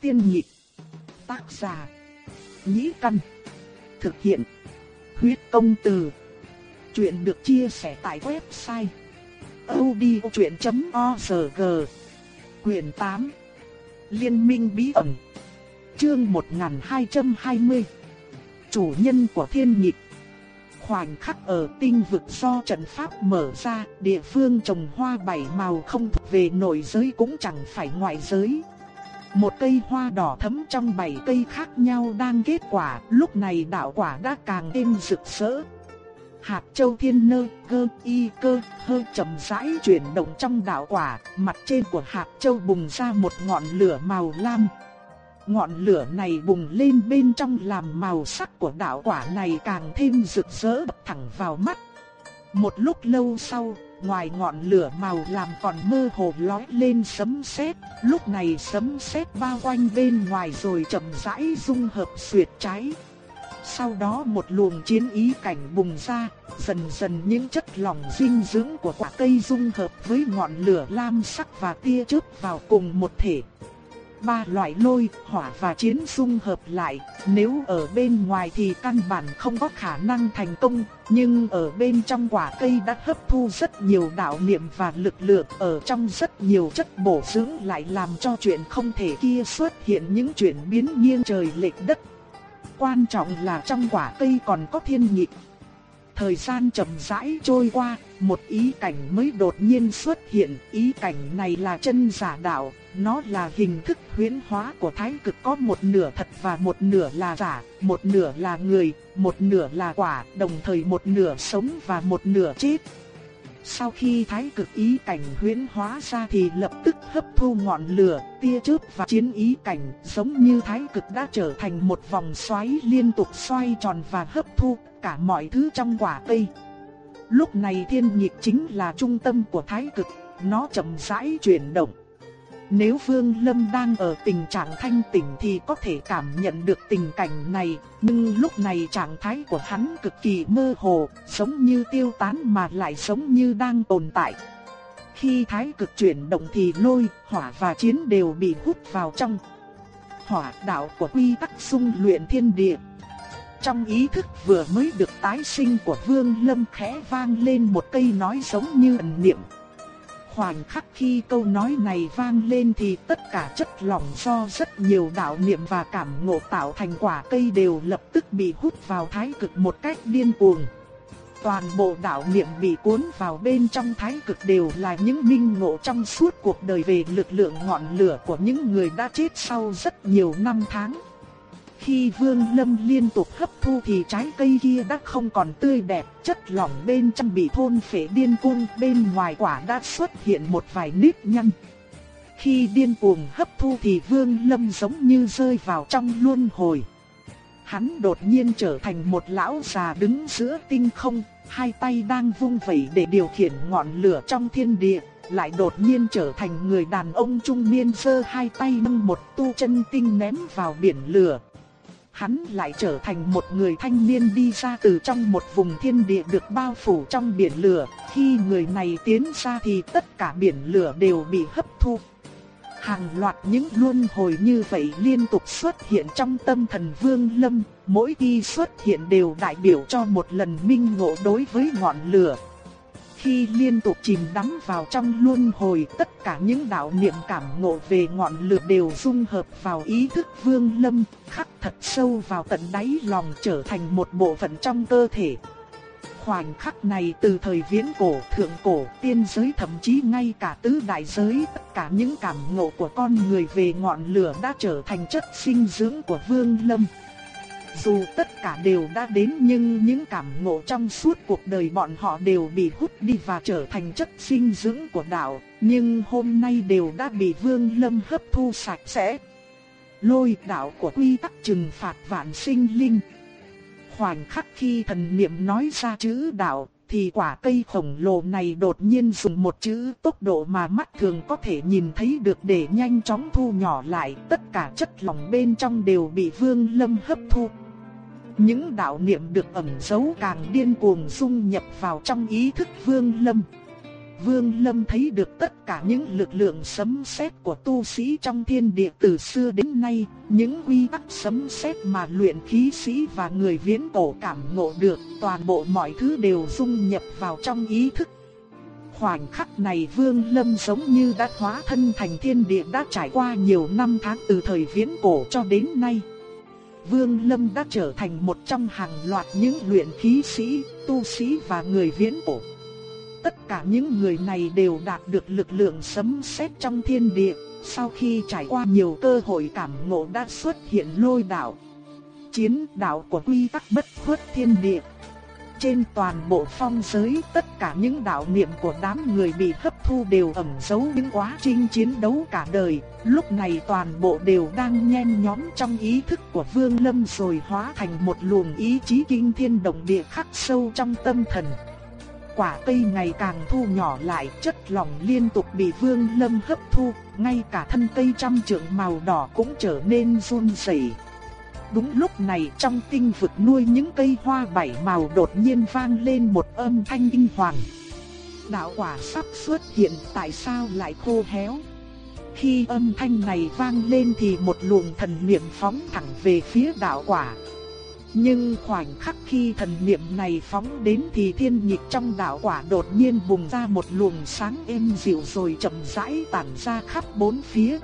tiên nhị Tác giả. Nhĩ căn. Thực hiện. Huyết công từ. Chuyện được chia sẻ tại website. odchuyện.org Quyền 8 Liên minh bí ẩn Chương 1220 Chủ nhân của thiên nhị Khoảnh khắc ở tinh vực do trận pháp mở ra, địa phương trồng hoa bảy màu không thuộc về nội giới cũng chẳng phải ngoại giới. Một cây hoa đỏ thấm trong bảy cây khác nhau đang kết quả, lúc này đạo quả đã càng thêm rực rỡ. Hạt châu thiên nơ, cơ, y cơ, hơi chậm rãi chuyển động trong đạo quả, mặt trên của hạt châu bùng ra một ngọn lửa màu lam. Ngọn lửa này bùng lên bên trong làm màu sắc của đạo quả này càng thêm rực rỡ thẳng vào mắt. Một lúc lâu sau, ngoài ngọn lửa màu làm còn mơ hồ lói lên sấm sét, lúc này sấm sét bao quanh bên ngoài rồi chậm rãi dung hợp xuyệt cháy. Sau đó một luồng chiến ý cảnh bùng ra, dần dần những chất lỏng dinh dưỡng của quả cây dung hợp với ngọn lửa lam sắc và tia chớp vào cùng một thể. Ba loại lôi, hỏa và chiến dung hợp lại, nếu ở bên ngoài thì căn bản không có khả năng thành công, nhưng ở bên trong quả cây đã hấp thu rất nhiều đạo niệm và lực lượng, ở trong rất nhiều chất bổ dưỡng lại làm cho chuyện không thể kia xuất hiện những chuyển biến nghiêng trời lệch đất. Quan trọng là trong quả cây còn có thiên nhịp. Thời gian chậm rãi trôi qua, một ý cảnh mới đột nhiên xuất hiện, ý cảnh này là chân giả đạo, nó là hình thức huyễn hóa của thái cực có một nửa thật và một nửa là giả, một nửa là người, một nửa là quả, đồng thời một nửa sống và một nửa chết. Sau khi thái cực ý cảnh huyễn hóa ra thì lập tức hấp thu ngọn lửa, tia chớp và chiến ý cảnh, giống như thái cực đã trở thành một vòng xoáy liên tục xoay tròn và hấp thu cả mọi thứ trong quả cây. Lúc này thiên nhịp chính là trung tâm của thái cực, nó chậm rãi chuyển động. Nếu Vương Lâm đang ở tình trạng thanh tỉnh thì có thể cảm nhận được tình cảnh này, nhưng lúc này trạng thái của hắn cực kỳ mơ hồ, giống như tiêu tán mà lại giống như đang tồn tại. Khi thái cực chuyển động thì lôi, hỏa và chiến đều bị hút vào trong. Hỏa đạo của quy tắc xung luyện thiên địa. Trong ý thức vừa mới được tái sinh của Vương Lâm khẽ vang lên một cây nói giống như ẩn niệm khoảnh khắc khi câu nói này vang lên thì tất cả chất lỏng do rất nhiều đạo niệm và cảm ngộ tạo thành quả cây đều lập tức bị hút vào thái cực một cách điên cuồng. Toàn bộ đạo niệm bị cuốn vào bên trong thái cực đều là những minh ngộ trong suốt cuộc đời về lực lượng ngọn lửa của những người đã chết sau rất nhiều năm tháng. Khi Vương Lâm liên tục hấp thu thì trái cây kia đã không còn tươi đẹp, chất lỏng bên trong bị thôn phệ điên cuồng, bên ngoài quả đã xuất hiện một vài nếp nhăn. Khi điên cuồng hấp thu thì Vương Lâm giống như rơi vào trong luân hồi. Hắn đột nhiên trở thành một lão già đứng giữa tinh không, hai tay đang vung vẩy để điều khiển ngọn lửa trong thiên địa, lại đột nhiên trở thành người đàn ông trung niên sơ hai tay nâng một tu chân tinh ném vào biển lửa, hắn lại trở thành một người thanh niên đi ra từ trong một vùng thiên địa được bao phủ trong biển lửa. Khi người này tiến ra thì tất cả biển lửa đều bị hấp thu. Hàng loạt những luân hồi như vậy liên tục xuất hiện trong tâm thần Vương Lâm, mỗi khi xuất hiện đều đại biểu cho một lần minh ngộ đối với ngọn lửa. Khi liên tục chìm đắm vào trong luân hồi, tất cả những đạo niệm cảm ngộ về ngọn lửa đều dung hợp vào ý thức Vương Lâm, khắc thật sâu vào tận đáy lòng trở thành một bộ phận trong cơ thể. Khoảnh khắc này từ thời viễn cổ, thượng cổ, tiên giới thậm chí ngay cả tứ đại giới, tất cả những cảm ngộ của con người về ngọn lửa đã trở thành chất sinh dưỡng của Vương Lâm. Dù tất cả đều đã đến nhưng những cảm ngộ trong suốt cuộc đời bọn họ đều bị hút đi và trở thành chất sinh dưỡng của đạo, nhưng hôm nay đều đã bị Vương Lâm hấp thu sạch sẽ. Lôi đạo của quy tắc trừng phạt vạn sinh linh. Khoảnh khắc khi thần niệm nói ra chữ đạo, thì quả cây khổng lồ này đột nhiên dùng một chữ tốc độ mà mắt thường có thể nhìn thấy được để nhanh chóng thu nhỏ lại. Tất cả chất lỏng bên trong đều bị Vương Lâm hấp thu. Những đạo niệm được ẩn giấu càng điên cuồng dung nhập vào trong ý thức Vương Lâm. Vương Lâm thấy được tất cả những lực lượng sấm sét của tu sĩ trong thiên địa từ xưa đến nay, những quy tắc sấm sét mà luyện khí sĩ và người viễn cổ cảm ngộ được, toàn bộ mọi thứ đều dung nhập vào trong ý thức. Khoảnh khắc này Vương Lâm giống như đã hóa thân thành thiên địa đã trải qua nhiều năm tháng từ thời viễn cổ cho đến nay. Vương Lâm đã trở thành một trong hàng loạt những luyện khí sĩ, tu sĩ và người viễn cổ. Tất cả những người này đều đạt được lực lượng sấm sét trong thiên địa, sau khi trải qua nhiều cơ hội cảm ngộ đã xuất hiện lôi đạo. Chiến đạo của quy tắc bất khuất thiên địa. Trên toàn bộ phong giới, tất cả những đạo niệm của đám người bị hấp thu đều ẩn giấu những quá trình chiến đấu cả đời, lúc này toàn bộ đều đang nhen nhóm trong ý thức của Vương Lâm rồi hóa thành một luồng ý chí kinh thiên động địa khắc sâu trong tâm thần quả cây ngày càng thu nhỏ lại, chất lỏng liên tục bị Vương Lâm hấp thu, ngay cả thân cây trăm trượng màu đỏ cũng trở nên run rẩy. Đúng lúc này trong tinh vực nuôi những cây hoa bảy màu đột nhiên vang lên một âm thanh kinh hoàng. Đạo quả sắp xuất hiện, tại sao lại khô héo? Khi âm thanh này vang lên thì một luồng thần niệm phóng thẳng về phía đạo quả. Nhưng khoảnh khắc khi thần niệm này phóng đến thì thiên nhịp trong đạo quả đột nhiên bùng ra một luồng sáng êm dịu rồi chậm rãi tản ra khắp bốn phía.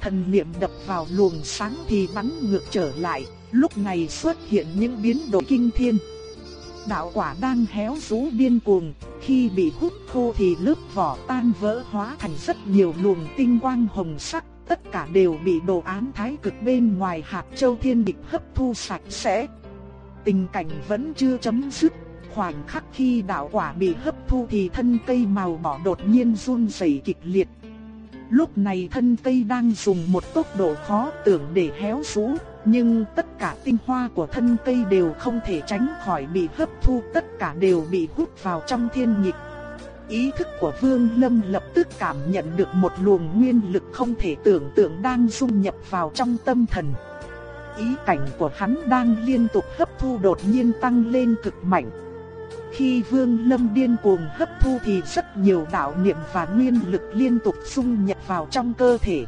Thần niệm đập vào luồng sáng thì bắn ngược trở lại, lúc này xuất hiện những biến đổi kinh thiên. Đạo quả đang héo rũ điên cuồng, khi bị hút khô thì lớp vỏ tan vỡ hóa thành rất nhiều luồng tinh quang hồng sắc tất cả đều bị đồ án thái cực bên ngoài hạt châu thiên địch hấp thu sạch sẽ. Tình cảnh vẫn chưa chấm dứt, khoảnh khắc khi đạo quả bị hấp thu thì thân cây màu đỏ đột nhiên run rẩy kịch liệt. Lúc này thân cây đang dùng một tốc độ khó tưởng để héo rũ, nhưng tất cả tinh hoa của thân cây đều không thể tránh khỏi bị hấp thu, tất cả đều bị hút vào trong thiên nhịp Ý thức của Vương Lâm lập tức cảm nhận được một luồng nguyên lực không thể tưởng tượng đang dung nhập vào trong tâm thần. Ý cảnh của hắn đang liên tục hấp thu đột nhiên tăng lên cực mạnh. Khi Vương Lâm điên cuồng hấp thu thì rất nhiều đạo niệm và nguyên lực liên tục xung nhập vào trong cơ thể.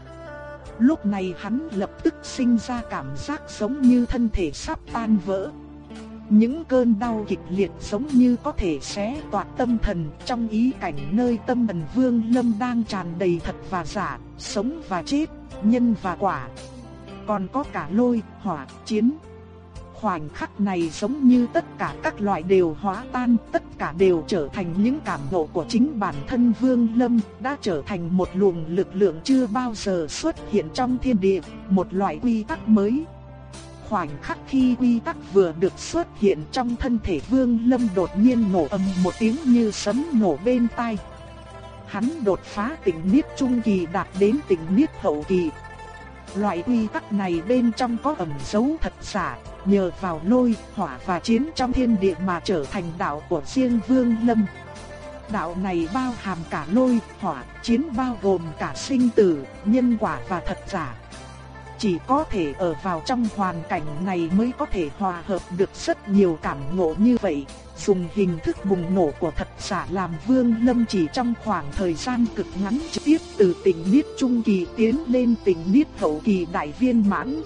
Lúc này hắn lập tức sinh ra cảm giác giống như thân thể sắp tan vỡ. Những cơn đau kịch liệt giống như có thể xé toạc tâm thần trong ý cảnh nơi tâm thần vương lâm đang tràn đầy thật và giả, sống và chết, nhân và quả. Còn có cả lôi, hỏa, chiến. Khoảnh khắc này giống như tất cả các loại đều hóa tan, tất cả đều trở thành những cảm ngộ của chính bản thân Vương Lâm, đã trở thành một luồng lực lượng chưa bao giờ xuất hiện trong thiên địa, một loại quy tắc mới khoảnh khắc khi quy tắc vừa được xuất hiện trong thân thể Vương Lâm đột nhiên nổ âm một tiếng như sấm nổ bên tai. Hắn đột phá tỉnh niết trung kỳ đạt đến tỉnh niết hậu kỳ. Loại quy tắc này bên trong có ẩn dấu thật giả, nhờ vào lôi, hỏa và chiến trong thiên địa mà trở thành đạo của riêng Vương Lâm. Đạo này bao hàm cả lôi, hỏa, chiến bao gồm cả sinh tử, nhân quả và thật giả, chỉ có thể ở vào trong hoàn cảnh này mới có thể hòa hợp được rất nhiều cảm ngộ như vậy. Dùng hình thức bùng nổ của thật giả làm Vương Lâm chỉ trong khoảng thời gian cực ngắn trực tiếp từ tình Niết Trung Kỳ tiến lên tình Niết Hậu Kỳ Đại Viên Mãn.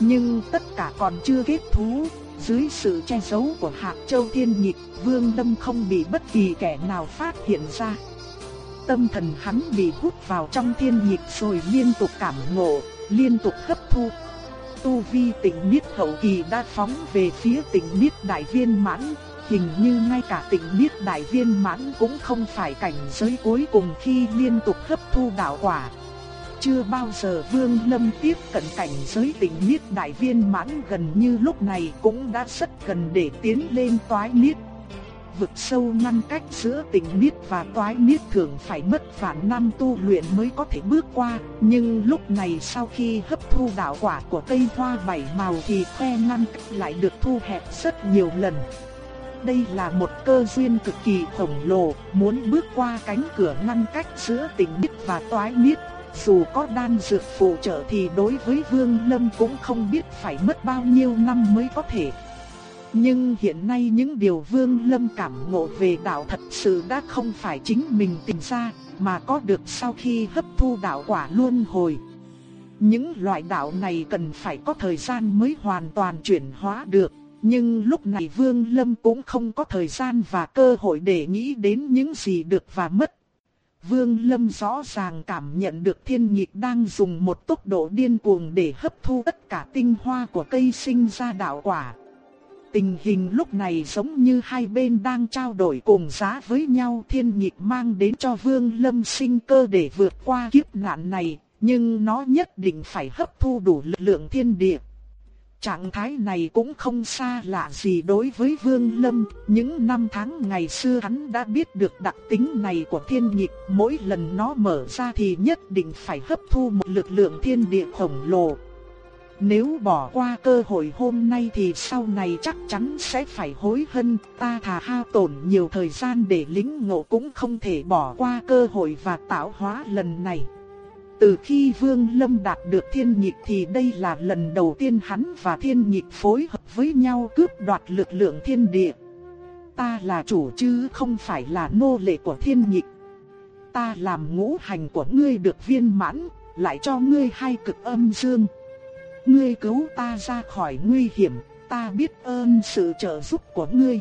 Nhưng tất cả còn chưa kết thú, dưới sự che giấu của Hạc Châu Thiên Nhịp, Vương Lâm không bị bất kỳ kẻ nào phát hiện ra. Tâm thần hắn bị hút vào trong thiên nhịp rồi liên tục cảm ngộ, liên tục hấp thu. Tu vi tỉnh Niết hậu kỳ đã phóng về phía tỉnh Niết đại viên mãn, hình như ngay cả tỉnh Niết đại viên mãn cũng không phải cảnh giới cuối cùng khi liên tục hấp thu đạo quả. Chưa bao giờ Vương Lâm tiếp cận cảnh giới tỉnh Niết đại viên mãn gần như lúc này cũng đã rất gần để tiến lên toái Niết vực sâu ngăn cách giữa tình niết và toái niết thường phải mất vạn năm tu luyện mới có thể bước qua, nhưng lúc này sau khi hấp thu đạo quả của cây hoa bảy màu thì khe ngăn cách lại được thu hẹp rất nhiều lần. Đây là một cơ duyên cực kỳ khổng lồ, muốn bước qua cánh cửa ngăn cách giữa tình biết và toái biết dù có đan dược phụ trợ thì đối với Vương Lâm cũng không biết phải mất bao nhiêu năm mới có thể Nhưng hiện nay những điều Vương Lâm cảm ngộ về đạo thật sự đã không phải chính mình tìm ra, mà có được sau khi hấp thu đạo quả luân hồi. Những loại đạo này cần phải có thời gian mới hoàn toàn chuyển hóa được. Nhưng lúc này Vương Lâm cũng không có thời gian và cơ hội để nghĩ đến những gì được và mất. Vương Lâm rõ ràng cảm nhận được thiên nhịp đang dùng một tốc độ điên cuồng để hấp thu tất cả tinh hoa của cây sinh ra đạo quả. Tình hình lúc này giống như hai bên đang trao đổi cùng giá với nhau thiên nhịp mang đến cho Vương Lâm sinh cơ để vượt qua kiếp nạn này, nhưng nó nhất định phải hấp thu đủ lực lượng thiên địa. Trạng thái này cũng không xa lạ gì đối với Vương Lâm, những năm tháng ngày xưa hắn đã biết được đặc tính này của thiên nhịp, mỗi lần nó mở ra thì nhất định phải hấp thu một lực lượng thiên địa khổng lồ. Nếu bỏ qua cơ hội hôm nay thì sau này chắc chắn sẽ phải hối hận, ta thà hao tổn nhiều thời gian để lính ngộ cũng không thể bỏ qua cơ hội và tạo hóa lần này. Từ khi Vương Lâm đạt được thiên nhịp thì đây là lần đầu tiên hắn và thiên nhịp phối hợp với nhau cướp đoạt lực lượng thiên địa. Ta là chủ chứ không phải là nô lệ của thiên nhịp. Ta làm ngũ hành của ngươi được viên mãn, lại cho ngươi hai cực âm dương. Ngươi cứu ta ra khỏi nguy hiểm, ta biết ơn sự trợ giúp của ngươi.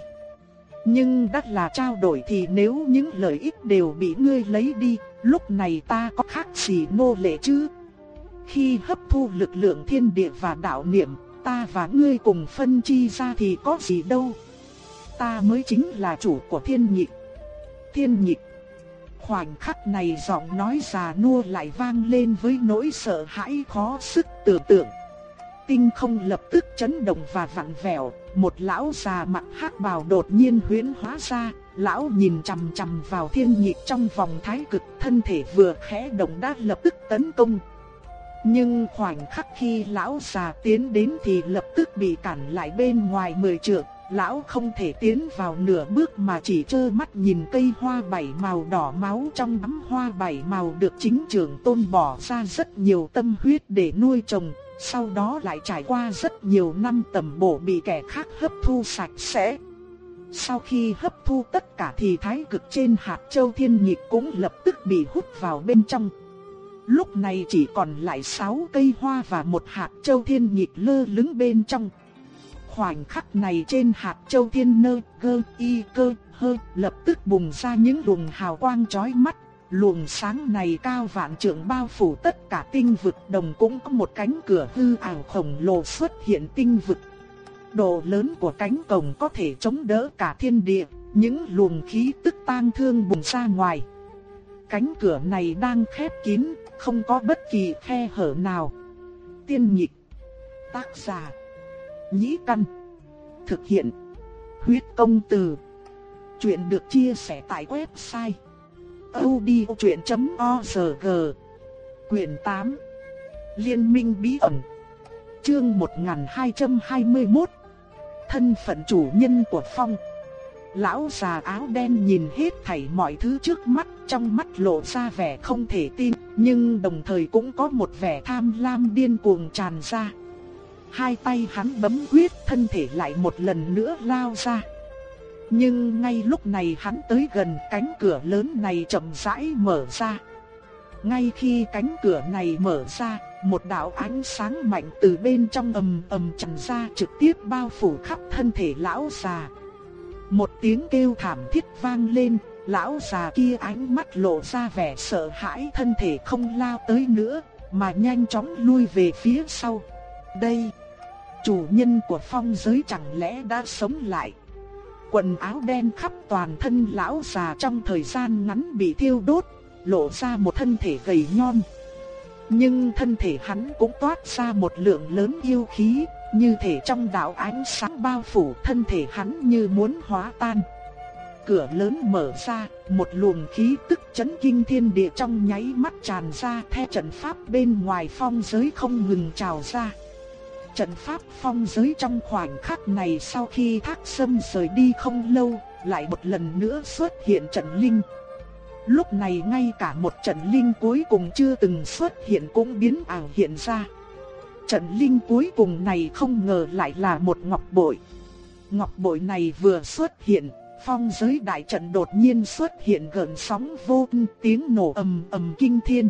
Nhưng đắt là trao đổi thì nếu những lợi ích đều bị ngươi lấy đi, lúc này ta có khác gì nô lệ chứ? Khi hấp thu lực lượng thiên địa và đạo niệm, ta và ngươi cùng phân chi ra thì có gì đâu. Ta mới chính là chủ của thiên nhịp. Thiên nhịp. Khoảnh khắc này giọng nói già nua lại vang lên với nỗi sợ hãi khó sức tưởng tượng. Tinh không lập tức chấn động và vặn vẹo, một lão già mặt hắc bào đột nhiên huyễn hóa ra, lão nhìn chằm chằm vào thiên nhịp trong vòng thái cực, thân thể vừa khẽ động đã lập tức tấn công. Nhưng khoảnh khắc khi lão già tiến đến thì lập tức bị cản lại bên ngoài mười trượng, lão không thể tiến vào nửa bước mà chỉ trơ mắt nhìn cây hoa bảy màu đỏ máu trong nắm hoa bảy màu được chính trưởng tôn bỏ ra rất nhiều tâm huyết để nuôi trồng, sau đó lại trải qua rất nhiều năm tầm bổ bị kẻ khác hấp thu sạch sẽ. Sau khi hấp thu tất cả thì thái cực trên hạt châu thiên nhịp cũng lập tức bị hút vào bên trong. Lúc này chỉ còn lại 6 cây hoa và một hạt châu thiên nhịp lơ lửng bên trong. Khoảnh khắc này trên hạt châu thiên nơ, gơ, y, cơ, hơ, lập tức bùng ra những luồng hào quang chói mắt Luồng sáng này cao vạn trượng bao phủ tất cả tinh vực đồng cũng có một cánh cửa hư ảo khổng lồ xuất hiện tinh vực. Độ lớn của cánh cổng có thể chống đỡ cả thiên địa, những luồng khí tức tang thương bùng ra ngoài. Cánh cửa này đang khép kín, không có bất kỳ khe hở nào. Tiên nhịp, tác giả, nhĩ căn, thực hiện, huyết công từ. Chuyện được chia sẻ tại website audiochuyện.org Quyền 8 Liên minh bí ẩn Chương 1221 Thân phận chủ nhân của Phong. Lão già áo đen nhìn hết thảy mọi thứ trước mắt Trong mắt lộ ra vẻ không thể tin Nhưng đồng thời cũng có một vẻ tham lam điên cuồng tràn ra. Hai tay hắn bấm quyết thân thể lại một lần nữa lao ra. Nhưng ngay lúc này hắn tới gần cánh cửa lớn này chậm rãi mở ra. Ngay khi cánh cửa này mở ra, một đạo ánh sáng mạnh từ bên trong ầm ầm tràn ra trực tiếp bao phủ khắp thân thể lão già. Một tiếng kêu thảm thiết vang lên, lão già kia ánh mắt lộ ra vẻ sợ hãi thân thể không lao tới nữa, mà nhanh chóng lui về phía sau. Đây, chủ nhân của phong giới chẳng lẽ đã sống lại? Quần áo đen khắp toàn thân lão già trong thời gian ngắn bị thiêu đốt, lộ ra một thân thể gầy nhon. Nhưng thân thể hắn cũng toát ra một lượng lớn yêu khí, như thể trong đạo ánh sáng bao phủ thân thể hắn như muốn hóa tan. Cửa lớn mở ra, một luồng khí tức chấn kinh thiên địa trong nháy mắt tràn ra theo trận pháp bên ngoài phong giới không ngừng trào ra. Trận pháp phong giới trong khoảnh khắc này sau khi thác sâm rời đi không lâu, lại một lần nữa xuất hiện trận linh. Lúc này ngay cả một trận linh cuối cùng chưa từng xuất hiện cũng biến ảo hiện ra. Trận linh cuối cùng này không ngờ lại là một ngọc bội. ngọc bội này vừa xuất hiện, phong giới đại trận đột nhiên xuất hiện gần sóng vô tiếng nổ ầm ầm kinh thiên.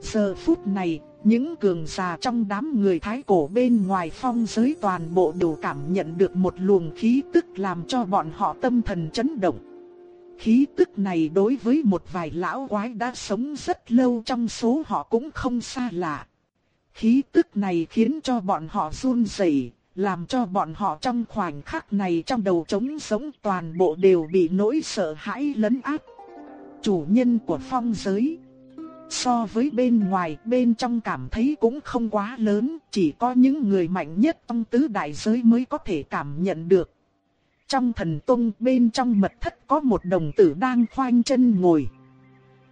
Giờ phút này, những cường giả trong đám người thái cổ bên ngoài phong giới toàn bộ đều cảm nhận được một luồng khí tức làm cho bọn họ tâm thần chấn động. Khí tức này đối với một vài lão quái đã sống rất lâu trong số họ cũng không xa lạ. Khí tức này khiến cho bọn họ run rẩy, làm cho bọn họ trong khoảnh khắc này trong đầu trống sống toàn bộ đều bị nỗi sợ hãi lấn áp. Chủ nhân của phong giới So với bên ngoài, bên trong cảm thấy cũng không quá lớn, chỉ có những người mạnh nhất trong tứ đại giới mới có thể cảm nhận được. Trong thần tung bên trong mật thất có một đồng tử đang khoanh chân ngồi.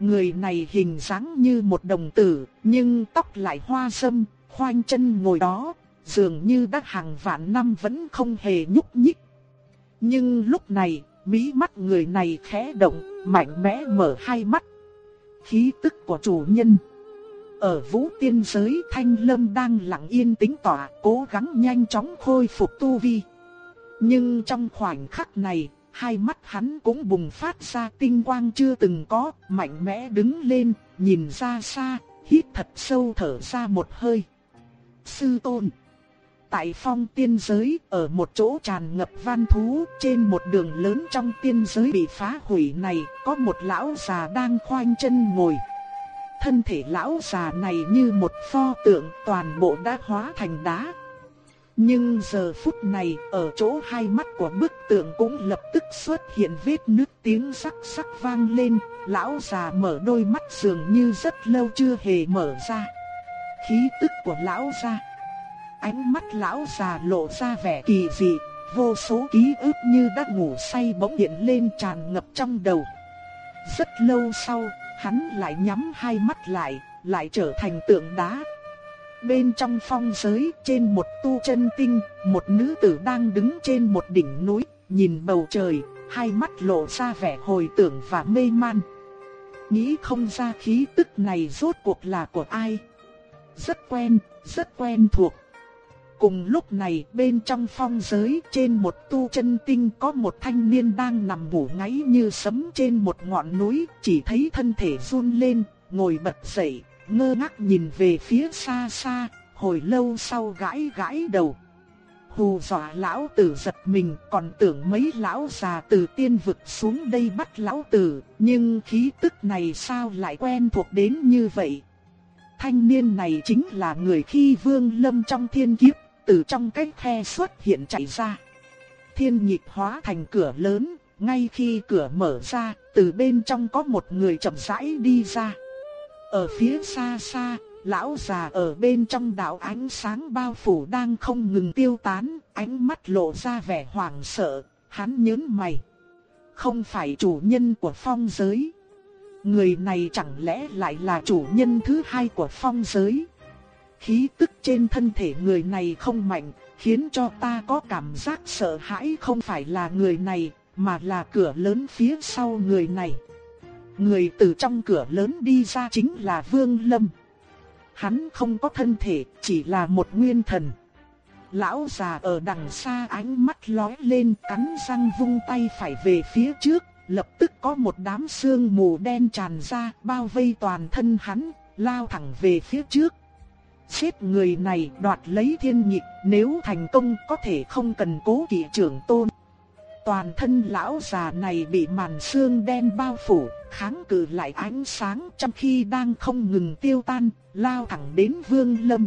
Người này hình dáng như một đồng tử, nhưng tóc lại hoa sâm, khoanh chân ngồi đó, dường như đã hàng vạn năm vẫn không hề nhúc nhích. Nhưng lúc này, mí mắt người này khẽ động, mạnh mẽ mở hai mắt. Khí tức của chủ nhân. Ở vũ tiên giới Thanh Lâm đang lặng yên tính tỏa, cố gắng nhanh chóng khôi phục tu vi. Nhưng trong khoảnh khắc này, hai mắt hắn cũng bùng phát ra tinh quang chưa từng có, mạnh mẽ đứng lên, nhìn ra xa, hít thật sâu thở ra một hơi. Sư tôn Tại phong tiên giới, ở một chỗ tràn ngập văn thú, trên một đường lớn trong tiên giới bị phá hủy này, có một lão già đang khoanh chân ngồi. Thân thể lão già này như một pho tượng toàn bộ đã hóa thành đá. Nhưng giờ phút này, ở chỗ hai mắt của bức tượng cũng lập tức xuất hiện vết nứt tiếng sắc sắc vang lên, lão già mở đôi mắt dường như rất lâu chưa hề mở ra. Khí tức của lão già Ánh mắt lão già lộ ra vẻ kỳ dị, vô số ký ức như đã ngủ say bỗng hiện lên tràn ngập trong đầu. Rất lâu sau, hắn lại nhắm hai mắt lại, lại trở thành tượng đá. Bên trong phong giới, trên một tu chân tinh, một nữ tử đang đứng trên một đỉnh núi, nhìn bầu trời, hai mắt lộ ra vẻ hồi tưởng và mê man. Nghĩ không ra khí tức này rốt cuộc là của ai. Rất quen, rất quen thuộc. Cùng lúc này bên trong phong giới trên một tu chân tinh có một thanh niên đang nằm ngủ ngáy như sấm trên một ngọn núi, chỉ thấy thân thể run lên, ngồi bật dậy, ngơ ngác nhìn về phía xa xa, hồi lâu sau gãi gãi đầu. Hù dọa lão tử giật mình còn tưởng mấy lão già từ tiên vực xuống đây bắt lão tử, nhưng khí tức này sao lại quen thuộc đến như vậy. Thanh niên này chính là người khi vương lâm trong thiên kiếp từ trong cái khe xuất hiện chạy ra. Thiên nhịp hóa thành cửa lớn, ngay khi cửa mở ra, từ bên trong có một người chậm rãi đi ra. Ở phía xa xa, lão già ở bên trong đạo ánh sáng bao phủ đang không ngừng tiêu tán, ánh mắt lộ ra vẻ hoảng sợ, hắn nhớn mày. Không phải chủ nhân của phong giới. Người này chẳng lẽ lại là chủ nhân thứ hai của phong giới? khí tức trên thân thể người này không mạnh, khiến cho ta có cảm giác sợ hãi không phải là người này, mà là cửa lớn phía sau người này. Người từ trong cửa lớn đi ra chính là Vương Lâm. Hắn không có thân thể, chỉ là một nguyên thần. Lão già ở đằng xa ánh mắt lóe lên cắn răng vung tay phải về phía trước, lập tức có một đám sương mù đen tràn ra bao vây toàn thân hắn, lao thẳng về phía trước. chết người này đoạt lấy thiên nhịp, nếu thành công có thể không cần cố kỵ trưởng tôn. Toàn thân lão già này bị màn xương đen bao phủ, kháng cự lại ánh sáng trong khi đang không ngừng tiêu tan, lao thẳng đến vương lâm.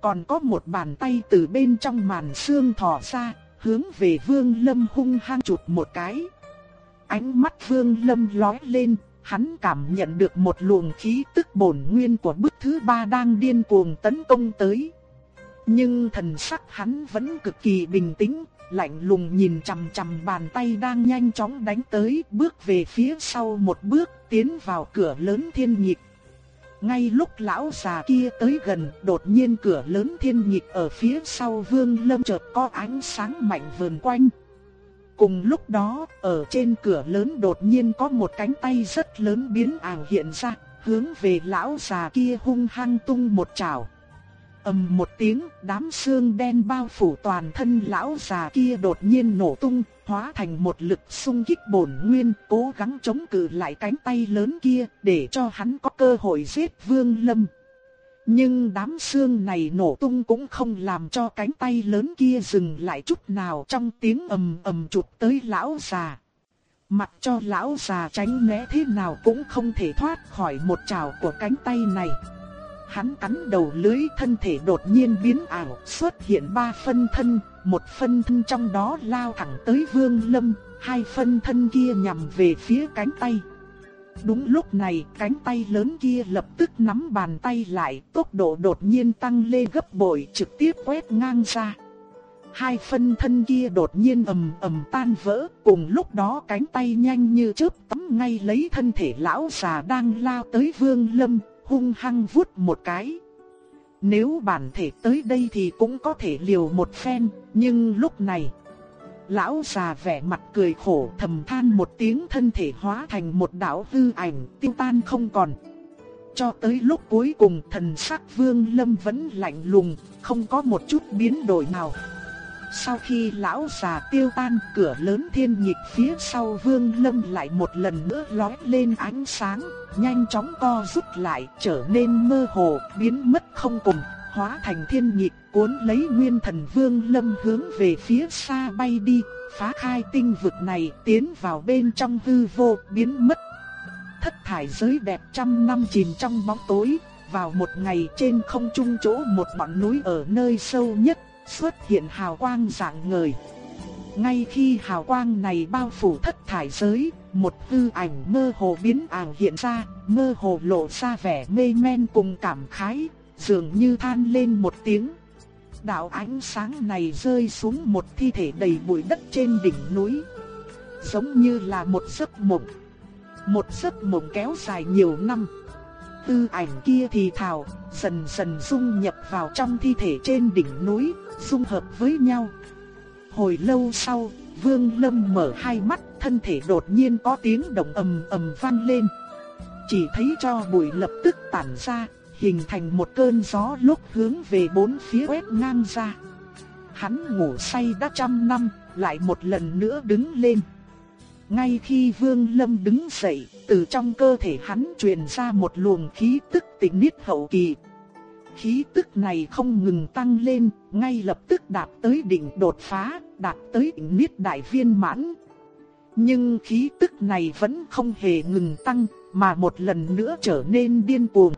Còn có một bàn tay từ bên trong màn xương thò ra, hướng về vương lâm hung hăng chụp một cái. Ánh mắt vương lâm lói lên, Hắn cảm nhận được một luồng khí tức bổn nguyên của bức thứ ba đang điên cuồng tấn công tới. Nhưng thần sắc hắn vẫn cực kỳ bình tĩnh, lạnh lùng nhìn chằm chằm bàn tay đang nhanh chóng đánh tới, bước về phía sau một bước, tiến vào cửa lớn thiên nhịp. Ngay lúc lão già kia tới gần, đột nhiên cửa lớn thiên nhịp ở phía sau Vương Lâm chợt có ánh sáng mạnh vờn quanh. Cùng lúc đó, ở trên cửa lớn đột nhiên có một cánh tay rất lớn biến ảo hiện ra, hướng về lão già kia hung hăng tung một chảo ầm một tiếng, đám xương đen bao phủ toàn thân lão già kia đột nhiên nổ tung, hóa thành một lực xung kích bổn nguyên, cố gắng chống cự lại cánh tay lớn kia, để cho hắn có cơ hội giết Vương Lâm. Nhưng đám xương này nổ tung cũng không làm cho cánh tay lớn kia dừng lại chút nào trong tiếng ầm ầm chụp tới lão già. Mặc cho lão già tránh né thế nào cũng không thể thoát khỏi một trào của cánh tay này. Hắn cắn đầu lưới thân thể đột nhiên biến ảo xuất hiện ba phân thân, một phân thân trong đó lao thẳng tới vương lâm, hai phân thân kia nhằm về phía cánh tay. Đúng lúc này, cánh tay lớn kia lập tức nắm bàn tay lại, tốc độ đột nhiên tăng lên gấp bội trực tiếp quét ngang ra. Hai phân thân kia đột nhiên ầm ầm tan vỡ, cùng lúc đó cánh tay nhanh như chớp tóm ngay lấy thân thể lão già đang lao tới Vương Lâm, hung hăng vuốt một cái. Nếu bản thể tới đây thì cũng có thể liều một phen, nhưng lúc này, lão già vẻ mặt cười khổ thầm than một tiếng thân thể hóa thành một đạo hư ảnh tiêu tan không còn. Cho tới lúc cuối cùng thần sắc vương lâm vẫn lạnh lùng, không có một chút biến đổi nào. Sau khi lão già tiêu tan cửa lớn thiên nhịp phía sau vương lâm lại một lần nữa lói lên ánh sáng, nhanh chóng co rút lại trở nên mơ hồ, biến mất không cùng, hóa thành thiên nhịp cuốn lấy nguyên thần vương lâm hướng về phía xa bay đi, phá khai tinh vực này tiến vào bên trong hư vô biến mất. Thất thải giới đẹp trăm năm chìm trong bóng tối, vào một ngày trên không trung chỗ một ngọn núi ở nơi sâu nhất xuất hiện hào quang dạng ngời. Ngay khi hào quang này bao phủ thất thải giới, một hư ảnh mơ hồ biến ảo hiện ra, mơ hồ lộ ra vẻ mê men cùng cảm khái, dường như than lên một tiếng. Đạo ánh sáng này rơi xuống một thi thể đầy bụi đất trên đỉnh núi, giống như là một giấc mộng. Một giấc mộng kéo dài nhiều năm. Tư ảnh kia thì thào, dần dần dung nhập vào trong thi thể trên đỉnh núi, dung hợp với nhau. Hồi lâu sau, Vương Lâm mở hai mắt, thân thể đột nhiên có tiếng động ầm ầm vang lên. Chỉ thấy cho bụi lập tức tản ra, hình thành một cơn gió lúc hướng về bốn phía quét ngang ra. Hắn ngủ say đã trăm năm, lại một lần nữa đứng lên. Ngay khi Vương Lâm đứng dậy, từ trong cơ thể hắn truyền ra một luồng khí tức tịnh niết hậu kỳ, khí tức này không ngừng tăng lên, ngay lập tức đạt tới đỉnh đột phá, đạt tới đỉnh niết đại viên mãn. Nhưng khí tức này vẫn không hề ngừng tăng, mà một lần nữa trở nên điên cuồng.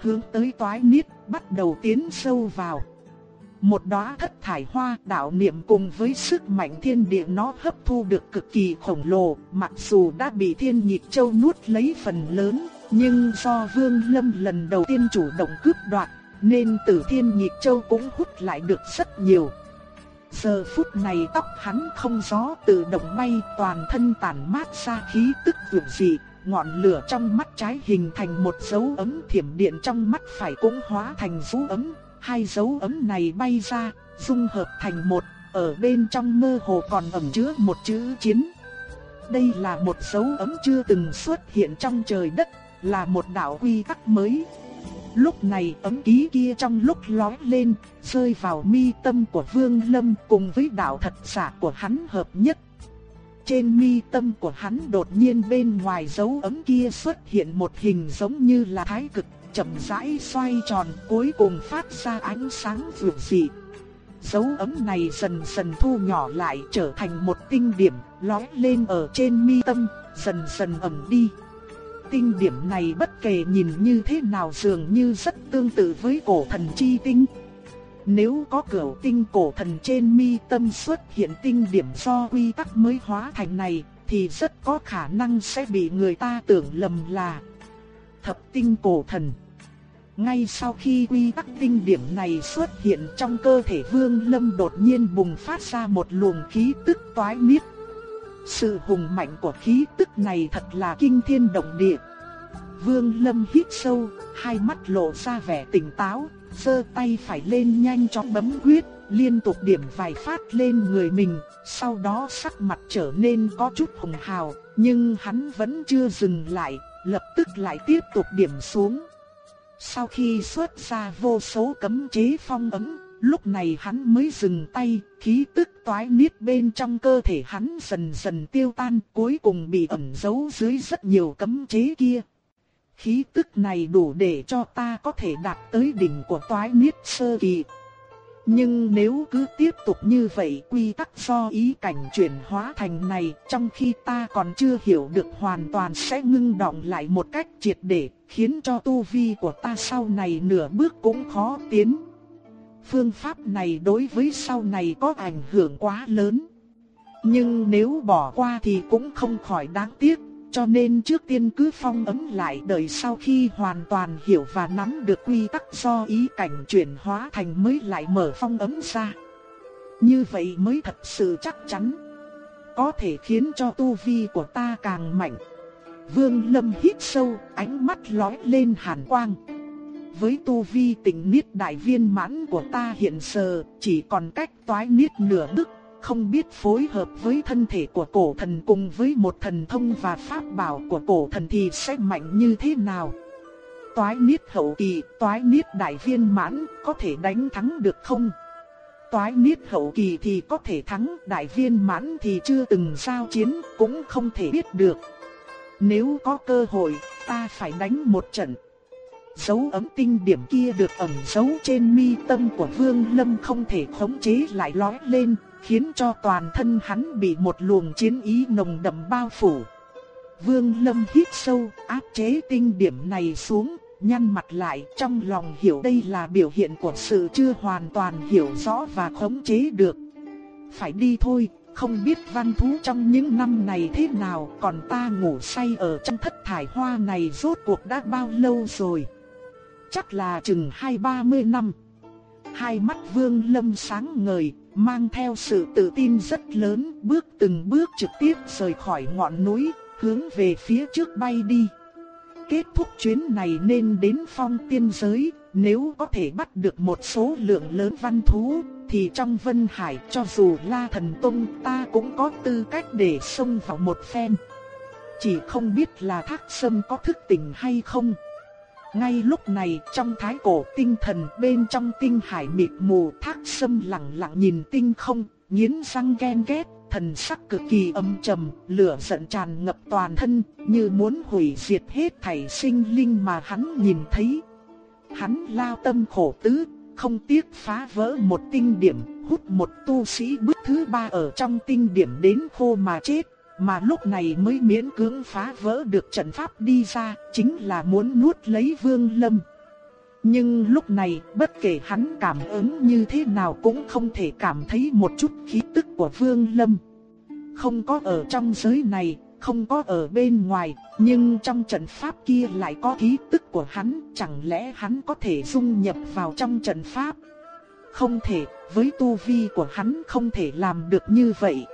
Hướng tới toái niết, bắt đầu tiến sâu vào. Một đóa thất thải hoa đạo niệm cùng với sức mạnh thiên địa nó hấp thu được cực kỳ khổng lồ, mặc dù đã bị thiên nhịp châu nuốt lấy phần lớn, nhưng do Vương Lâm lần đầu tiên chủ động cướp đoạt, nên Tử Thiên nhị Châu cũng hút lại được rất nhiều. Giờ phút này tóc hắn không gió tự động bay, toàn thân tản mát ra khí tức vượng dị, ngọn lửa trong mắt trái hình thành một dấu ấm thiểm điện trong mắt phải cũng hóa thành dấu ấm, hai dấu ấm này bay ra, dung hợp thành một, ở bên trong mơ hồ còn ẩn chứa một chữ chiến. Đây là một dấu ấm chưa từng xuất hiện trong trời đất, là một đạo quy tắc mới. Lúc này ấm ký kia trong lúc lói lên, rơi vào mi tâm của Vương Lâm cùng với đạo thật giả của hắn hợp nhất. Trên mi tâm của hắn đột nhiên bên ngoài dấu ấm kia xuất hiện một hình giống như là thái cực, chậm rãi xoay tròn cuối cùng phát ra ánh sáng vượt dị. Dấu ấm này dần dần thu nhỏ lại trở thành một tinh điểm lói lên ở trên mi tâm, dần dần ẩm đi tinh điểm này bất kể nhìn như thế nào dường như rất tương tự với cổ thần chi tinh. Nếu có cửu tinh cổ thần trên mi tâm xuất hiện tinh điểm do quy tắc mới hóa thành này, thì rất có khả năng sẽ bị người ta tưởng lầm là thập tinh cổ thần. Ngay sau khi quy tắc tinh điểm này xuất hiện trong cơ thể Vương Lâm đột nhiên bùng phát ra một luồng khí tức toái miết sự hùng mạnh của khí tức này thật là kinh thiên động địa. Vương Lâm hít sâu, hai mắt lộ ra vẻ tỉnh táo, giơ tay phải lên nhanh chóng bấm huyết, liên tục điểm vài phát lên người mình, sau đó sắc mặt trở nên có chút hồng hào, nhưng hắn vẫn chưa dừng lại, lập tức lại tiếp tục điểm xuống. Sau khi xuất ra vô số cấm chế phong ấn, lúc này hắn mới dừng tay, khí tức toái niết bên trong cơ thể hắn dần dần tiêu tan, cuối cùng bị ẩn giấu dưới rất nhiều cấm chế kia. Khí tức này đủ để cho ta có thể đạt tới đỉnh của toái niết sơ kỳ. Nhưng nếu cứ tiếp tục như vậy quy tắc do ý cảnh chuyển hóa thành này trong khi ta còn chưa hiểu được hoàn toàn sẽ ngưng động lại một cách triệt để khiến cho tu vi của ta sau này nửa bước cũng khó tiến. Phương pháp này đối với sau này có ảnh hưởng quá lớn. Nhưng nếu bỏ qua thì cũng không khỏi đáng tiếc cho nên trước tiên cứ phong ấn lại đợi sau khi hoàn toàn hiểu và nắm được quy tắc do ý cảnh chuyển hóa thành mới lại mở phong ấn ra. Như vậy mới thật sự chắc chắn. Có thể khiến cho tu vi của ta càng mạnh. Vương Lâm hít sâu, ánh mắt lóe lên hàn quang. Với tu vi tình niết đại viên mãn của ta hiện giờ, chỉ còn cách toái niết nửa bước không biết phối hợp với thân thể của cổ thần cùng với một thần thông và pháp bảo của cổ thần thì sẽ mạnh như thế nào. Toái niết hậu kỳ, toái niết đại viên mãn, có thể đánh thắng được không? Toái niết hậu kỳ thì có thể thắng, đại viên mãn thì chưa từng giao chiến, cũng không thể biết được. Nếu có cơ hội, ta phải đánh một trận. Dấu ấm tinh điểm kia được ẩn giấu trên mi tâm của Vương Lâm không thể khống chế lại lói lên, khiến cho toàn thân hắn bị một luồng chiến ý nồng đậm bao phủ. Vương Lâm hít sâu, áp chế tinh điểm này xuống, nhăn mặt lại trong lòng hiểu đây là biểu hiện của sự chưa hoàn toàn hiểu rõ và khống chế được. Phải đi thôi, không biết văn thú trong những năm này thế nào, còn ta ngủ say ở trong thất thải hoa này rốt cuộc đã bao lâu rồi. Chắc là chừng hai ba mươi năm. Hai mắt vương lâm sáng ngời, mang theo sự tự tin rất lớn, bước từng bước trực tiếp rời khỏi ngọn núi, hướng về phía trước bay đi. Kết thúc chuyến này nên đến phong tiên giới, nếu có thể bắt được một số lượng lớn văn thú, thì trong Vân Hải cho dù La Thần Tông ta cũng có tư cách để xông vào một phen. Chỉ không biết là Thác Sâm có thức tỉnh hay không. Ngay lúc này trong thái cổ tinh thần bên trong tinh hải mịt mù thác sâm lặng lặng nhìn tinh không, nghiến răng ghen ghét, thần sắc cực kỳ âm trầm, lửa giận tràn ngập toàn thân, như muốn hủy diệt hết thảy sinh linh mà hắn nhìn thấy. Hắn lao tâm khổ tứ, không tiếc phá vỡ một tinh điểm, hút một tu sĩ bước thứ ba ở trong tinh điểm đến khô mà chết. Mà lúc này mới miễn cưỡng phá vỡ được trận pháp đi ra, chính là muốn nuốt lấy Vương Lâm. Nhưng lúc này, bất kể hắn cảm ứng như thế nào cũng không thể cảm thấy một chút khí tức của Vương Lâm. Không có ở trong giới này, không có ở bên ngoài, nhưng trong trận pháp kia lại có khí tức của hắn, chẳng lẽ hắn có thể dung nhập vào trong trận pháp? Không thể, với tu vi của hắn không thể làm được như vậy.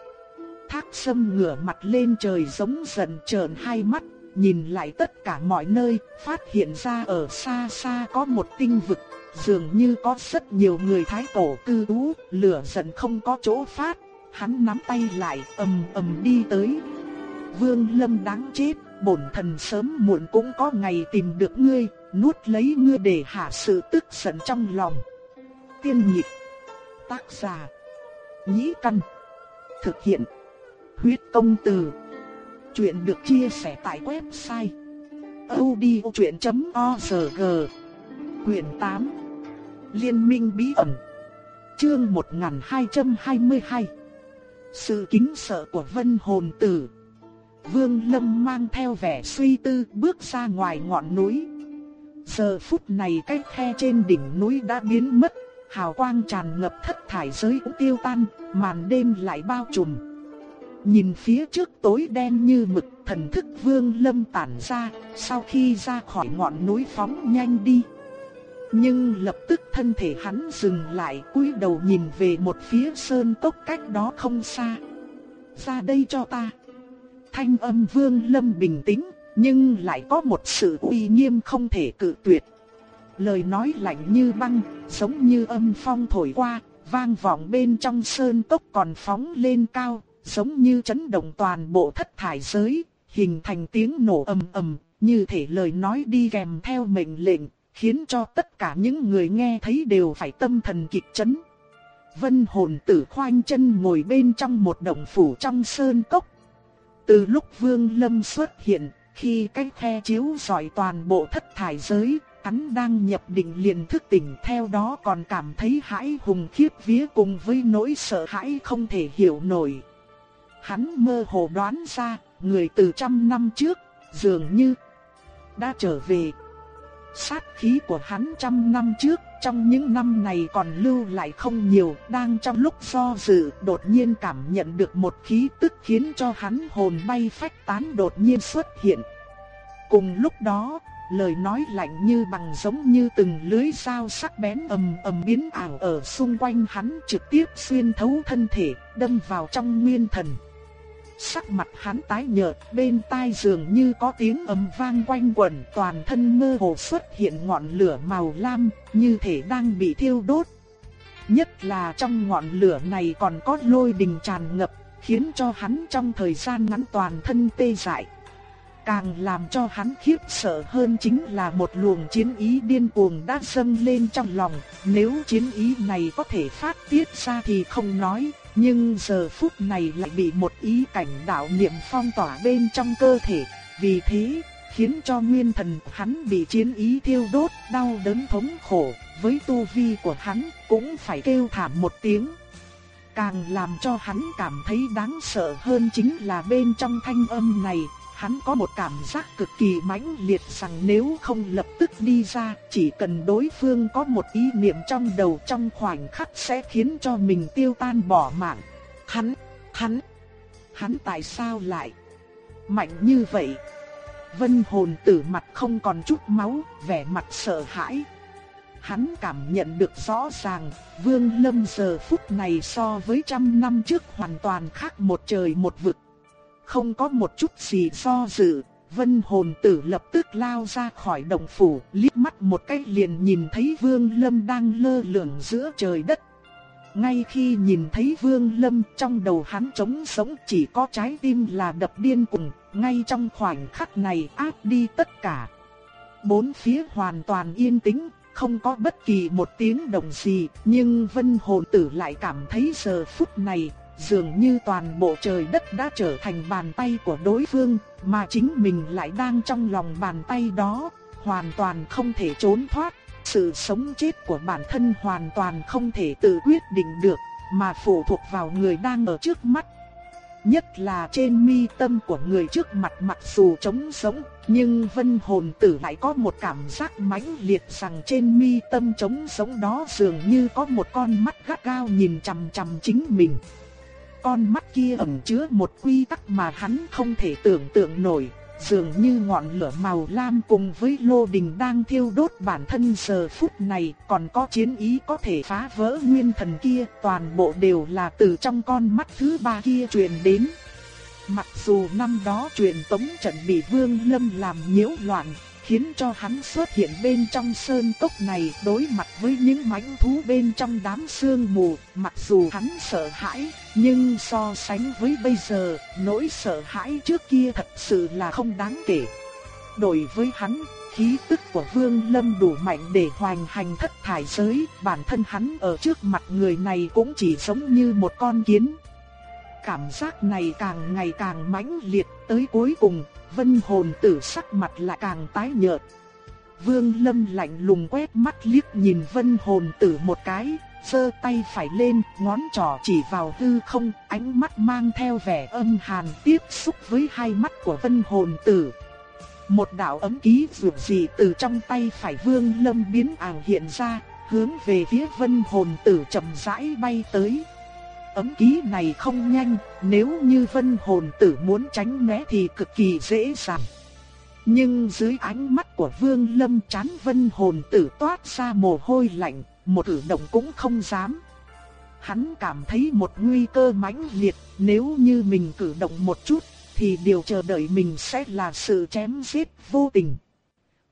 Thác sâm ngửa mặt lên trời giống dần trợn hai mắt, nhìn lại tất cả mọi nơi, phát hiện ra ở xa xa có một tinh vực, dường như có rất nhiều người thái cổ cư trú, lửa giận không có chỗ phát, hắn nắm tay lại, ầm ầm đi tới. Vương Lâm đáng chết, bổn thần sớm muộn cũng có ngày tìm được ngươi, nuốt lấy ngươi để hạ sự tức giận trong lòng. Tiên nhịp, tác giả, nhĩ căn, thực hiện Huyết công từ. Chuyện được chia sẻ tại website odchuyện.org. Quyền 8. Liên minh bí ẩn. Chương 1222. Sự kính sợ của Vân Hồn Tử. Vương Lâm mang theo vẻ suy tư bước ra ngoài ngọn núi. Giờ phút này cái khe trên đỉnh núi đã biến mất, hào quang tràn ngập thất thải giới cũng tiêu tan, màn đêm lại bao trùm. Nhìn phía trước tối đen như mực, thần thức vương lâm tản ra, sau khi ra khỏi ngọn núi phóng nhanh đi. Nhưng lập tức thân thể hắn dừng lại cúi đầu nhìn về một phía sơn tốc cách đó không xa. Ra đây cho ta. Thanh âm vương lâm bình tĩnh, nhưng lại có một sự uy nghiêm không thể cự tuyệt. Lời nói lạnh như băng, giống như âm phong thổi qua, vang vọng bên trong sơn tốc còn phóng lên cao, giống như chấn động toàn bộ thất thải giới, hình thành tiếng nổ ầm ầm, như thể lời nói đi kèm theo mệnh lệnh, khiến cho tất cả những người nghe thấy đều phải tâm thần kịch chấn. Vân hồn tử khoanh chân ngồi bên trong một động phủ trong sơn cốc. Từ lúc Vương Lâm xuất hiện, khi cái khe chiếu rọi toàn bộ thất thải giới, hắn đang nhập định liền thức tỉnh theo đó còn cảm thấy hãi hùng khiếp vía cùng với nỗi sợ hãi không thể hiểu nổi. Hắn mơ hồ đoán ra, người từ trăm năm trước, dường như đã trở về. Sát khí của hắn trăm năm trước, trong những năm này còn lưu lại không nhiều, đang trong lúc do dự, đột nhiên cảm nhận được một khí tức khiến cho hắn hồn bay phách tán đột nhiên xuất hiện. Cùng lúc đó, lời nói lạnh như bằng giống như từng lưới dao sắc bén ầm ầm biến ảo ở xung quanh hắn trực tiếp xuyên thấu thân thể, đâm vào trong nguyên thần. Sắc mặt hắn tái nhợt, bên tai dường như có tiếng ầm vang quanh quẩn, toàn thân mơ hồ xuất hiện ngọn lửa màu lam, như thể đang bị thiêu đốt. Nhất là trong ngọn lửa này còn có lôi đình tràn ngập, khiến cho hắn trong thời gian ngắn toàn thân tê dại. Càng làm cho hắn khiếp sợ hơn chính là một luồng chiến ý điên cuồng đã dâng lên trong lòng, nếu chiến ý này có thể phát tiết ra thì không nói, nhưng giờ phút này lại bị một ý cảnh đạo niệm phong tỏa bên trong cơ thể, vì thế khiến cho nguyên thần hắn bị chiến ý thiêu đốt, đau đớn thống khổ, với tu vi của hắn cũng phải kêu thảm một tiếng. Càng làm cho hắn cảm thấy đáng sợ hơn chính là bên trong thanh âm này, hắn có một cảm giác cực kỳ mãnh liệt rằng nếu không lập tức đi ra, chỉ cần đối phương có một ý niệm trong đầu trong khoảnh khắc sẽ khiến cho mình tiêu tan bỏ mạng. Hắn, hắn, hắn tại sao lại mạnh như vậy? Vân hồn tử mặt không còn chút máu, vẻ mặt sợ hãi. Hắn cảm nhận được rõ ràng, Vương Lâm giờ phút này so với trăm năm trước hoàn toàn khác một trời một vực. Không có một chút gì do dự, vân hồn tử lập tức lao ra khỏi đồng phủ, liếc mắt một cái liền nhìn thấy vương lâm đang lơ lửng giữa trời đất. Ngay khi nhìn thấy vương lâm trong đầu hắn trống sống chỉ có trái tim là đập điên cùng, ngay trong khoảnh khắc này áp đi tất cả. Bốn phía hoàn toàn yên tĩnh, không có bất kỳ một tiếng động gì, nhưng vân hồn tử lại cảm thấy giờ phút này dường như toàn bộ trời đất đã trở thành bàn tay của đối phương, mà chính mình lại đang trong lòng bàn tay đó, hoàn toàn không thể trốn thoát. Sự sống chết của bản thân hoàn toàn không thể tự quyết định được, mà phụ thuộc vào người đang ở trước mắt. Nhất là trên mi tâm của người trước mặt mặc dù trống sống, nhưng vân hồn tử lại có một cảm giác mãnh liệt rằng trên mi tâm trống sống đó dường như có một con mắt gắt gao nhìn chằm chằm chính mình con mắt kia ẩn chứa một quy tắc mà hắn không thể tưởng tượng nổi, dường như ngọn lửa màu lam cùng với lô đình đang thiêu đốt bản thân giờ phút này, còn có chiến ý có thể phá vỡ nguyên thần kia, toàn bộ đều là từ trong con mắt thứ ba kia truyền đến. Mặc dù năm đó truyền tống trận bị Vương Lâm làm nhiễu loạn, khiến cho hắn xuất hiện bên trong sơn cốc này đối mặt với những mãnh thú bên trong đám sương mù, mặc dù hắn sợ hãi, nhưng so sánh với bây giờ, nỗi sợ hãi trước kia thật sự là không đáng kể. Đối với hắn, khí tức của Vương Lâm đủ mạnh để hoành hành thất thải giới, bản thân hắn ở trước mặt người này cũng chỉ giống như một con kiến. Cảm giác này càng ngày càng mãnh liệt, tới cuối cùng, vân hồn tử sắc mặt lại càng tái nhợt. Vương Lâm lạnh lùng quét mắt liếc nhìn vân hồn tử một cái, giơ tay phải lên, ngón trỏ chỉ vào hư không, ánh mắt mang theo vẻ âm hàn tiếp xúc với hai mắt của vân hồn tử. Một đạo ấm ký dường gì từ trong tay phải vương lâm biến ảo hiện ra, hướng về phía vân hồn tử chậm rãi bay tới. Ấm ký này không nhanh, nếu như vân hồn tử muốn tránh né thì cực kỳ dễ dàng. Nhưng dưới ánh mắt của vương lâm chán vân hồn tử toát ra mồ hôi lạnh, một cử động cũng không dám. Hắn cảm thấy một nguy cơ mãnh liệt, nếu như mình cử động một chút, thì điều chờ đợi mình sẽ là sự chém giết vô tình.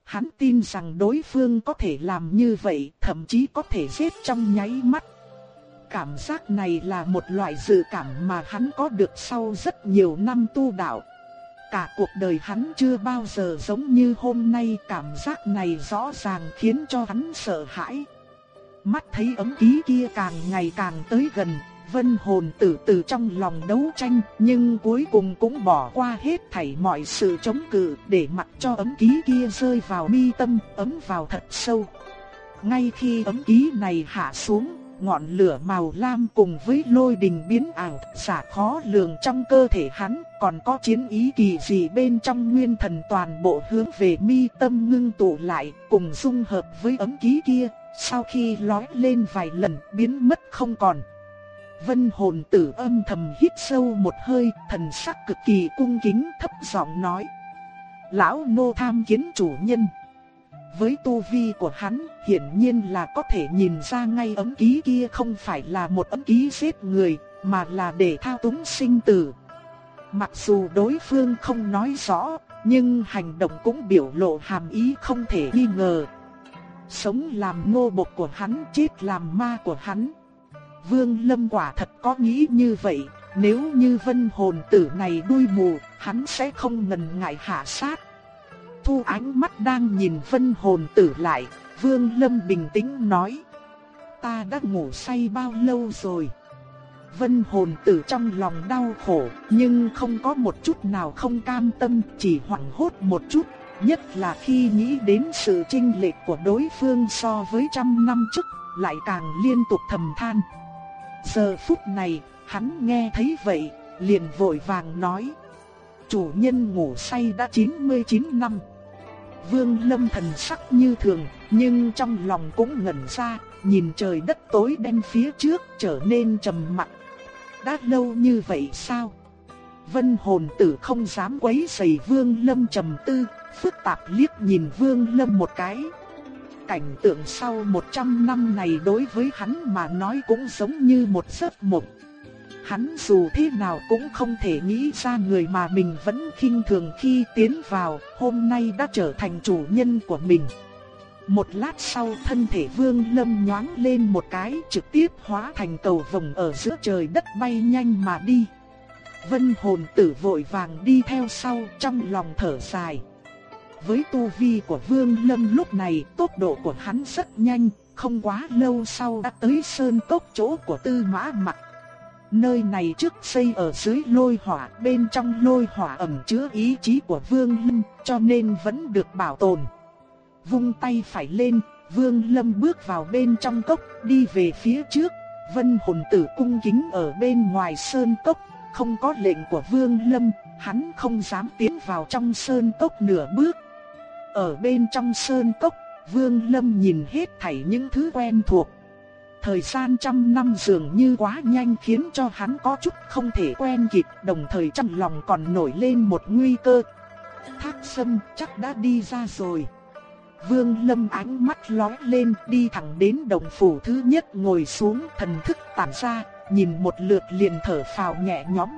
Hắn tin rằng đối phương có thể làm như vậy, thậm chí có thể giết trong nháy mắt. Cảm giác này là một loại dự cảm mà hắn có được sau rất nhiều năm tu đạo. Cả cuộc đời hắn chưa bao giờ giống như hôm nay cảm giác này rõ ràng khiến cho hắn sợ hãi. Mắt thấy ấm ký kia càng ngày càng tới gần, vân hồn tử từ trong lòng đấu tranh, nhưng cuối cùng cũng bỏ qua hết thảy mọi sự chống cự để mặc cho ấm ký kia rơi vào mi tâm, ấm vào thật sâu. Ngay khi ấm ký này hạ xuống, ngọn lửa màu lam cùng với lôi đình biến ảo, xả khó lường trong cơ thể hắn, còn có chiến ý kỳ dị bên trong nguyên thần toàn bộ hướng về mi tâm ngưng tụ lại, cùng dung hợp với ấm ký kia, sau khi lói lên vài lần biến mất không còn. Vân hồn tử âm thầm hít sâu một hơi, thần sắc cực kỳ cung kính thấp giọng nói. Lão nô tham kiến chủ nhân. Với tu vi của hắn, hiển nhiên là có thể nhìn ra ngay ấm ký kia không phải là một ấm ký giết người, mà là để thao túng sinh tử. Mặc dù đối phương không nói rõ, nhưng hành động cũng biểu lộ hàm ý không thể nghi ngờ. Sống làm nô bộc của hắn, chết làm ma của hắn. Vương Lâm quả thật có nghĩ như vậy, nếu như vân hồn tử này đuôi mù, hắn sẽ không ngần ngại hạ sát. Thu ánh mắt đang nhìn vân hồn tử lại, Vương Lâm bình tĩnh nói. Ta đã ngủ say bao lâu rồi? Vân hồn tử trong lòng đau khổ, nhưng không có một chút nào không cam tâm, chỉ hoảng hốt một chút, nhất là khi nghĩ đến sự chênh lệch của đối phương so với trăm năm trước, lại càng liên tục thầm than. Giờ phút này, hắn nghe thấy vậy, liền vội vàng nói. Chủ nhân ngủ say đã 99 năm. Vương Lâm thần sắc như thường, nhưng trong lòng cũng ngẩn ra, nhìn trời đất tối đen phía trước trở nên trầm mặc. Đã lâu như vậy sao? Vân hồn tử không dám quấy rầy Vương Lâm trầm tư, phức tạp liếc nhìn Vương Lâm một cái. Cảnh tượng sau 100 năm này đối với hắn mà nói cũng giống như một giấc mộng. Hắn dù thế nào cũng không thể nghĩ ra người mà mình vẫn khinh thường khi tiến vào, hôm nay đã trở thành chủ nhân của mình. Một lát sau thân thể vương lâm nhoáng lên một cái trực tiếp hóa thành cầu vồng ở giữa trời đất bay nhanh mà đi. Vân hồn tử vội vàng đi theo sau trong lòng thở dài. Với tu vi của vương lâm lúc này tốc độ của hắn rất nhanh, không quá lâu sau đã tới sơn cốc chỗ của tư mã mặc. Nơi này trước xây ở dưới lôi hỏa, bên trong lôi hỏa ẩn chứa ý chí của Vương Lâm, cho nên vẫn được bảo tồn. Vung tay phải lên, Vương Lâm bước vào bên trong cốc, đi về phía trước. Vân hồn tử cung kính ở bên ngoài sơn cốc, không có lệnh của Vương Lâm, hắn không dám tiến vào trong sơn cốc nửa bước. Ở bên trong sơn cốc, Vương Lâm nhìn hết thảy những thứ quen thuộc, Thời gian trăm năm dường như quá nhanh khiến cho hắn có chút không thể quen kịp, đồng thời trong lòng còn nổi lên một nguy cơ. Thác sâm chắc đã đi ra rồi. Vương Lâm ánh mắt lóe lên đi thẳng đến đồng phủ thứ nhất ngồi xuống thần thức tản ra, nhìn một lượt liền thở phào nhẹ nhõm.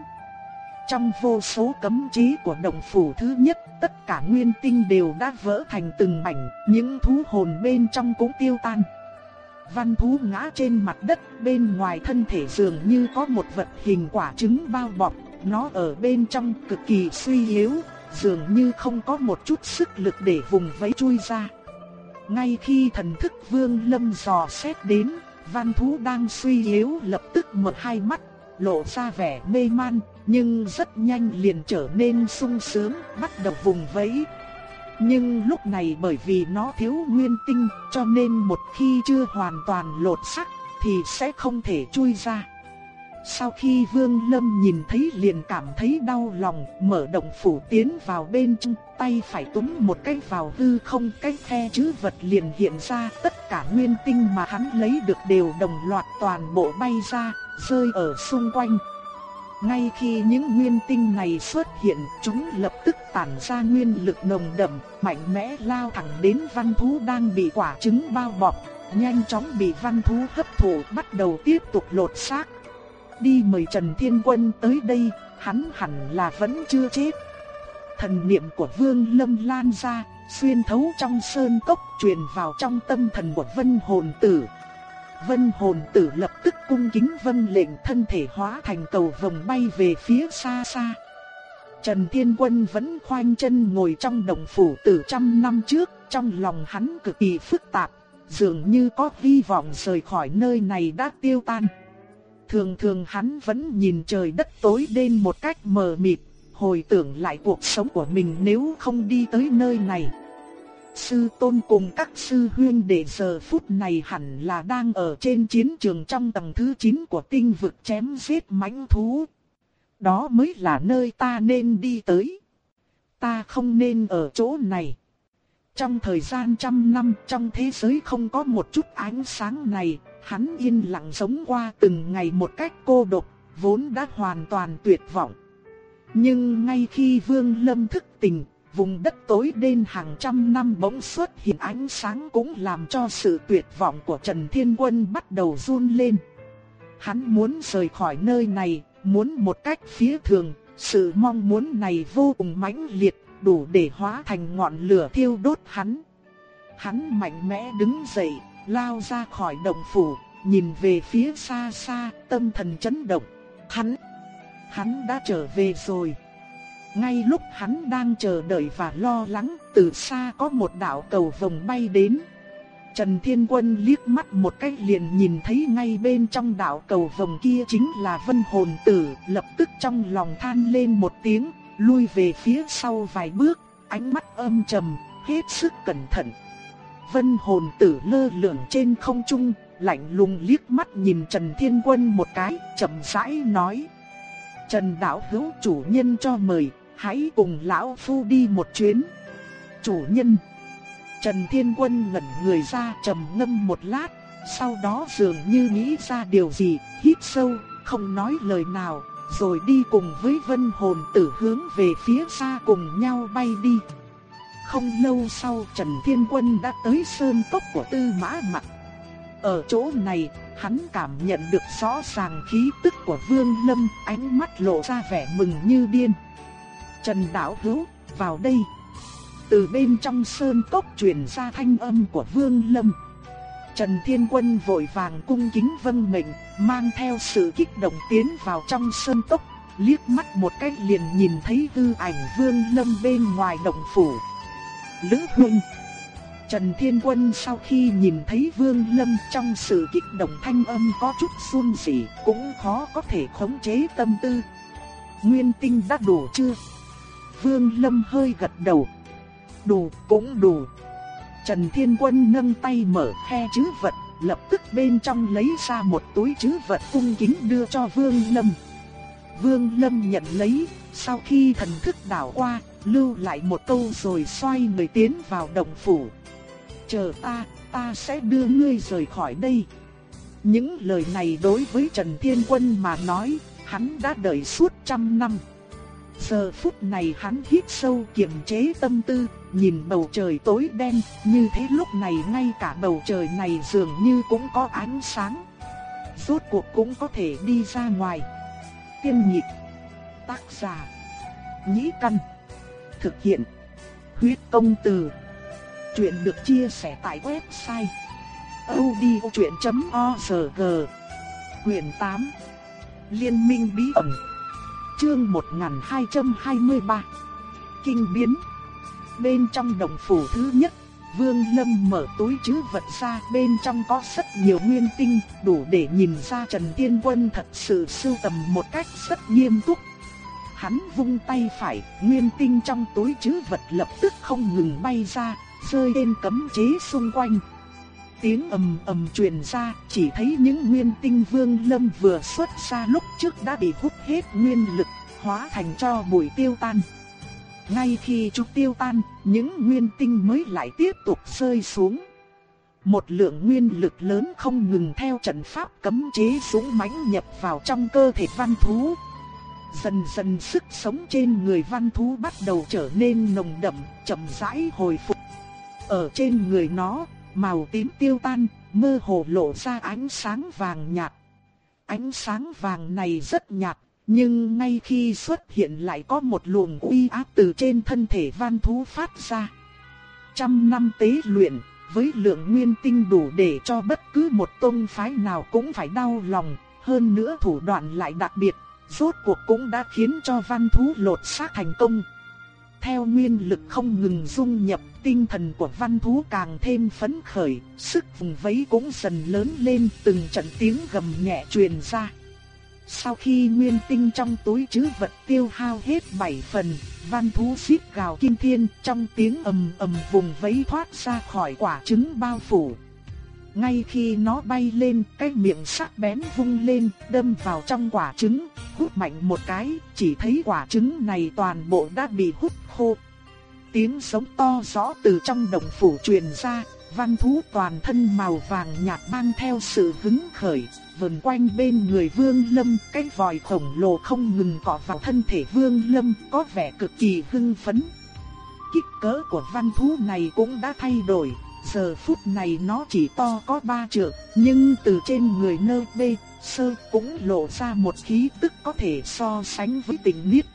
Trong vô số cấm chế của động phủ thứ nhất, tất cả nguyên tinh đều đã vỡ thành từng mảnh, những thú hồn bên trong cũng tiêu tan văn thú ngã trên mặt đất, bên ngoài thân thể dường như có một vật hình quả trứng bao bọc, nó ở bên trong cực kỳ suy yếu, dường như không có một chút sức lực để vùng vẫy chui ra. Ngay khi thần thức vương lâm dò xét đến, văn thú đang suy yếu lập tức mở hai mắt, lộ ra vẻ mê man, nhưng rất nhanh liền trở nên sung sướng, bắt đầu vùng vẫy, nhưng lúc này bởi vì nó thiếu nguyên tinh cho nên một khi chưa hoàn toàn lột sắc thì sẽ không thể chui ra. Sau khi Vương Lâm nhìn thấy liền cảm thấy đau lòng, mở động phủ tiến vào bên trong, tay phải túm một cái vào hư không, cái khe chữ vật liền hiện ra, tất cả nguyên tinh mà hắn lấy được đều đồng loạt toàn bộ bay ra, rơi ở xung quanh. Ngay khi những nguyên tinh này xuất hiện, chúng lập tức tản ra nguyên lực nồng đậm, mạnh mẽ lao thẳng đến văn thú đang bị quả trứng bao bọc, nhanh chóng bị văn thú hấp thụ bắt đầu tiếp tục lột xác. Đi mời Trần Thiên Quân tới đây, hắn hẳn là vẫn chưa chết. Thần niệm của Vương Lâm lan ra, xuyên thấu trong sơn cốc truyền vào trong tâm thần của Vân Hồn Tử. Vân hồn tử lập tức cung kính vân lệnh thân thể hóa thành cầu vòng bay về phía xa xa. Trần Thiên Quân vẫn khoanh chân ngồi trong đồng phủ từ trăm năm trước, trong lòng hắn cực kỳ phức tạp, dường như có hy vọng rời khỏi nơi này đã tiêu tan. Thường thường hắn vẫn nhìn trời đất tối đen một cách mờ mịt, hồi tưởng lại cuộc sống của mình nếu không đi tới nơi này. Sư tôn cùng các sư huyên đệ giờ phút này hẳn là đang ở trên chiến trường trong tầng thứ 9 của tinh vực chém giết mãnh thú. Đó mới là nơi ta nên đi tới. Ta không nên ở chỗ này. Trong thời gian trăm năm trong thế giới không có một chút ánh sáng này, hắn yên lặng sống qua từng ngày một cách cô độc, vốn đã hoàn toàn tuyệt vọng. Nhưng ngay khi Vương Lâm thức tỉnh, vùng đất tối đen hàng trăm năm bỗng xuất hiện ánh sáng cũng làm cho sự tuyệt vọng của Trần Thiên Quân bắt đầu run lên. Hắn muốn rời khỏi nơi này, muốn một cách phía thường, sự mong muốn này vô cùng mãnh liệt, đủ để hóa thành ngọn lửa thiêu đốt hắn. Hắn mạnh mẽ đứng dậy, lao ra khỏi động phủ, nhìn về phía xa xa, tâm thần chấn động. Hắn, hắn đã trở về rồi. Ngay lúc hắn đang chờ đợi và lo lắng, từ xa có một đạo cầu vồng bay đến. Trần Thiên Quân liếc mắt một cái liền nhìn thấy ngay bên trong đạo cầu vồng kia chính là Vân Hồn Tử, lập tức trong lòng than lên một tiếng, lui về phía sau vài bước, ánh mắt âm trầm, hết sức cẩn thận. Vân Hồn Tử lơ lửng trên không trung, lạnh lùng liếc mắt nhìn Trần Thiên Quân một cái, chậm rãi nói: "Trần đạo hữu chủ nhân cho mời, hãy cùng lão phu đi một chuyến." "Chủ nhân?" Trần Thiên Quân ngẩn người ra trầm ngâm một lát, sau đó dường như nghĩ ra điều gì, hít sâu, không nói lời nào, rồi đi cùng với vân hồn tử hướng về phía xa cùng nhau bay đi. Không lâu sau Trần Thiên Quân đã tới sơn cốc của Tư Mã Mặc. Ở chỗ này, hắn cảm nhận được rõ ràng khí tức của Vương Lâm, ánh mắt lộ ra vẻ mừng như điên. Trần Đạo Hữu, vào đây. Từ bên trong sơn cốc truyền ra thanh âm của Vương Lâm. Trần Thiên Quân vội vàng cung kính vâng mệnh, mang theo sự kích động tiến vào trong sơn cốc, liếc mắt một cái liền nhìn thấy hư ảnh Vương Lâm bên ngoài động phủ. Lữ Hưng Trần Thiên Quân sau khi nhìn thấy Vương Lâm trong sự kích động thanh âm có chút run rỉ, cũng khó có thể khống chế tâm tư. Nguyên tinh đã đủ chưa? Vương Lâm hơi gật đầu, đủ cũng đủ. Trần Thiên Quân nâng tay mở khe chữ vật, lập tức bên trong lấy ra một túi chữ vật cung kính đưa cho Vương Lâm. Vương Lâm nhận lấy, sau khi thần thức đảo qua, lưu lại một câu rồi xoay người tiến vào động phủ. Chờ ta, ta sẽ đưa ngươi rời khỏi đây. Những lời này đối với Trần Thiên Quân mà nói, hắn đã đợi suốt trăm năm. Giờ phút này hắn hít sâu kiềm chế tâm tư, nhìn bầu trời tối đen, như thế lúc này ngay cả bầu trời này dường như cũng có ánh sáng. Rốt cuộc cũng có thể đi ra ngoài. Tiên nhịp, tác giả, nhĩ căn, thực hiện, huyết công từ. Chuyện được chia sẻ tại website odchuyện.org Quyền 8 Liên minh bí ẩn. Chương 1223 Kinh biến Bên trong đồng phủ thứ nhất Vương Lâm mở túi chứ vật ra bên trong có rất nhiều nguyên tinh đủ để nhìn ra Trần Tiên Quân thật sự sưu tầm một cách rất nghiêm túc. Hắn vung tay phải, nguyên tinh trong túi chứ vật lập tức không ngừng bay ra, rơi lên cấm chế xung quanh. Tiếng ầm ầm truyền ra, chỉ thấy những nguyên tinh Vương Lâm vừa xuất ra lúc trước đã bị hút hết nguyên lực, hóa thành cho bụi tiêu tan. Ngay khi chúng tiêu tan, những nguyên tinh mới lại tiếp tục rơi xuống. Một lượng nguyên lực lớn không ngừng theo trận pháp cấm chế súng mãnh nhập vào trong cơ thể văn thú. Dần dần sức sống trên người văn thú bắt đầu trở nên nồng đậm, chậm rãi hồi phục. Ở trên người nó, màu tím tiêu tan, mơ hồ lộ ra ánh sáng vàng nhạt. Ánh sáng vàng này rất nhạt, nhưng ngay khi xuất hiện lại có một luồng uy áp từ trên thân thể văn thú phát ra. Trăm năm tế luyện, với lượng nguyên tinh đủ để cho bất cứ một tôn phái nào cũng phải đau lòng, hơn nữa thủ đoạn lại đặc biệt, rốt cuộc cũng đã khiến cho văn thú lột xác thành công. Theo nguyên lực không ngừng dung nhập, tinh thần của văn thú càng thêm phấn khởi, sức vùng vẫy cũng dần lớn lên, từng trận tiếng gầm nhẹ truyền ra. Sau khi nguyên tinh trong túi trữ vật tiêu hao hết 7 phần, văn thú xít gào kinh thiên trong tiếng ầm ầm vùng vẫy thoát ra khỏi quả trứng bao phủ. Ngay khi nó bay lên, cái miệng sắc bén vung lên, đâm vào trong quả trứng, hút mạnh một cái, chỉ thấy quả trứng này toàn bộ đã bị hút khô. Tiếng sống to rõ từ trong đồng phủ truyền ra, văn thú toàn thân màu vàng nhạt mang theo sự hứng khởi, vần quanh bên người Vương Lâm, cái vòi khổng lồ không ngừng cọ vào thân thể Vương Lâm, có vẻ cực kỳ hưng phấn. Kích cỡ của văn thú này cũng đã thay đổi, giờ phút này nó chỉ to có ba trượng, nhưng từ trên người nơ bê, sơ cũng lộ ra một khí tức có thể so sánh với tình niết.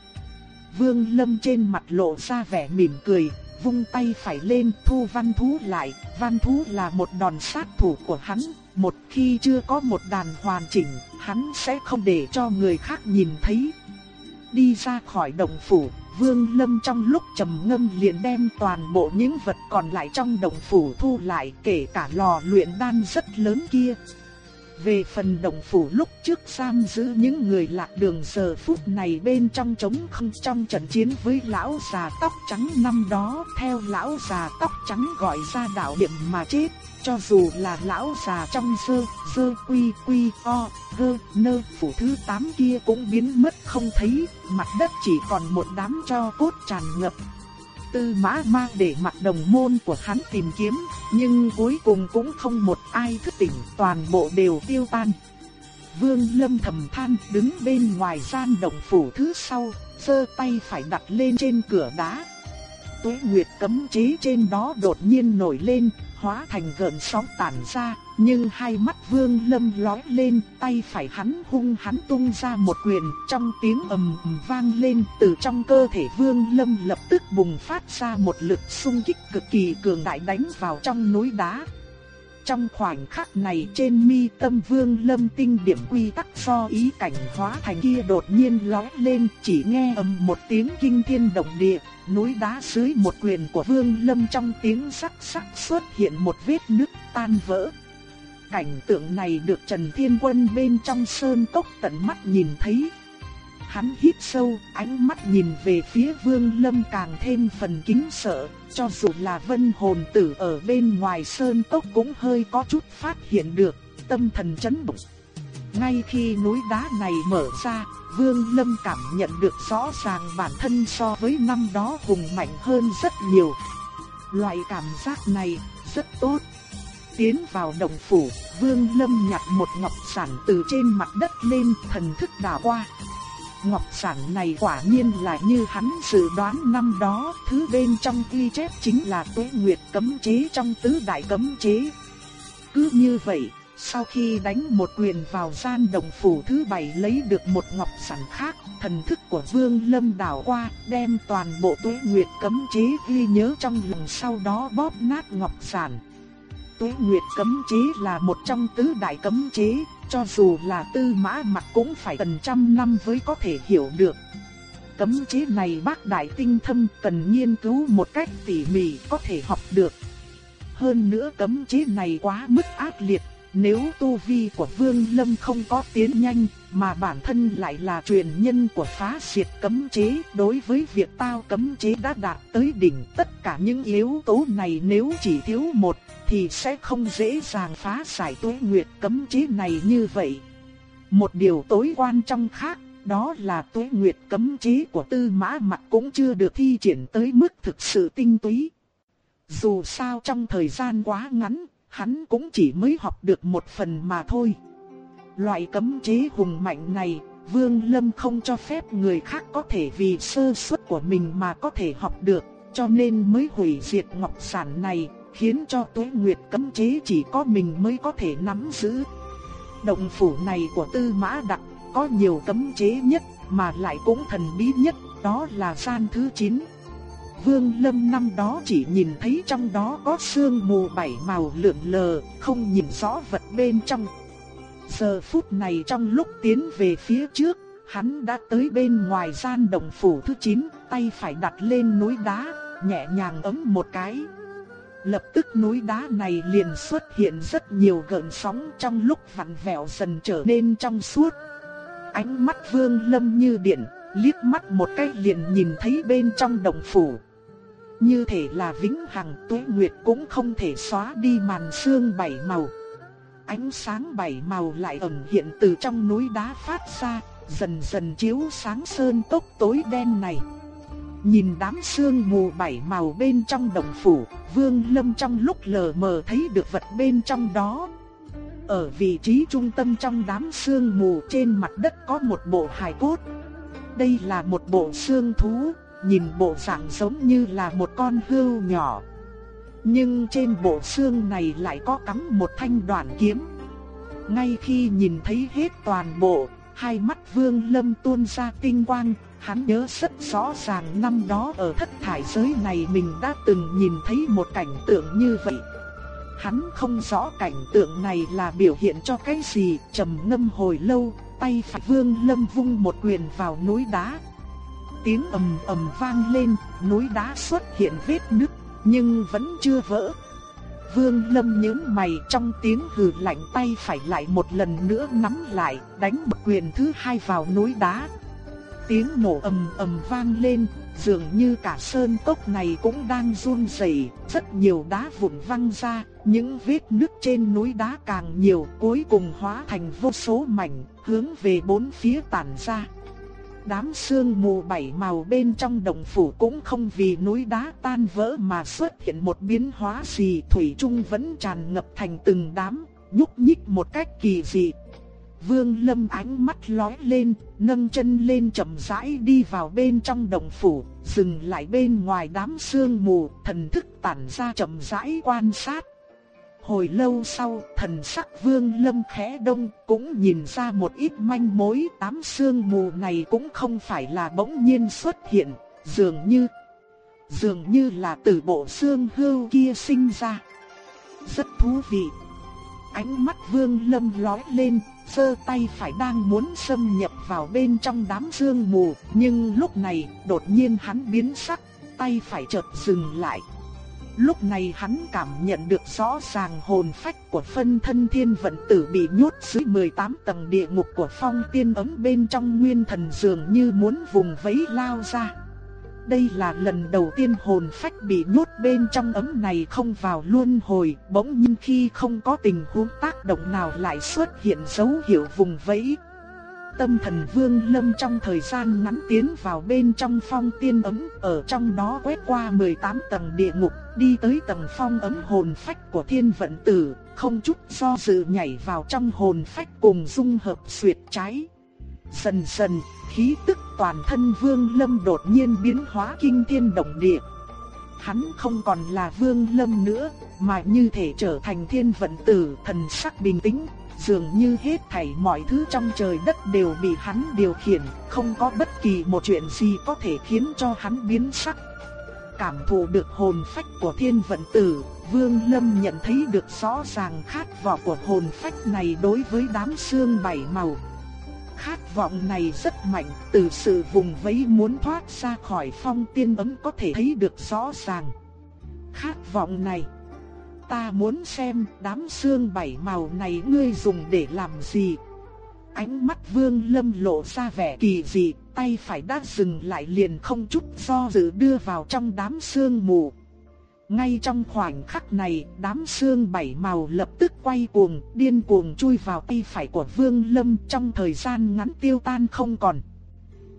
Vương Lâm trên mặt lộ ra vẻ mỉm cười, vung tay phải lên thu văn thú lại, văn thú là một đòn sát thủ của hắn, một khi chưa có một đàn hoàn chỉnh, hắn sẽ không để cho người khác nhìn thấy. Đi ra khỏi động phủ, Vương Lâm trong lúc trầm ngâm liền đem toàn bộ những vật còn lại trong động phủ thu lại kể cả lò luyện đan rất lớn kia. Về phần động phủ lúc trước giam giữ những người lạc đường giờ phút này bên trong trống không trong trận chiến với lão già tóc trắng năm đó theo lão già tóc trắng gọi ra đạo điểm mà chết. Cho dù là lão già trong sơ, sơ quy quy o, gơ, nơ phủ thứ tám kia cũng biến mất không thấy, mặt đất chỉ còn một đám cho cốt tràn ngập. Tư mã mang để mặt đồng môn của hắn tìm kiếm, nhưng cuối cùng cũng không một ai thức tỉnh, toàn bộ đều tiêu tan. Vương Lâm thầm than đứng bên ngoài gian động phủ thứ sau, giơ tay phải đặt lên trên cửa đá. Tuế Nguyệt cấm chế trên đó đột nhiên nổi lên, hóa thành gợn sóng tản ra, nhưng hai mắt Vương Lâm lóe lên, tay phải hắn hung hắn tung ra một quyền, trong tiếng ầm ầm vang lên, từ trong cơ thể Vương Lâm lập tức bùng phát ra một lực xung kích cực kỳ cường đại đánh vào trong núi đá. Trong khoảnh khắc này trên mi tâm vương lâm tinh điểm quy tắc do ý cảnh hóa thành kia đột nhiên lóe lên chỉ nghe ầm một tiếng kinh thiên động địa, núi đá dưới một quyền của vương lâm trong tiếng sắc sắc xuất hiện một vết nứt tan vỡ. Cảnh tượng này được Trần Thiên Quân bên trong sơn cốc tận mắt nhìn thấy, Hắn hít sâu, ánh mắt nhìn về phía Vương Lâm càng thêm phần kính sợ, cho dù là vân hồn tử ở bên ngoài sơn cốc cũng hơi có chút phát hiện được, tâm thần chấn động. Ngay khi núi đá này mở ra, Vương Lâm cảm nhận được rõ ràng bản thân so với năm đó hùng mạnh hơn rất nhiều. Loại cảm giác này rất tốt. Tiến vào đồng phủ, Vương Lâm nhặt một ngọc sản từ trên mặt đất lên, thần thức đảo qua. Ngọc sản này quả nhiên là như hắn dự đoán năm đó, thứ bên trong ghi chép chính là tuế nguyệt cấm chế trong tứ đại cấm chế. Cứ như vậy, sau khi đánh một quyền vào gian đồng phủ thứ bảy lấy được một ngọc sản khác, thần thức của Vương Lâm đảo qua, đem toàn bộ tuế nguyệt cấm chế ghi nhớ trong lòng sau đó bóp nát ngọc sản. Tuế nguyệt cấm chế là một trong tứ đại cấm chế, cho dù là tư mã mặt cũng phải cần trăm năm mới có thể hiểu được. Cấm chế này bác đại tinh thâm cần nghiên cứu một cách tỉ mỉ có thể học được. Hơn nữa cấm chế này quá mức ác liệt, nếu tu vi của Vương Lâm không có tiến nhanh, mà bản thân lại là truyền nhân của phá diệt cấm chế, đối với việc tao cấm chế đã đạt tới đỉnh, tất cả những yếu tố này nếu chỉ thiếu một thì sẽ không dễ dàng phá giải tuế nguyệt cấm chế này như vậy. Một điều tối quan trọng khác, đó là tuế nguyệt cấm chế của tư mã mặt cũng chưa được thi triển tới mức thực sự tinh túy. Dù sao trong thời gian quá ngắn, hắn cũng chỉ mới học được một phần mà thôi. Loại cấm chế hùng mạnh này, Vương Lâm không cho phép người khác có thể vì sơ suất của mình mà có thể học được, cho nên mới hủy diệt ngọc sản này, khiến cho tuế nguyệt cấm chế chỉ có mình mới có thể nắm giữ. Động phủ này của Tư Mã Đặc có nhiều cấm chế nhất mà lại cũng thần bí nhất, đó là gian thứ 9. Vương Lâm năm đó chỉ nhìn thấy trong đó có sương mù bảy màu lượn lờ, không nhìn rõ vật bên trong. Giờ phút này trong lúc tiến về phía trước, Hắn đã tới bên ngoài gian động phủ thứ 9, tay phải đặt lên núi đá, nhẹ nhàng ấm một cái. Lập tức núi đá này liền xuất hiện rất nhiều gợn sóng trong lúc vặn vẹo dần trở nên trong suốt. Ánh mắt vương lâm như điện, liếc mắt một cái liền nhìn thấy bên trong động phủ. Như thể là vĩnh hằng tuế nguyệt cũng không thể xóa đi màn sương bảy màu. Ánh sáng bảy màu lại ẩn hiện từ trong núi đá phát ra, dần dần chiếu sáng sơn tốc tối đen này. Nhìn đám sương mù bảy màu bên trong đồng phủ, Vương Lâm trong lúc lờ mờ thấy được vật bên trong đó. Ở vị trí trung tâm trong đám sương mù trên mặt đất có một bộ hài cốt. Đây là một bộ xương thú, nhìn bộ dạng giống như là một con hươu nhỏ. Nhưng trên bộ xương này lại có cắm một thanh đoạn kiếm. Ngay khi nhìn thấy hết toàn bộ, hai mắt Vương Lâm tuôn ra tinh quang, hắn nhớ rất rõ ràng năm đó ở thất thải giới này mình đã từng nhìn thấy một cảnh tượng như vậy. Hắn không rõ cảnh tượng này là biểu hiện cho cái gì, trầm ngâm hồi lâu, tay phải Vương Lâm vung một quyền vào núi đá. Tiếng ầm ầm vang lên, núi đá xuất hiện vết nứt, nhưng vẫn chưa vỡ. Vương Lâm nhướng mày trong tiếng hừ lạnh tay phải lại một lần nữa nắm lại, đánh một quyền thứ hai vào núi đá. Tiếng nổ ầm ầm vang lên, dường như cả sơn cốc này cũng đang run rẩy, rất nhiều đá vụn văng ra, những vết nứt trên núi đá càng nhiều, cuối cùng hóa thành vô số mảnh, hướng về bốn phía tản ra. Đám sương mù bảy màu bên trong đồng phủ cũng không vì núi đá tan vỡ mà xuất hiện một biến hóa gì thủy chung vẫn tràn ngập thành từng đám, nhúc nhích một cách kỳ dị. Vương Lâm ánh mắt lóe lên, nâng chân lên chậm rãi đi vào bên trong đồng phủ, dừng lại bên ngoài đám sương mù, thần thức tản ra chậm rãi quan sát. Hồi lâu sau, thần sắc Vương Lâm khẽ đông, cũng nhìn ra một ít manh mối, đám sương mù này cũng không phải là bỗng nhiên xuất hiện, dường như dường như là từ bộ xương hưu kia sinh ra. Rất thú vị. Ánh mắt Vương Lâm lóe lên, giơ tay phải đang muốn xâm nhập vào bên trong đám sương mù, nhưng lúc này, đột nhiên hắn biến sắc, tay phải chợt dừng lại. Lúc này hắn cảm nhận được rõ ràng hồn phách của phân thân thiên vận tử bị nhốt dưới 18 tầng địa ngục của phong tiên ấm bên trong nguyên thần dường như muốn vùng vẫy lao ra. Đây là lần đầu tiên hồn phách bị nhốt bên trong ấm này không vào luân hồi, bỗng nhiên khi không có tình huống tác động nào lại xuất hiện dấu hiệu vùng vẫy. Tâm thần vương lâm trong thời gian ngắn tiến vào bên trong phong tiên ấm, ở trong đó quét qua 18 tầng địa ngục, đi tới tầng phong ấm hồn phách của thiên vận tử, không chút do dự nhảy vào trong hồn phách cùng dung hợp xuyệt cháy Dần dần, khí tức toàn thân Vương Lâm đột nhiên biến hóa kinh thiên động địa. Hắn không còn là Vương Lâm nữa, mà như thể trở thành thiên vận tử, thần sắc bình tĩnh, dường như hết thảy mọi thứ trong trời đất đều bị hắn điều khiển, không có bất kỳ một chuyện gì có thể khiến cho hắn biến sắc. Cảm thụ được hồn phách của thiên vận tử, Vương Lâm nhận thấy được rõ ràng khát vọng của hồn phách này đối với đám xương bảy màu. Khát vọng này rất mạnh, từ sự vùng vẫy muốn thoát ra khỏi phong tiên ấm có thể thấy được rõ ràng. Khát vọng này, ta muốn xem đám xương bảy màu này ngươi dùng để làm gì. Ánh mắt vương lâm lộ ra vẻ kỳ dị, tay phải đã dừng lại liền không chút do dự đưa vào trong đám sương mù. Ngay trong khoảnh khắc này, đám sương bảy màu lập tức quay cuồng, điên cuồng chui vào tay phải của Vương Lâm trong thời gian ngắn tiêu tan không còn.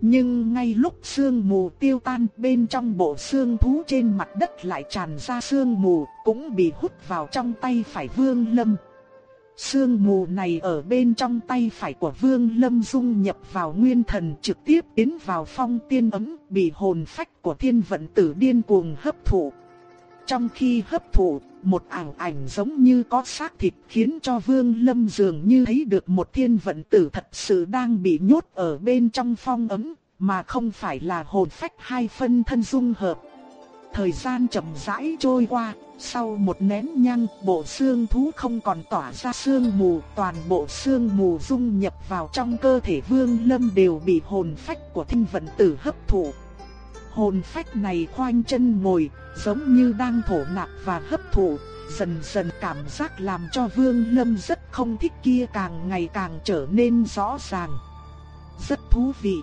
Nhưng ngay lúc sương mù tiêu tan bên trong bộ xương thú trên mặt đất lại tràn ra sương mù, cũng bị hút vào trong tay phải Vương Lâm. Sương mù này ở bên trong tay phải của Vương Lâm dung nhập vào nguyên thần trực tiếp tiến vào phong tiên ấm, bị hồn phách của thiên vận tử điên cuồng hấp thụ. Trong khi hấp thụ, một ảo ảnh giống như có xác thịt khiến cho Vương Lâm dường như thấy được một thiên vận tử thật sự đang bị nhốt ở bên trong phong ấm, mà không phải là hồn phách hai phân thân dung hợp. Thời gian chậm rãi trôi qua, sau một nén nhang, bộ xương thú không còn tỏa ra xương mù, toàn bộ xương mù dung nhập vào trong cơ thể Vương Lâm đều bị hồn phách của Thinh Vận Tử hấp thụ. Hồn phách này khoanh chân ngồi, giống như đang thổ nạp và hấp thụ, dần dần cảm giác làm cho Vương Lâm rất không thích kia càng ngày càng trở nên rõ ràng. Rất thú vị.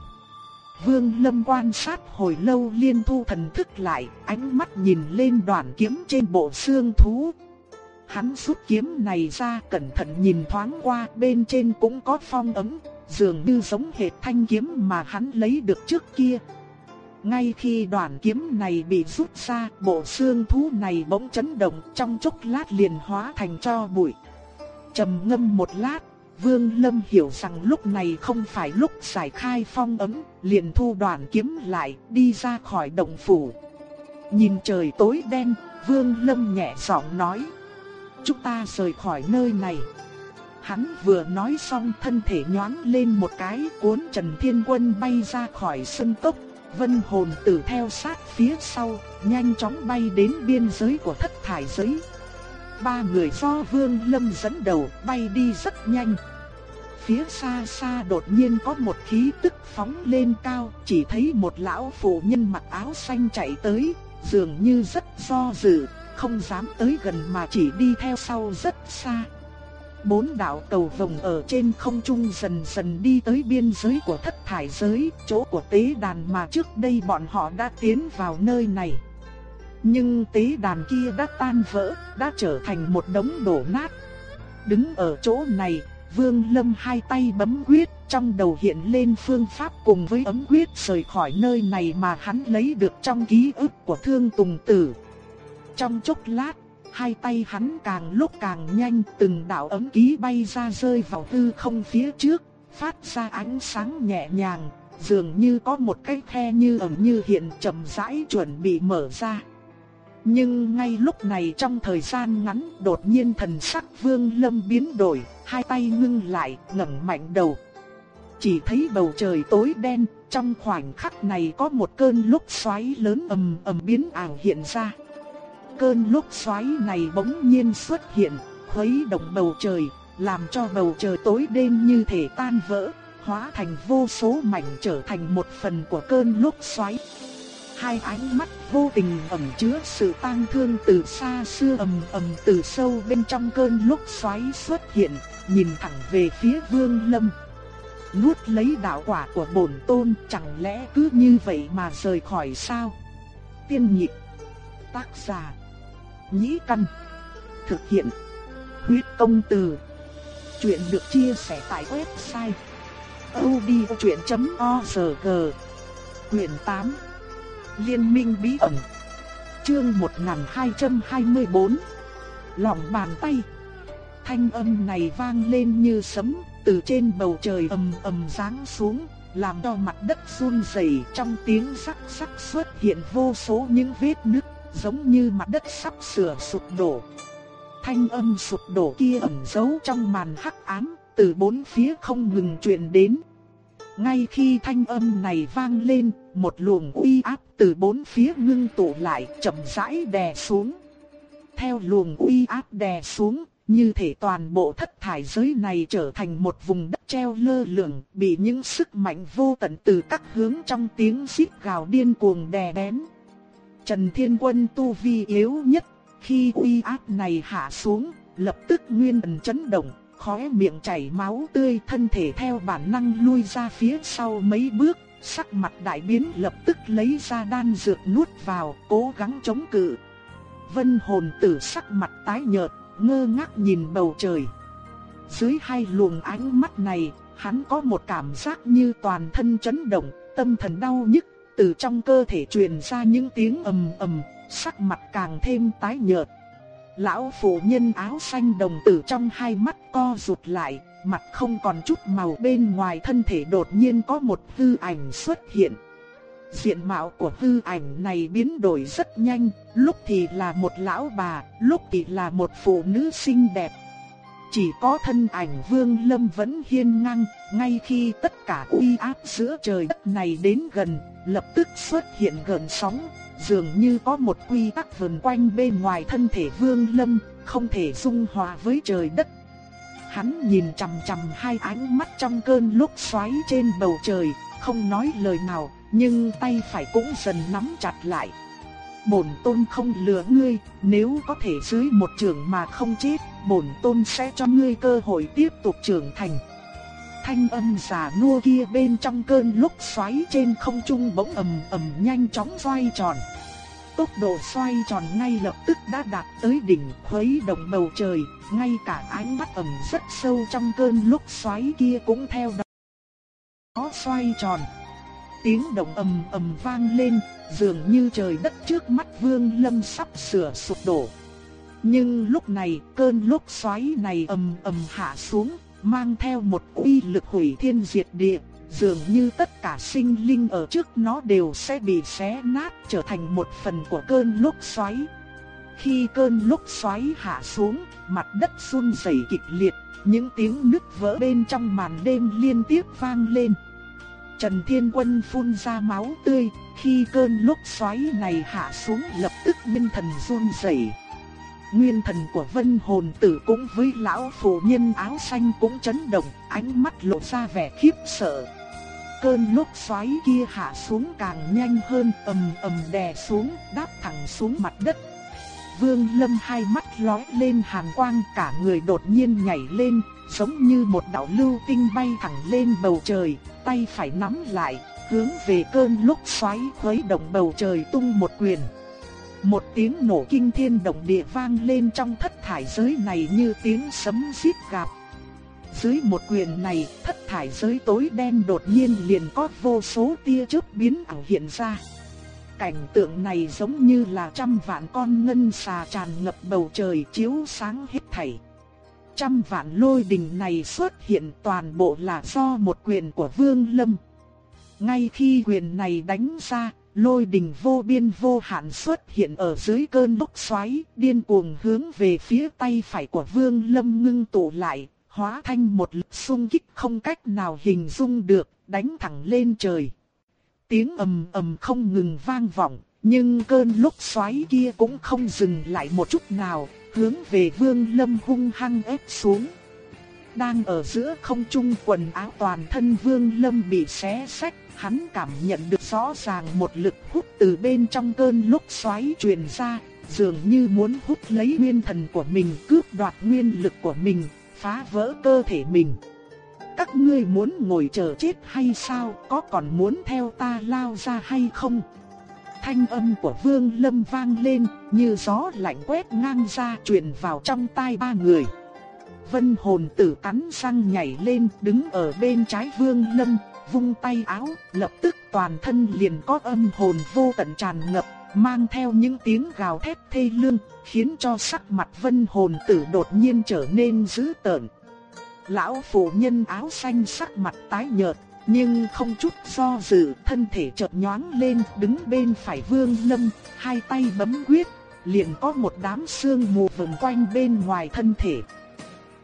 Vương Lâm quan sát hồi lâu liên thu thần thức lại, ánh mắt nhìn lên đoạn kiếm trên bộ xương thú. Hắn rút kiếm này ra cẩn thận nhìn thoáng qua bên trên cũng có phong ấm, dường như giống hệt thanh kiếm mà hắn lấy được trước kia. Ngay khi đoạn kiếm này bị rút ra, bộ xương thú này bỗng chấn động trong chốc lát liền hóa thành cho bụi. trầm ngâm một lát, Vương Lâm hiểu rằng lúc này không phải lúc giải khai phong ấm, liền thu đoạn kiếm lại, đi ra khỏi động phủ. Nhìn trời tối đen, Vương Lâm nhẹ giọng nói: "Chúng ta rời khỏi nơi này." Hắn vừa nói xong thân thể nhoáng lên một cái, cuốn Trần Thiên Quân bay ra khỏi sân tốc, Vân hồn tử theo sát phía sau, nhanh chóng bay đến biên giới của thất thải giới. Ba người do Vương Lâm dẫn đầu bay đi rất nhanh. Phía xa xa đột nhiên có một khí tức phóng lên cao, chỉ thấy một lão phụ nhân mặc áo xanh chạy tới, dường như rất do dự, không dám tới gần mà chỉ đi theo sau rất xa. Bốn đạo cầu vồng ở trên không trung dần dần đi tới biên giới của thất thải giới, chỗ của tế đàn mà trước đây bọn họ đã tiến vào nơi này. Nhưng tế đàn kia đã tan vỡ, đã trở thành một đống đổ nát. Đứng ở chỗ này, Vương Lâm hai tay bấm quyết, trong đầu hiện lên phương pháp cùng với ấm quyết rời khỏi nơi này mà hắn lấy được trong ký ức của Thương Tùng Tử. Trong chốc lát, hai tay hắn càng lúc càng nhanh, từng đạo ấm ký bay ra rơi vào hư không phía trước, phát ra ánh sáng nhẹ nhàng, dường như có một cái khe như ẩn như hiện chậm rãi chuẩn bị mở ra. Nhưng ngay lúc này trong thời gian ngắn đột nhiên thần sắc vương lâm biến đổi, hai tay ngưng lại, ngẩng mạnh đầu. Chỉ thấy bầu trời tối đen, trong khoảnh khắc này có một cơn lốc xoáy lớn ầm ầm biến ảo hiện ra cơn lốc xoáy này bỗng nhiên xuất hiện, khuấy động bầu trời, làm cho bầu trời tối đen như thể tan vỡ, hóa thành vô số mảnh trở thành một phần của cơn lốc xoáy. Hai ánh mắt vô tình ẩn chứa sự tang thương từ xa xưa ầm ầm từ sâu bên trong cơn lốc xoáy xuất hiện, nhìn thẳng về phía Vương Lâm. Nuốt lấy đạo quả của bổn tôn, chẳng lẽ cứ như vậy mà rời khỏi sao? Tiên nhị Tác giả Nhĩ Căn. Thực hiện. Huyết công từ. Chuyện được chia sẻ tại website. odchuyện.org Quyền 8. Liên minh bí ẩn. Chương 1224. Lòng bàn tay. Thanh âm này vang lên như sấm, từ trên bầu trời ầm ầm giáng xuống, làm cho mặt đất run rẩy trong tiếng sắc sắc xuất hiện vô số những vết nứt giống như mặt đất sắp sửa sụp đổ. Thanh âm sụp đổ kia ẩn giấu trong màn hắc ám, từ bốn phía không ngừng truyền đến. Ngay khi thanh âm này vang lên, một luồng uy áp từ bốn phía ngưng tụ lại, chậm rãi đè xuống. Theo luồng uy áp đè xuống, như thể toàn bộ thất thải giới này trở thành một vùng đất treo lơ lửng, bị những sức mạnh vô tận từ các hướng trong tiếng xít gào điên cuồng đè bén. Trần Thiên Quân tu vi yếu nhất, khi uy áp này hạ xuống, lập tức nguyên ẩn chấn động, khóe miệng chảy máu tươi thân thể theo bản năng lui ra phía sau mấy bước, sắc mặt đại biến lập tức lấy ra đan dược nuốt vào, cố gắng chống cự. Vân hồn tử sắc mặt tái nhợt, ngơ ngác nhìn bầu trời. Dưới hai luồng ánh mắt này, hắn có một cảm giác như toàn thân chấn động, tâm thần đau nhức, từ trong cơ thể truyền ra những tiếng ầm ầm, sắc mặt càng thêm tái nhợt. Lão phụ nhân áo xanh đồng tử trong hai mắt co rụt lại, mặt không còn chút màu bên ngoài thân thể đột nhiên có một hư ảnh xuất hiện. Diện mạo của hư ảnh này biến đổi rất nhanh, lúc thì là một lão bà, lúc thì là một phụ nữ xinh đẹp. Chỉ có thân ảnh Vương Lâm vẫn hiên ngang, ngay khi tất cả uy áp giữa trời đất này đến gần, lập tức xuất hiện gần sóng, dường như có một quy tắc vần quanh bên ngoài thân thể Vương Lâm, không thể dung hòa với trời đất. Hắn nhìn chằm chằm hai ánh mắt trong cơn lúc xoáy trên bầu trời, không nói lời nào, nhưng tay phải cũng dần nắm chặt lại. Bổn tôn không lừa ngươi, nếu có thể dưới một trường mà không chết, bổn tôn sẽ cho ngươi cơ hội tiếp tục trưởng thành. Thanh âm giả nua kia bên trong cơn lúc xoáy trên không trung bỗng ầm ầm nhanh chóng xoay tròn. Tốc độ xoay tròn ngay lập tức đã đạt tới đỉnh khuấy động bầu trời, ngay cả ánh mắt ẩn rất sâu trong cơn lúc xoáy kia cũng theo đó. Nó xoay tròn. Tiếng động ầm ầm vang lên, dường như trời đất trước mắt Vương Lâm sắp sửa sụp đổ. Nhưng lúc này, cơn lúc xoáy này ầm ầm hạ xuống, mang theo một uy lực hủy thiên diệt địa, dường như tất cả sinh linh ở trước nó đều sẽ bị xé nát trở thành một phần của cơn lốc xoáy. Khi cơn lốc xoáy hạ xuống, mặt đất run rẩy kịch liệt, những tiếng nứt vỡ bên trong màn đêm liên tiếp vang lên. Trần Thiên Quân phun ra máu tươi, khi cơn lốc xoáy này hạ xuống lập tức minh thần run rẩy. Nguyên thần của vân hồn tử cũng với lão phụ nhân áo xanh cũng chấn động, ánh mắt lộ ra vẻ khiếp sợ. Cơn lốc xoáy kia hạ xuống càng nhanh hơn, ầm ầm đè xuống, đáp thẳng xuống mặt đất. Vương Lâm hai mắt lóe lên hàn quang, cả người đột nhiên nhảy lên, giống như một đạo lưu tinh bay thẳng lên bầu trời, tay phải nắm lại, hướng về cơn lốc xoáy khuấy động bầu trời tung một quyền. Một tiếng nổ kinh thiên động địa vang lên trong thất thải giới này như tiếng sấm rít gào. Dưới một quyền này, thất thải giới tối đen đột nhiên liền có vô số tia chớp biến ảo hiện ra. Cảnh tượng này giống như là trăm vạn con ngân xà tràn ngập bầu trời chiếu sáng hết thảy. Trăm vạn lôi đình này xuất hiện toàn bộ là do một quyền của Vương Lâm. Ngay khi quyền này đánh ra, lôi đình vô biên vô hạn xuất hiện ở dưới cơn lốc xoáy, điên cuồng hướng về phía tay phải của Vương Lâm ngưng tụ lại, hóa thành một lực xung kích không cách nào hình dung được, đánh thẳng lên trời. Tiếng ầm ầm không ngừng vang vọng, nhưng cơn lốc xoáy kia cũng không dừng lại một chút nào, hướng về Vương Lâm hung hăng ép xuống. Đang ở giữa không trung quần áo toàn thân Vương Lâm bị xé rách hắn cảm nhận được rõ ràng một lực hút từ bên trong cơn lốc xoáy truyền ra, dường như muốn hút lấy nguyên thần của mình, cướp đoạt nguyên lực của mình, phá vỡ cơ thể mình. Các ngươi muốn ngồi chờ chết hay sao, có còn muốn theo ta lao ra hay không? Thanh âm của Vương Lâm vang lên, như gió lạnh quét ngang ra truyền vào trong tai ba người. Vân hồn tử cắn răng nhảy lên, đứng ở bên trái Vương Lâm, vung tay áo, lập tức toàn thân liền có âm hồn vô tận tràn ngập, mang theo những tiếng gào thét thê lương, khiến cho sắc mặt vân hồn tử đột nhiên trở nên dữ tợn. Lão phụ nhân áo xanh sắc mặt tái nhợt, nhưng không chút do dự, thân thể chợt nhoáng lên, đứng bên phải Vương Lâm, hai tay bấm quyết, liền có một đám sương mù vần quanh bên ngoài thân thể.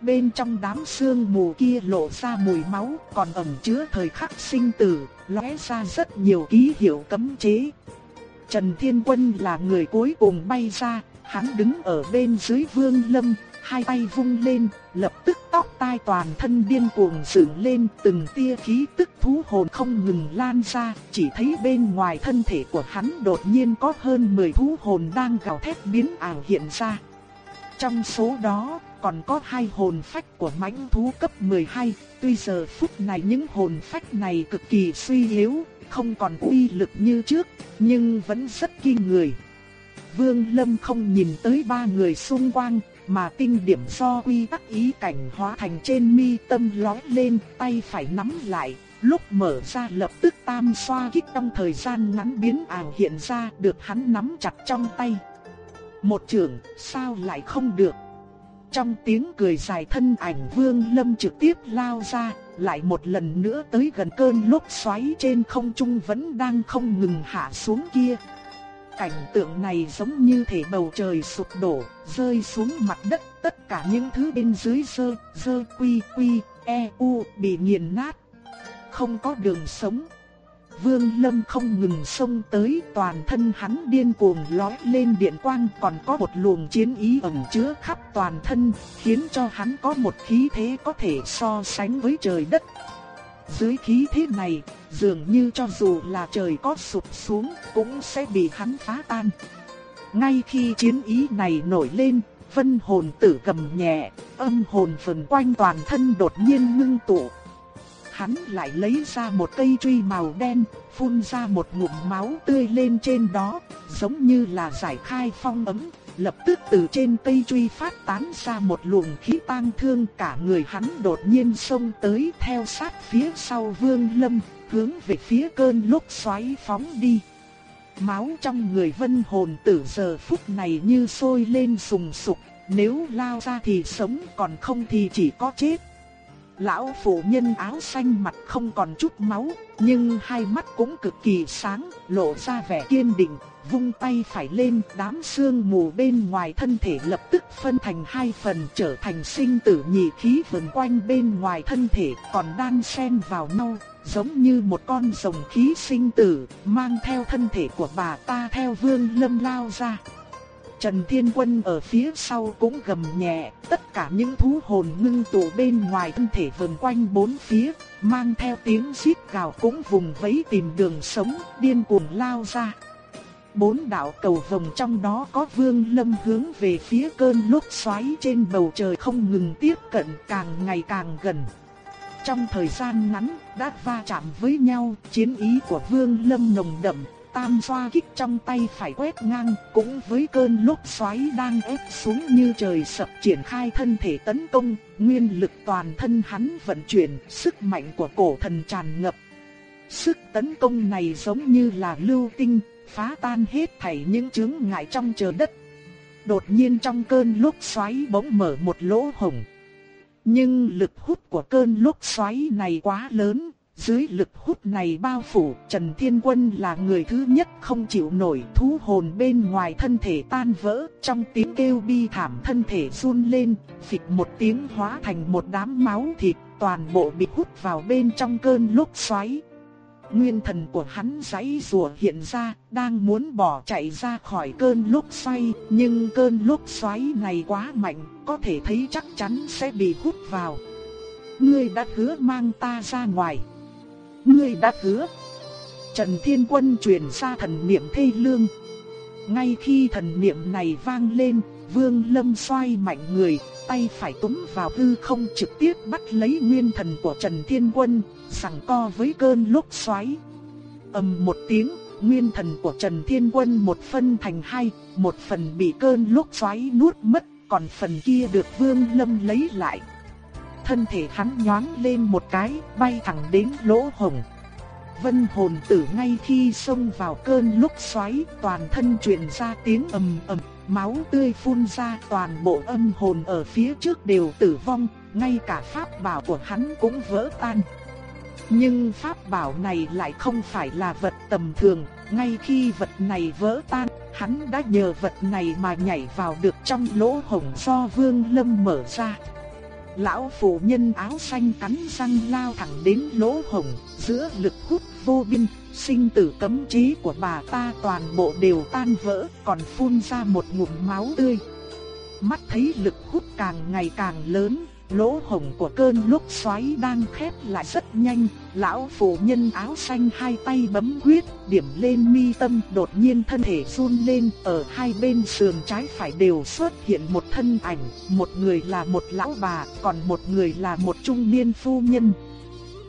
Bên trong đám sương mù kia lộ ra mùi máu, còn ẩn chứa thời khắc sinh tử, lóe ra rất nhiều ký hiệu cấm chế. Trần Thiên Quân là người cuối cùng bay ra, hắn đứng ở bên dưới Vương Lâm, hai tay vung lên, lập tức tóc tai toàn thân điên cuồng dựng lên, từng tia khí tức thú hồn không ngừng lan ra, chỉ thấy bên ngoài thân thể của hắn đột nhiên có hơn 10 thú hồn đang gào thét biến ảo hiện ra. Trong số đó, còn có hai hồn phách của mãnh thú cấp 12, tuy giờ phút này những hồn phách này cực kỳ suy yếu, không còn uy lực như trước, nhưng vẫn rất kinh người. Vương Lâm không nhìn tới ba người xung quanh, mà tinh điểm do quy tắc ý cảnh hóa thành trên mi tâm lói lên, tay phải nắm lại, lúc mở ra lập tức tam xoa kích trong thời gian ngắn biến ảo hiện ra được hắn nắm chặt trong tay. Một trường, sao lại không được? Trong tiếng cười dài thân ảnh Vương Lâm trực tiếp lao ra, lại một lần nữa tới gần cơn lốc xoáy trên không trung vẫn đang không ngừng hạ xuống kia. Cảnh tượng này giống như thể bầu trời sụp đổ, rơi xuống mặt đất, tất cả những thứ bên dưới sơ, sơ quy quy, e u bị nghiền nát. Không có đường sống. Vương Lâm không ngừng xông tới, toàn thân hắn điên cuồng lói lên điện quang, còn có một luồng chiến ý ẩn chứa khắp toàn thân, khiến cho hắn có một khí thế có thể so sánh với trời đất. Dưới khí thế này, dường như cho dù là trời có sụp xuống, cũng sẽ bị hắn phá tan. Ngay khi chiến ý này nổi lên, vân hồn tử cầm nhẹ, âm hồn phần quanh toàn thân đột nhiên ngưng tụ. Hắn lại lấy ra một cây truy màu đen, phun ra một ngụm máu tươi lên trên đó, giống như là giải khai phong ấm, lập tức từ trên cây truy phát tán ra một luồng khí tang thương cả người hắn đột nhiên xông tới theo sát phía sau vương lâm, hướng về phía cơn lốc xoáy phóng đi. Máu trong người vân hồn tử giờ phút này như sôi lên sùng sục, nếu lao ra thì sống còn không thì chỉ có chết. Lão phụ nhân áo xanh mặt không còn chút máu, nhưng hai mắt cũng cực kỳ sáng, lộ ra vẻ kiên định, vung tay phải lên, đám xương mù bên ngoài thân thể lập tức phân thành hai phần trở thành sinh tử nhị khí vần quanh bên ngoài thân thể, còn đan xen vào nhau, giống như một con rồng khí sinh tử, mang theo thân thể của bà ta theo vương lâm lao ra. Trần Thiên Quân ở phía sau cũng gầm nhẹ, tất cả những thú hồn ngưng tụ bên ngoài thân thể vần quanh bốn phía, mang theo tiếng xít gào cũng vùng vẫy tìm đường sống, điên cuồng lao ra. Bốn đạo cầu vồng trong đó có vương lâm hướng về phía cơn lốc xoáy trên bầu trời không ngừng tiếp cận càng ngày càng gần. Trong thời gian ngắn, đã va chạm với nhau, chiến ý của vương lâm nồng đậm, tam xoa kích trong tay phải quét ngang, cũng với cơn lốc xoáy đang ép xuống như trời sập triển khai thân thể tấn công, nguyên lực toàn thân hắn vận chuyển, sức mạnh của cổ thần tràn ngập. Sức tấn công này giống như là lưu tinh, phá tan hết thảy những chướng ngại trong trời đất. Đột nhiên trong cơn lốc xoáy bỗng mở một lỗ hổng. Nhưng lực hút của cơn lốc xoáy này quá lớn, dưới lực hút này bao phủ, Trần Thiên Quân là người thứ nhất không chịu nổi thú hồn bên ngoài thân thể tan vỡ, trong tiếng kêu bi thảm thân thể run lên, phịch một tiếng hóa thành một đám máu thịt, toàn bộ bị hút vào bên trong cơn lốc xoáy. Nguyên thần của hắn giãy rùa hiện ra, đang muốn bỏ chạy ra khỏi cơn lốc xoay, nhưng cơn lốc xoáy này quá mạnh, có thể thấy chắc chắn sẽ bị hút vào. Ngươi đã hứa mang ta ra ngoài. Ngươi đã hứa. Trần Thiên Quân truyền ra thần niệm thê lương. Ngay khi thần niệm này vang lên, Vương Lâm xoay mạnh người, tay phải túm vào hư không trực tiếp bắt lấy nguyên thần của Trần Thiên Quân, sẵn co với cơn lốc xoáy. ầm một tiếng, nguyên thần của Trần Thiên Quân một phân thành hai, một phần bị cơn lốc xoáy nuốt mất, còn phần kia được Vương Lâm lấy lại. Thân thể hắn nhoáng lên một cái, bay thẳng đến lỗ hồng. Vân hồn tử ngay khi xông vào cơn lúc xoáy, toàn thân truyền ra tiếng ầm ầm, máu tươi phun ra, toàn bộ âm hồn ở phía trước đều tử vong, ngay cả pháp bảo của hắn cũng vỡ tan. Nhưng pháp bảo này lại không phải là vật tầm thường, ngay khi vật này vỡ tan, hắn đã nhờ vật này mà nhảy vào được trong lỗ hổng do Vương Lâm mở ra. Lão phụ nhân áo xanh cắn răng lao thẳng đến lỗ hổng, giữa lực hút vô biên, sinh tử cấm chí của bà ta toàn bộ đều tan vỡ, còn phun ra một ngụm máu tươi. Mắt thấy lực hút càng ngày càng lớn, lỗ hổng của cơn lốc xoáy đang khép lại rất nhanh, lão phụ nhân áo xanh hai tay bấm huyết, điểm lên mi tâm, đột nhiên thân thể run lên, ở hai bên sườn trái phải đều xuất hiện một thân ảnh, một người là một lão bà, còn một người là một trung niên phu nhân.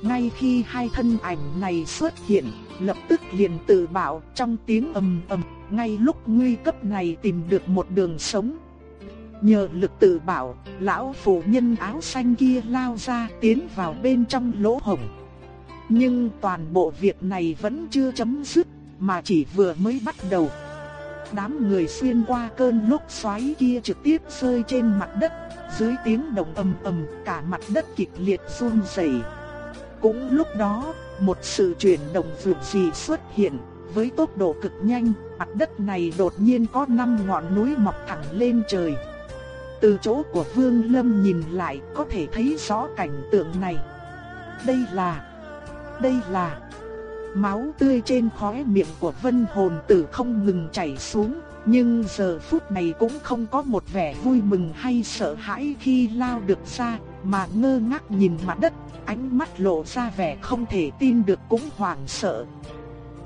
Ngay khi hai thân ảnh này xuất hiện, lập tức liền tự bảo trong tiếng ầm ầm, ngay lúc nguy cấp này tìm được một đường sống, Nhờ lực tự bảo, lão phụ nhân áo xanh kia lao ra tiến vào bên trong lỗ hổng. Nhưng toàn bộ việc này vẫn chưa chấm dứt, mà chỉ vừa mới bắt đầu. Đám người xuyên qua cơn lốc xoáy kia trực tiếp rơi trên mặt đất, dưới tiếng động ầm ầm, cả mặt đất kịch liệt run rẩy. Cũng lúc đó, một sự chuyển động vượt gì xuất hiện, với tốc độ cực nhanh, mặt đất này đột nhiên có năm ngọn núi mọc thẳng lên trời. Từ chỗ của Vương Lâm nhìn lại có thể thấy rõ cảnh tượng này. Đây là... Đây là... máu tươi trên khóe miệng của vân hồn tử không ngừng chảy xuống, nhưng giờ phút này cũng không có một vẻ vui mừng hay sợ hãi khi lao được ra, mà ngơ ngác nhìn mặt đất, ánh mắt lộ ra vẻ không thể tin được cũng hoảng sợ.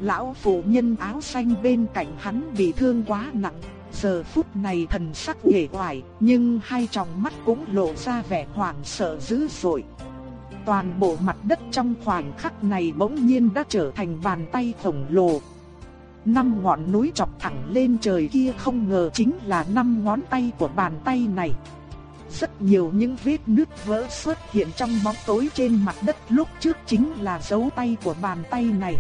Lão phụ nhân áo xanh bên cạnh hắn bị thương quá nặng, giờ phút này thần sắc nghề hoài, nhưng hai tròng mắt cũng lộ ra vẻ hoảng sợ dữ dội. Toàn bộ mặt đất trong khoảnh khắc này bỗng nhiên đã trở thành bàn tay khổng lồ. Năm ngọn núi chọc thẳng lên trời kia không ngờ chính là năm ngón tay của bàn tay này. Rất nhiều những vết nứt vỡ xuất hiện trong bóng tối trên mặt đất lúc trước chính là dấu tay của bàn tay này.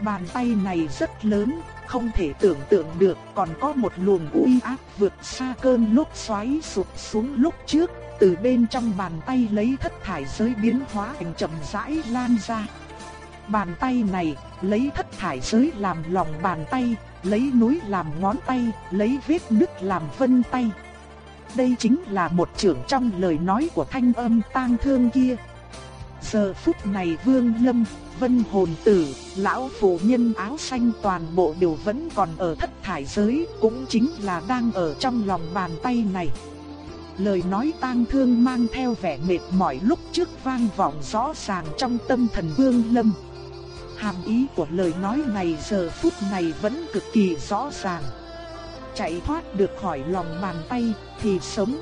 Bàn tay này rất lớn, không thể tưởng tượng được còn có một luồng uy áp vượt xa cơn lốc xoáy sụp xuống lúc trước, từ bên trong bàn tay lấy thất thải giới biến hóa thành chậm rãi lan ra. Bàn tay này lấy thất thải giới làm lòng bàn tay, lấy núi làm ngón tay, lấy vết nứt làm vân tay. Đây chính là một trưởng trong lời nói của thanh âm tang thương kia. Giờ phút này Vương Lâm, Vân Hồn Tử, Lão Phụ Nhân áo xanh toàn bộ đều vẫn còn ở thất thải giới, cũng chính là đang ở trong lòng bàn tay này. Lời nói tang thương mang theo vẻ mệt mỏi lúc trước vang vọng rõ ràng trong tâm thần Vương Lâm. Hàm ý của lời nói này giờ phút này vẫn cực kỳ rõ ràng. Chạy thoát được khỏi lòng bàn tay thì sống.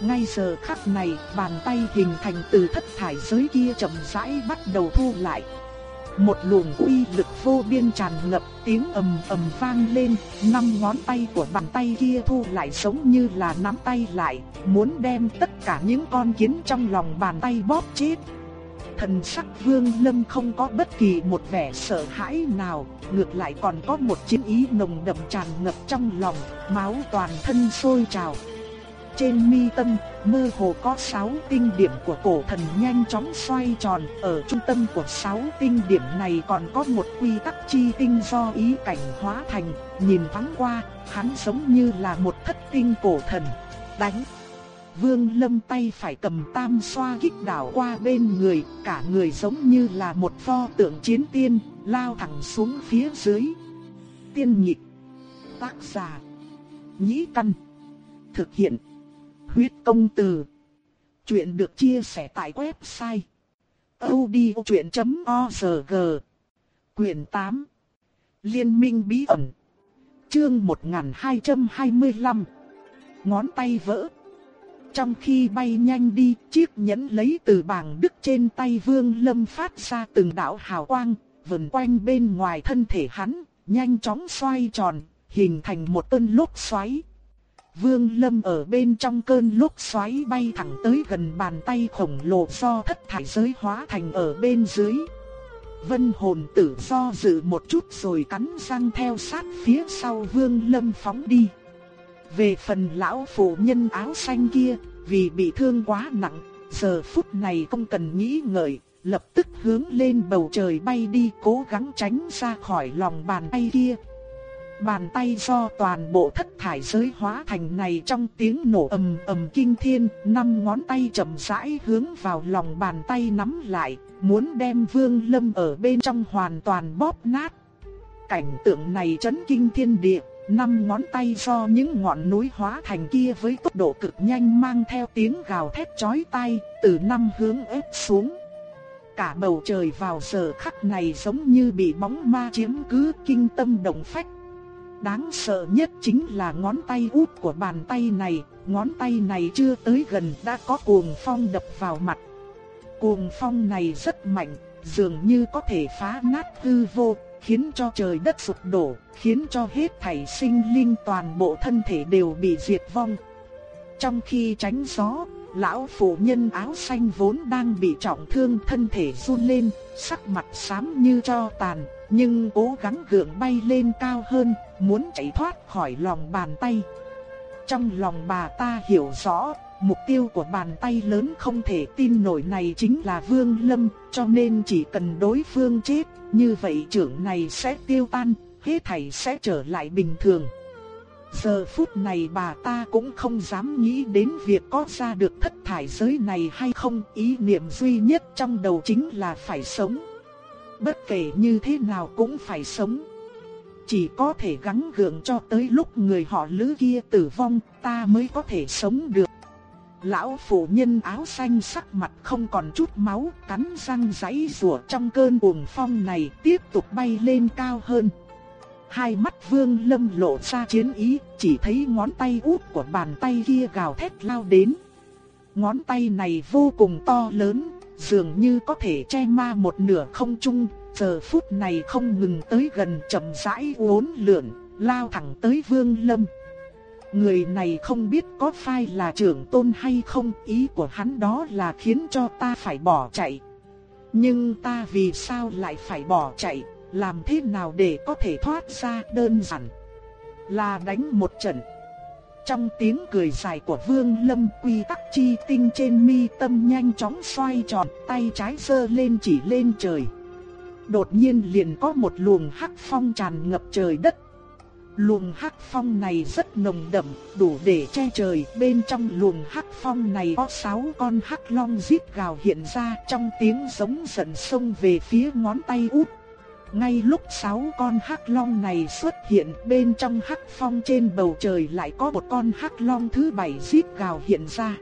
Ngay giờ khắc này, bàn tay hình thành từ thất thải giới kia chậm rãi bắt đầu thu lại. Một luồng uy lực vô biên tràn ngập, tiếng ầm ầm vang lên, năm ngón tay của bàn tay kia thu lại giống như là nắm tay lại, muốn đem tất cả những con kiến trong lòng bàn tay bóp chết. Thần sắc Vương Lâm không có bất kỳ một vẻ sợ hãi nào, ngược lại còn có một chiến ý nồng đậm tràn ngập trong lòng, máu toàn thân sôi trào. Trên mi tâm, mơ hồ có 6 tinh điểm của cổ thần nhanh chóng xoay tròn, ở trung tâm của 6 tinh điểm này còn có một quy tắc chi tinh do ý cảnh hóa thành, nhìn thoáng qua, hắn giống như là một thất tinh cổ thần. Đánh! Vương Lâm tay phải cầm tam xoa kích đảo qua bên người, cả người giống như là một pho tượng chiến tiên, lao thẳng xuống phía dưới. Tiên nhịp, tác giả, nhĩ căn, thực hiện, huyết công từ. Chuyện được chia sẻ tại website odchuyện.org, quyển 8, Liên minh bí ẩn, chương 1225, ngón tay vỡ. Trong khi bay nhanh đi, chiếc nhẫn lấy từ bảng đức trên tay Vương Lâm phát ra từng đạo hào quang, vần quanh bên ngoài thân thể hắn, nhanh chóng xoay tròn, hình thành một cơn lốc xoáy. Vương Lâm ở bên trong cơn lốc xoáy bay thẳng tới gần bàn tay khổng lồ do thất thải giới hóa thành ở bên dưới. Vân hồn tử do dự một chút rồi cắn răng theo sát phía sau Vương Lâm phóng đi. Về phần lão phụ nhân áo xanh kia, vì bị thương quá nặng, giờ phút này không cần nghĩ ngợi, lập tức hướng lên bầu trời bay đi cố gắng tránh ra khỏi lòng bàn tay kia. Bàn tay do toàn bộ thất thải giới hóa thành này trong tiếng nổ ầm ầm kinh thiên, năm ngón tay chậm rãi hướng vào lòng bàn tay nắm lại, muốn đem Vương Lâm ở bên trong hoàn toàn bóp nát. Cảnh tượng này chấn kinh thiên địa, Năm ngón tay do những ngọn núi hóa thành kia với tốc độ cực nhanh mang theo tiếng gào thét chói tai, từ năm hướng ép xuống. Cả bầu trời vào giờ khắc này giống như bị bóng ma chiếm cứ kinh tâm động phách. Đáng sợ nhất chính là ngón tay út của bàn tay này, ngón tay này chưa tới gần đã có cuồng phong đập vào mặt. Cuồng phong này rất mạnh, dường như có thể phá nát hư vô, khiến cho trời đất sụp đổ, khiến cho hết thảy sinh linh toàn bộ thân thể đều bị diệt vong. Trong khi tránh gió, lão phụ nhân áo xanh vốn đang bị trọng thương thân thể run lên, sắc mặt xám như cho tàn, nhưng cố gắng gượng bay lên cao hơn, muốn chạy thoát khỏi lòng bàn tay. Trong lòng bà ta hiểu rõ, mục tiêu của bàn tay lớn không thể tin nổi này chính là Vương Lâm, cho nên chỉ cần đối phương chết, như vậy trưởng này sẽ tiêu tan, hết thảy sẽ trở lại bình thường. Giờ phút này bà ta cũng không dám nghĩ đến việc có ra được thất thải giới này hay không, ý niệm duy nhất trong đầu chính là phải sống bất kể như thế nào cũng phải sống. Chỉ có thể gắng gượng cho tới lúc người họ lữ kia tử vong ta mới có thể sống được. Lão phụ nhân áo xanh sắc mặt không còn chút máu, cắn răng giãy rủa trong cơn cuồng phong này tiếp tục bay lên cao hơn. Hai mắt vương lâm lộ ra chiến ý, chỉ thấy ngón tay út của bàn tay kia gào thét lao đến. Ngón tay này vô cùng to lớn, dường như có thể che ma một nửa không trung, giờ phút này không ngừng tới gần chậm rãi uốn lượn, lao thẳng tới vương lâm. Người này không biết có phải là trưởng tôn hay không, ý của hắn đó là khiến cho ta phải bỏ chạy. Nhưng ta vì sao lại phải bỏ chạy, làm thế nào để có thể thoát ra đơn giản là đánh một trận. Trong tiếng cười dài của Vương Lâm quy tắc chi tinh trên mi tâm nhanh chóng xoay tròn, tay trái sơ lên chỉ lên trời. Đột nhiên liền có một luồng hắc phong tràn ngập trời đất. Luồng hắc phong này rất nồng đậm, đủ để che trời. Bên trong luồng hắc phong này có sáu con hắc long rít gào hiện ra trong tiếng giống giận sông về phía ngón tay út. Ngay lúc sáu con hắc long này xuất hiện bên trong hắc phong trên bầu trời lại có một con hắc long thứ bảy giết gào hiện ra.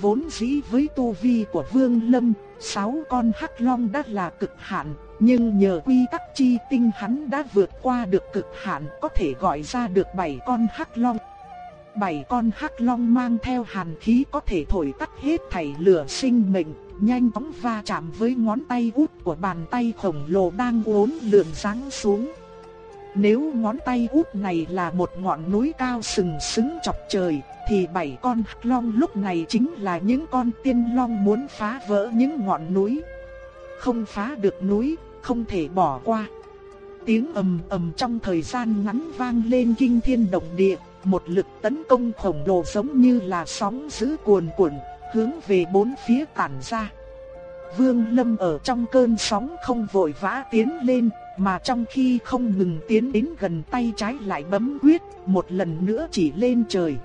Vốn dĩ với tu vi của Vương Lâm, sáu con hắc long đã là cực hạn, nhưng nhờ quy tắc chi tinh hắn đã vượt qua được cực hạn có thể gọi ra được bảy con hắc long. Bảy con hắc long mang theo hàn khí có thể thổi tắt hết thảy lửa sinh mệnh, nhanh chóng va chạm với ngón tay út của bàn tay khổng lồ đang uốn lượn sáng xuống. Nếu ngón tay út này là một ngọn núi cao sừng sững chọc trời, thì bảy con hắc long lúc này chính là những con tiên long muốn phá vỡ những ngọn núi. Không phá được núi, không thể bỏ qua. Tiếng ầm ầm trong thời gian ngắn vang lên kinh thiên động địa, một lực tấn công khổng lồ giống như là sóng dữ cuồn cuộn, hướng về bốn phía tản ra. Vương Lâm ở trong cơn sóng không vội vã tiến lên, mà trong khi không ngừng tiến đến gần tay trái lại bấm quyết, một lần nữa chỉ lên trời.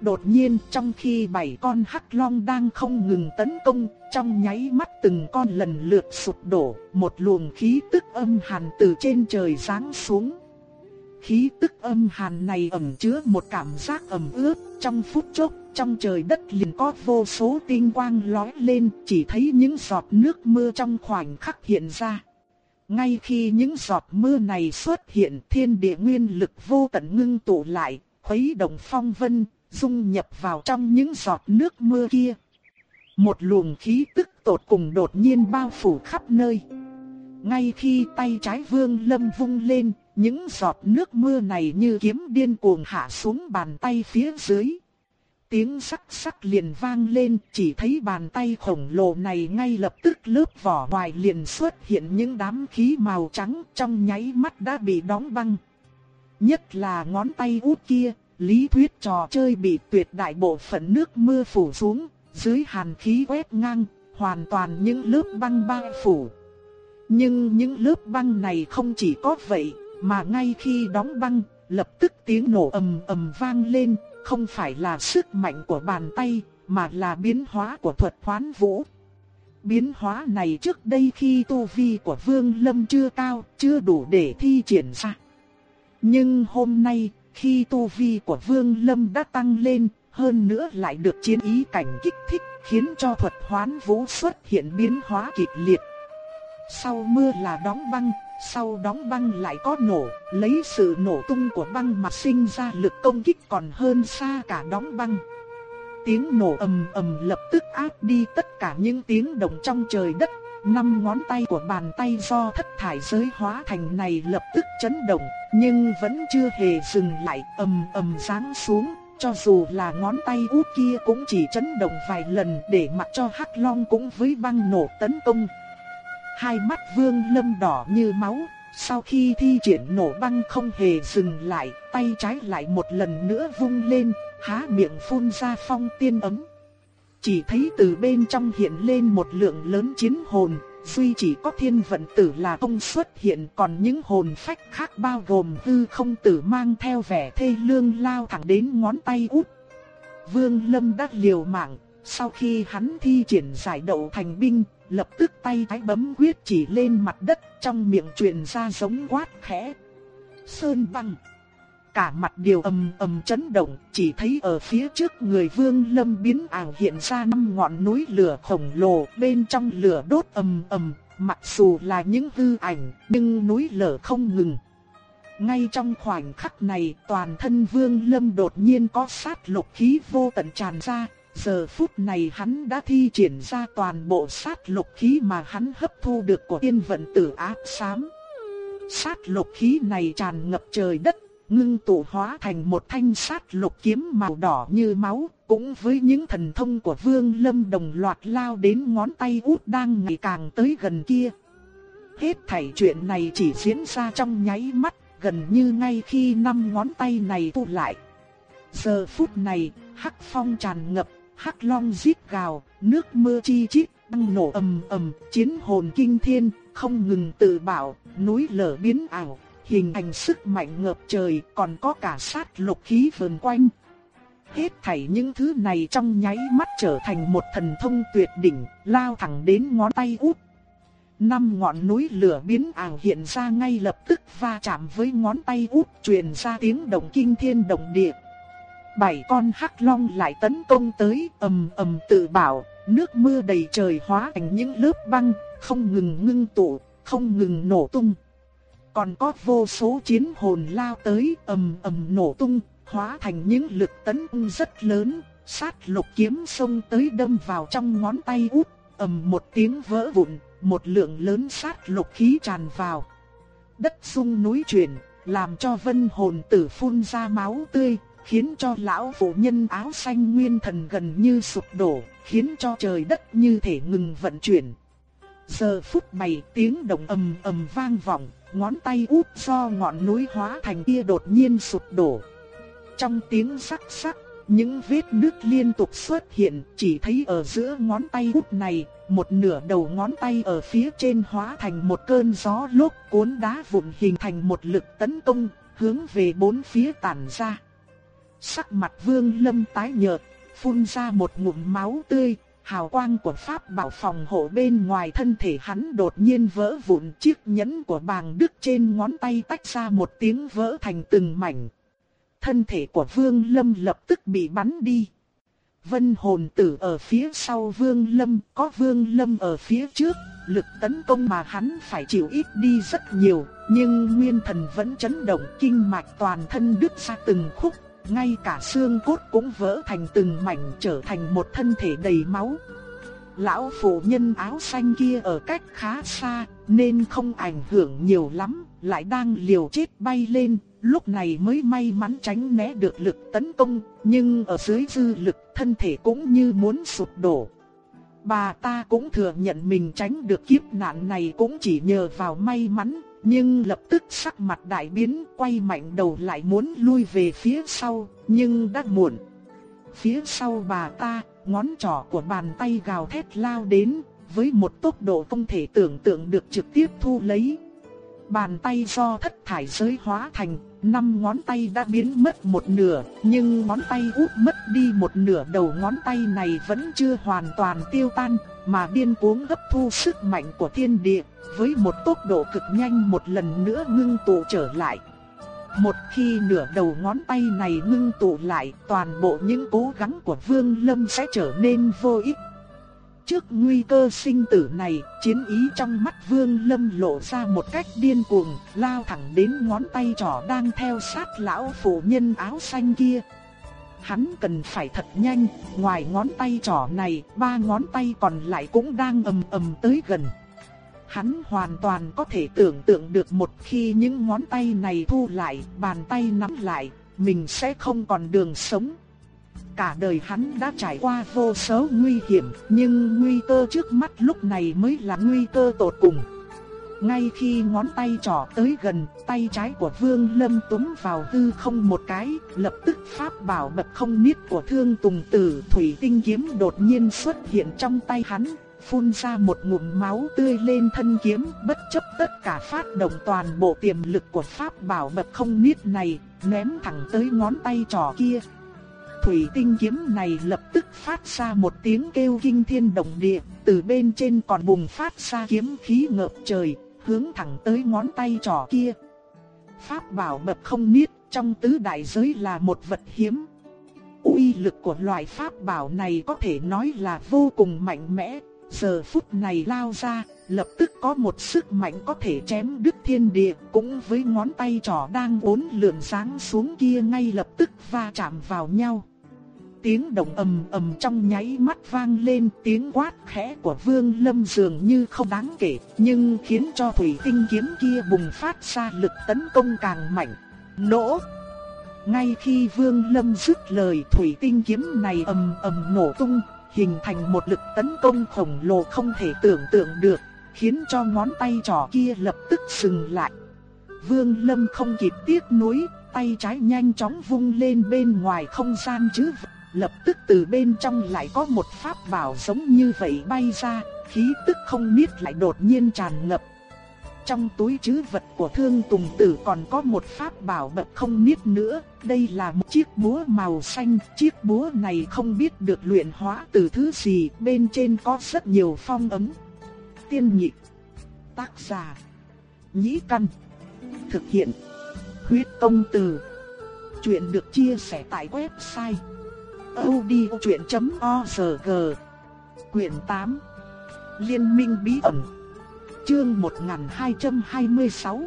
Đột nhiên trong khi bảy con hắc long đang không ngừng tấn công, trong nháy mắt từng con lần lượt sụp đổ, một luồng khí tức âm hàn từ trên trời giáng xuống. Khí tức âm hàn này ẩn chứa một cảm giác ẩm ướt, trong phút chốc, trong trời đất liền có vô số tinh quang lóe lên, chỉ thấy những giọt nước mưa trong khoảnh khắc hiện ra. Ngay khi những giọt mưa này xuất hiện, thiên địa nguyên lực vô tận ngưng tụ lại, khuấy động phong vân, dung nhập vào trong những giọt nước mưa kia. Một luồng khí tức tột cùng đột nhiên bao phủ khắp nơi. Ngay khi tay trái vương lâm vung lên, những giọt nước mưa này như kiếm điên cuồng hạ xuống bàn tay phía dưới. Tiếng sắc sắc liền vang lên, chỉ thấy bàn tay khổng lồ này ngay lập tức lớp vỏ ngoài liền xuất hiện những đám khí màu trắng trong nháy mắt đã bị đóng băng. Nhất là ngón tay út kia, lý thuyết trò chơi bị tuyệt đại bộ phận nước mưa phủ xuống, dưới hàn khí quét ngang, hoàn toàn những lớp băng bao phủ. Nhưng những lớp băng này không chỉ có vậy, mà ngay khi đóng băng, lập tức tiếng nổ ầm ầm vang lên, không phải là sức mạnh của bàn tay, mà là biến hóa của thuật hoán vũ. Biến hóa này trước đây khi tu vi của Vương Lâm chưa cao, chưa đủ để thi triển ra. Nhưng hôm nay, khi tu vi của Vương Lâm đã tăng lên, hơn nữa lại được chiến ý cảnh kích thích, khiến cho thuật hoán vũ xuất hiện biến hóa kịch liệt. Sau mưa là đóng băng, sau đóng băng lại có nổ, lấy sự nổ tung của băng mà sinh ra lực công kích còn hơn xa cả đóng băng. Tiếng nổ ầm ầm lập tức áp đi tất cả những tiếng động trong trời đất, năm ngón tay của bàn tay do thất thải giới hóa thành này lập tức chấn động, nhưng vẫn chưa hề dừng lại, ầm ầm giáng xuống, cho dù là ngón tay út kia cũng chỉ chấn động vài lần để mặc cho Hắc Long cũng với băng nổ tấn công. Hai mắt Vương Lâm đỏ như máu, sau khi thi triển nổ băng không hề dừng lại, tay trái lại một lần nữa vung lên, há miệng phun ra phong tiên ấm. Chỉ thấy từ bên trong hiện lên một lượng lớn chiến hồn, duy chỉ có thiên vận tử là không xuất hiện còn những hồn phách khác bao gồm hư không tử mang theo vẻ thê lương lao thẳng đến ngón tay út. Vương Lâm đắc liều mạng, sau khi hắn thi triển giải đậu thành binh, lập tức tay thái bấm quyết chỉ lên mặt đất trong miệng truyền ra giống quát khẽ. Sơn băng. Cả mặt đều ầm ầm chấn động, chỉ thấy ở phía trước người vương lâm biến ảo hiện ra năm ngọn núi lửa khổng lồ, bên trong lửa đốt ầm ầm, mặc dù là những hư ảnh, nhưng núi lửa không ngừng. Ngay trong khoảnh khắc này, toàn thân Vương Lâm đột nhiên có sát lục khí vô tận tràn ra, giờ phút này hắn đã thi triển ra toàn bộ sát lục khí mà hắn hấp thu được của tiên vận tử ác sám. Sát lục khí này tràn ngập trời đất, ngưng tụ hóa thành một thanh sát lục kiếm màu đỏ như máu, cũng với những thần thông của Vương Lâm đồng loạt lao đến ngón tay út đang ngày càng tới gần kia. Hết thảy chuyện này chỉ diễn ra trong nháy mắt, gần như ngay khi năm ngón tay này tụ lại. Giờ phút này, hắc phong tràn ngập, hắc long rít gào, nước mưa chi chít, băng nổ ầm ầm, chiến hồn kinh thiên, không ngừng tự bảo, núi lở biến ảo, hình thành sức mạnh ngập trời, còn có cả sát lục khí vần quanh. Hết thảy những thứ này trong nháy mắt trở thành một thần thông tuyệt đỉnh, lao thẳng đến ngón tay út. Năm ngọn núi lửa biến ảo hiện ra ngay lập tức va chạm với ngón tay út truyền ra tiếng động kinh thiên động địa. Bảy con hắc long lại tấn công tới ầm ầm tự bảo, nước mưa đầy trời hóa thành những lớp băng, không ngừng ngưng tụ, không ngừng nổ tung. Còn có vô số chiến hồn lao tới ầm ầm nổ tung, hóa thành những lực tấn công rất lớn, sát lục kiếm xông tới đâm vào trong ngón tay út, ầm một tiếng vỡ vụn, một lượng lớn sát lục khí tràn vào. Đất sung núi chuyển, làm cho vân hồn tử phun ra máu tươi, khiến cho lão phụ nhân áo xanh nguyên thần gần như sụp đổ, khiến cho trời đất như thể ngừng vận chuyển. Giờ phút này tiếng động ầm ầm vang vọng, ngón tay út do ngọn núi hóa thành kia đột nhiên sụp đổ. Trong tiếng sắc sắc, những vết nước liên tục xuất hiện, chỉ thấy ở giữa ngón tay út này, một nửa đầu ngón tay ở phía trên hóa thành một cơn gió lốc cuốn đá vụn hình thành một lực tấn công, hướng về bốn phía tản ra. Sắc mặt Vương Lâm tái nhợt, phun ra một ngụm máu tươi, hào quang của pháp bảo phòng hộ bên ngoài thân thể hắn đột nhiên vỡ vụn, chiếc nhẫn của bàng đức trên ngón tay tách ra một tiếng vỡ thành từng mảnh. Thân thể của Vương Lâm lập tức bị bắn đi. Vân hồn tử ở phía sau Vương Lâm, có Vương Lâm ở phía trước, lực tấn công mà hắn phải chịu ít đi rất nhiều, nhưng nguyên thần vẫn chấn động kinh mạch toàn thân đứt ra từng khúc, ngay cả xương cốt cũng vỡ thành từng mảnh trở thành một thân thể đầy máu. Lão phụ nhân áo xanh kia ở cách khá xa, nên không ảnh hưởng nhiều lắm, lại đang liều chết bay lên, lúc này mới may mắn tránh né được lực tấn công, nhưng ở dưới dư lực thân thể cũng như muốn sụp đổ. Bà ta cũng thừa nhận mình tránh được kiếp nạn này cũng chỉ nhờ vào may mắn, nhưng lập tức sắc mặt đại biến, quay mạnh đầu lại muốn lui về phía sau, nhưng đã muộn. Phía sau bà ta, ngón trỏ của bàn tay gào thét lao đến, với một tốc độ không thể tưởng tượng được trực tiếp thu lấy. Bàn tay do thất thải giới hóa thành, năm ngón tay đã biến mất một nửa, nhưng ngón tay út mất đi một nửa đầu ngón tay này vẫn chưa hoàn toàn tiêu tan, mà điên cuồng hấp thu sức mạnh của thiên địa, với một tốc độ cực nhanh một lần nữa ngưng tụ trở lại. Một khi nửa đầu ngón tay này ngưng tụ lại, toàn bộ những cố gắng của Vương Lâm sẽ trở nên vô ích. Trước nguy cơ sinh tử này, chiến ý trong mắt Vương Lâm lộ ra một cách điên cuồng, lao thẳng đến ngón tay trỏ đang theo sát lão phụ nhân áo xanh kia. Hắn cần phải thật nhanh, ngoài ngón tay trỏ này, ba ngón tay còn lại cũng đang ầm ầm tới gần. Hắn hoàn toàn có thể tưởng tượng được một khi những ngón tay này thu lại, bàn tay nắm lại, mình sẽ không còn đường sống. Cả đời hắn đã trải qua vô số nguy hiểm, nhưng nguy cơ trước mắt lúc này mới là nguy cơ tột cùng. Ngay khi ngón tay trỏ tới gần, tay trái của Vương Lâm túm vào hư không một cái, lập tức pháp bảo bậc không niết của Thương Tùng Tử Thủy Tinh Kiếm đột nhiên xuất hiện trong tay hắn, phun ra một ngụm máu tươi lên thân kiếm, bất chấp tất cả phát động toàn bộ tiềm lực của pháp bảo bậc không niết này, ném thẳng tới ngón tay trỏ kia. thủy tinh kiếm này lập tức phát ra một tiếng kêu kinh thiên động địa, từ bên trên còn bùng phát ra kiếm khí ngập trời, hướng thẳng tới ngón tay trỏ kia. Pháp bảo bậc không niết, trong tứ đại giới là một vật hiếm. Uy lực của loại pháp bảo này có thể nói là vô cùng mạnh mẽ, giờ phút này lao ra, lập tức có một sức mạnh có thể chém đứt thiên địa, cũng với ngón tay trỏ đang uốn lượn sáng xuống kia ngay lập tức va chạm vào nhau. Tiếng động ầm ầm trong nháy mắt vang lên, tiếng quát khẽ của Vương Lâm dường như không đáng kể, nhưng khiến cho thủy tinh kiếm kia bùng phát ra lực tấn công càng mạnh. Nổ! Ngay khi Vương Lâm dứt lời thủy tinh kiếm này ầm ầm nổ tung, hình thành một lực tấn công khổng lồ không thể tưởng tượng được, khiến cho ngón tay trỏ kia lập tức dừng lại. Vương Lâm không kịp tiếc nuối, tay trái nhanh chóng vung lên bên ngoài không gian chứ lập tức từ bên trong lại có một pháp bảo giống như vậy bay ra, khí tức không biết lại đột nhiên tràn ngập. Trong túi trữ vật của Thương Tùng Tử còn có một pháp bảo bậc không niết nữa, đây là một chiếc búa màu xanh, chiếc búa này không biết được luyện hóa từ thứ gì, bên trên có rất nhiều phong ấn. Tiên nhị tác giả, nhĩ căn, thực hiện, huyết công từ. Chuyện được chia sẻ tại website audiochuyện.org quyển 8 Liên minh bí ẩn. Chương 1226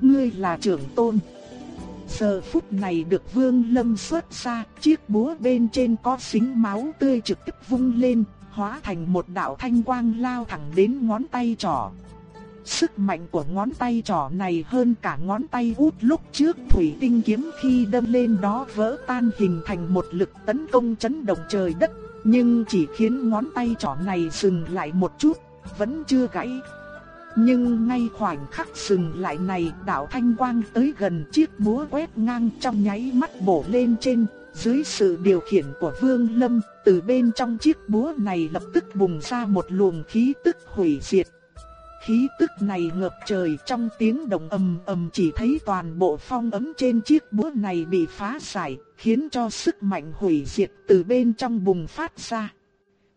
Ngươi là trưởng tôn Giờ phút này được Vương Lâm xuất ra, chiếc búa bên trên có xính máu tươi trực tiếp vung lên, hóa thành một đạo thanh quang lao thẳng đến ngón tay trỏ. Sức mạnh của ngón tay trỏ này hơn cả ngón tay út lúc trước thủy tinh kiếm khi đâm lên đó vỡ tan hình thành một lực tấn công chấn động trời đất, nhưng chỉ khiến ngón tay trỏ này dừng lại một chút, vẫn chưa gãy. Nhưng ngay khoảnh khắc dừng lại này, đạo thanh quang tới gần chiếc búa quét ngang trong nháy mắt bổ lên trên, dưới sự điều khiển của Vương Lâm, từ bên trong chiếc búa này lập tức bùng ra một luồng khí tức hủy diệt. Khí tức này ngập trời trong tiếng động ầm ầm chỉ thấy toàn bộ phong ấm trên chiếc búa này bị phá giải, khiến cho sức mạnh hủy diệt từ bên trong bùng phát ra.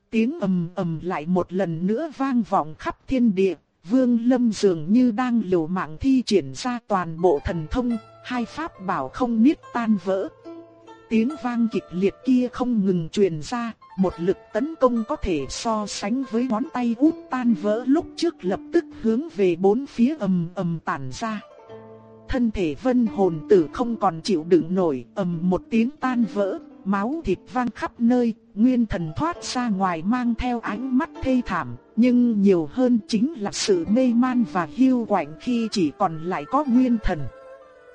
Tiếng ầm ầm lại một lần nữa vang vọng khắp thiên địa, Vương Lâm dường như đang liều mạng thi triển ra toàn bộ thần thông, hai pháp bảo không niết tan vỡ. Tiếng vang kịch liệt kia không ngừng truyền ra, một lực tấn công có thể so sánh với ngón tay út tan vỡ lúc trước lập tức hướng về bốn phía ầm ầm tản ra. Thân thể vân hồn tử không còn chịu đựng nổi, ầm một tiếng tan vỡ, máu thịt vang khắp nơi, nguyên thần thoát ra ngoài mang theo ánh mắt thê thảm, nhưng nhiều hơn chính là sự mê man và hiu quạnh khi chỉ còn lại có nguyên thần.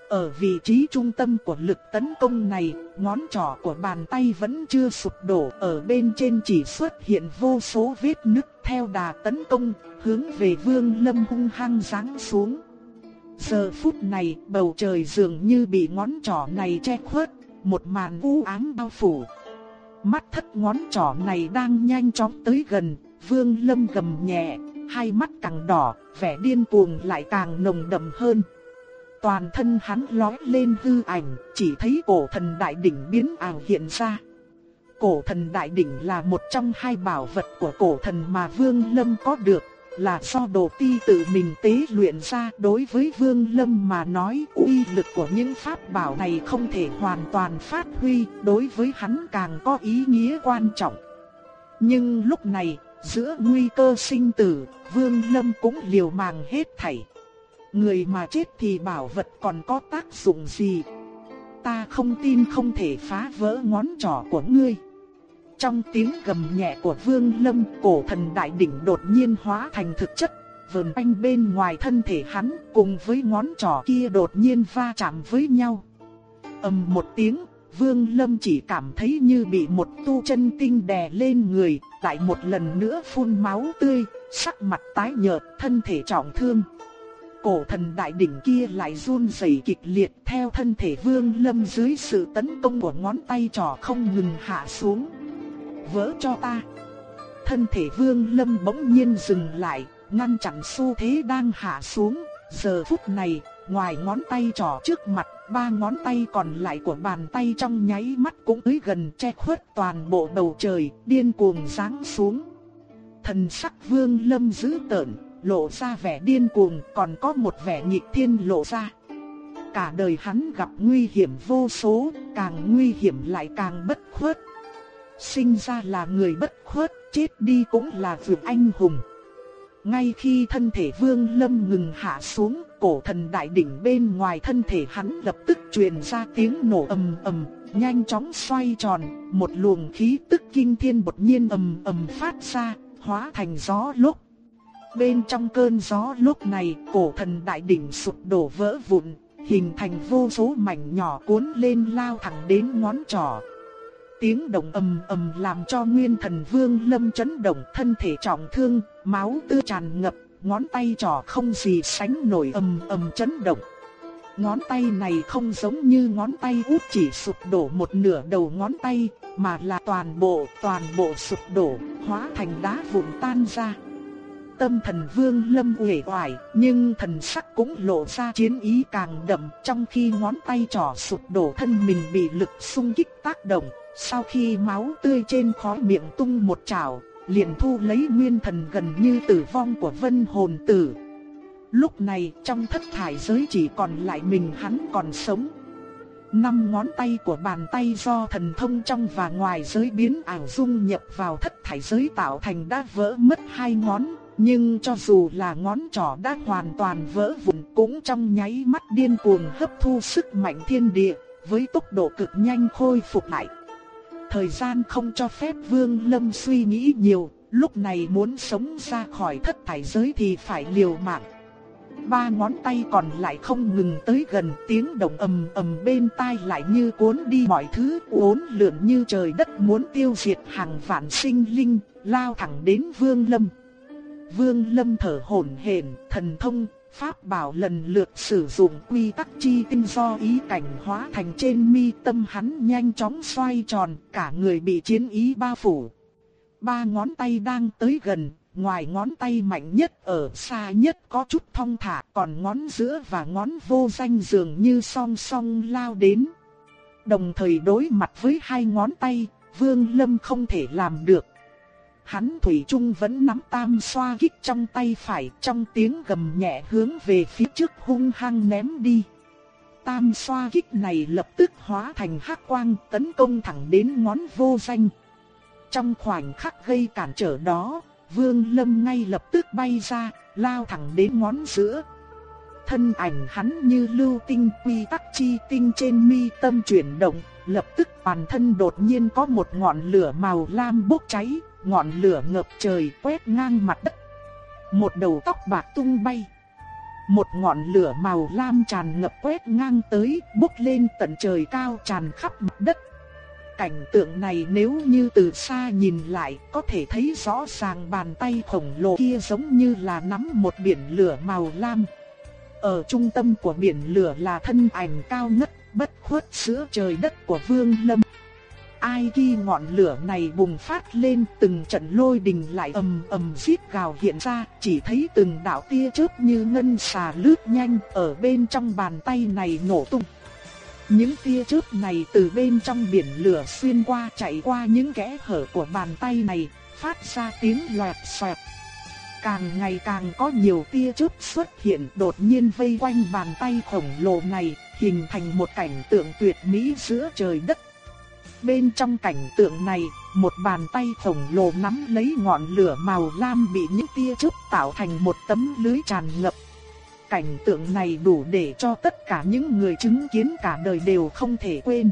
Ở vị trí trung tâm của lực tấn công này, ngón trỏ của bàn tay vẫn chưa sụp đổ, ở bên trên chỉ xuất hiện vô số vết nứt theo đà tấn công, hướng về Vương Lâm hung hăng giáng xuống. Giờ phút này, bầu trời dường như bị ngón trỏ này che khuất, một màn u ám bao phủ. Mắt thất ngón trỏ này đang nhanh chóng tới gần, Vương Lâm gầm nhẹ, hai mắt càng đỏ, vẻ điên cuồng lại càng nồng đậm hơn. Toàn thân hắn lói lên hư ảnh, chỉ thấy cổ thần đại đỉnh biến ảo hiện ra. Cổ thần đại đỉnh là một trong hai bảo vật của cổ thần mà Vương Lâm có được, là do đồ ti tự mình tế luyện ra. Đối với Vương Lâm mà nói uy lực của những pháp bảo này không thể hoàn toàn phát huy, đối với hắn càng có ý nghĩa quan trọng. Nhưng lúc này, giữa nguy cơ sinh tử, Vương Lâm cũng liều mạng hết thảy. Người mà chết thì bảo vật còn có tác dụng gì? Ta không tin không thể phá vỡ ngón trỏ của ngươi. Trong tiếng gầm nhẹ của Vương Lâm, cổ thần đại đỉnh đột nhiên hóa thành thực chất, vờn anh bên ngoài thân thể hắn, cùng với ngón trỏ kia đột nhiên va chạm với nhau. ầm một tiếng, Vương Lâm chỉ cảm thấy như bị một tu chân tinh đè lên người, lại một lần nữa phun máu tươi, sắc mặt tái nhợt, thân thể trọng thương cổ thần đại đỉnh kia lại run rẩy kịch liệt theo thân thể vương lâm dưới sự tấn công của ngón tay trỏ không ngừng hạ xuống. Vỡ cho ta. Thân thể vương lâm bỗng nhiên dừng lại, ngăn chặn xu thế đang hạ xuống. Giờ phút này, ngoài ngón tay trỏ trước mặt, ba ngón tay còn lại của bàn tay trong nháy mắt cũng tới gần che khuất toàn bộ bầu trời, điên cuồng giáng xuống. Thần sắc Vương Lâm dữ tợn, lộ ra vẻ điên cuồng, còn có một vẻ nhịp thiên lộ ra. Cả đời hắn gặp nguy hiểm vô số, càng nguy hiểm lại càng bất khuất. Sinh ra là người bất khuất, chết đi cũng là vượt anh hùng. Ngay khi thân thể Vương Lâm ngừng hạ xuống, cổ thần đại đỉnh bên ngoài thân thể hắn lập tức truyền ra tiếng nổ ầm ầm, nhanh chóng xoay tròn, một luồng khí tức kinh thiên bột nhiên ầm ầm phát ra, hóa thành gió lúc. Bên trong cơn gió lúc này, cổ thần đại đỉnh sụp đổ vỡ vụn, hình thành vô số mảnh nhỏ cuốn lên lao thẳng đến ngón trỏ. Tiếng động ầm ầm làm cho Nguyên Thần Vương Lâm chấn động, thân thể trọng thương, máu tươi tràn ngập, ngón tay trỏ không gì sánh nổi ầm ầm chấn động. Ngón tay này không giống như ngón tay út chỉ sụp đổ một nửa đầu ngón tay, mà là toàn bộ, toàn bộ sụp đổ, hóa thành đá vụn tan ra. Tâm thần vương lâm uể oải, nhưng thần sắc cũng lộ ra chiến ý càng đậm trong khi ngón tay trỏ sụp đổ thân mình bị lực xung kích tác động. Sau khi máu tươi trên khóe miệng tung một trào, liền thu lấy nguyên thần gần như tử vong của vân hồn tử. Lúc này trong thất thải giới chỉ còn lại mình hắn còn sống. Năm ngón tay của bàn tay do thần thông trong và ngoài giới biến ảo dung nhập vào thất thải giới tạo thành đã vỡ mất hai ngón, nhưng cho dù là ngón trỏ đã hoàn toàn vỡ vụn cũng trong nháy mắt điên cuồng hấp thu sức mạnh thiên địa, với tốc độ cực nhanh khôi phục lại. Thời gian không cho phép Vương Lâm suy nghĩ nhiều, lúc này muốn sống ra khỏi thất thải giới thì phải liều mạng. Ba ngón tay còn lại không ngừng tới gần tiếng động ầm ầm bên tai lại như cuốn đi mọi thứ uốn lượn như trời đất muốn tiêu diệt hàng vạn sinh linh, lao thẳng đến Vương Lâm. Vương Lâm thở hổn hển, thần thông, pháp bảo lần lượt sử dụng quy tắc chi tinh do ý cảnh hóa thành trên mi tâm hắn nhanh chóng xoay tròn, cả người bị chiến ý bao phủ. Ba ngón tay đang tới gần, ngoài ngón tay mạnh nhất ở xa nhất có chút thong thả, còn ngón giữa và ngón vô danh dường như song song lao đến. Đồng thời đối mặt với hai ngón tay, Vương Lâm không thể làm được. Hắn Thủy Trung vẫn nắm tam xoa kích trong tay phải trong tiếng gầm nhẹ hướng về phía trước hung hăng ném đi. Tam xoa kích này lập tức hóa thành hắc quang tấn công thẳng đến ngón vô danh. Trong khoảnh khắc gây cản trở đó, Vương Lâm ngay lập tức bay ra, lao thẳng đến ngón giữa. Thân ảnh hắn như lưu tinh quy tắc chi tinh trên mi tâm chuyển động, lập tức toàn thân đột nhiên có một ngọn lửa màu lam bốc cháy, ngọn lửa ngập trời quét ngang mặt đất. Một đầu tóc bạc tung bay. Một ngọn lửa màu lam tràn ngập quét ngang tới, bốc lên tận trời cao tràn khắp mặt đất. Cảnh tượng này nếu như từ xa nhìn lại có thể thấy rõ ràng bàn tay khổng lồ kia giống như là nắm một biển lửa màu lam. Ở trung tâm của biển lửa là thân ảnh cao ngất, bất khuất giữa trời đất của Vương Lâm. Ai ghi ngọn lửa này bùng phát lên từng trận lôi đình lại ầm ầm giết gào hiện ra, chỉ thấy từng đạo tia chớp như ngân xà lướt nhanh ở bên trong bàn tay này nổ tung. Những tia chớp này từ bên trong biển lửa xuyên qua chạy qua những kẽ hở của bàn tay này, phát ra tiếng loẹt xoẹt. Càng ngày càng có nhiều tia chớp xuất hiện đột nhiên vây quanh bàn tay khổng lồ này, hình thành một cảnh tượng tuyệt mỹ giữa trời đất Bên trong cảnh tượng này, một bàn tay khổng lồ nắm lấy ngọn lửa màu lam bị những tia chớp tạo thành một tấm lưới tràn ngập. Cảnh tượng này đủ để cho tất cả những người chứng kiến cả đời đều không thể quên.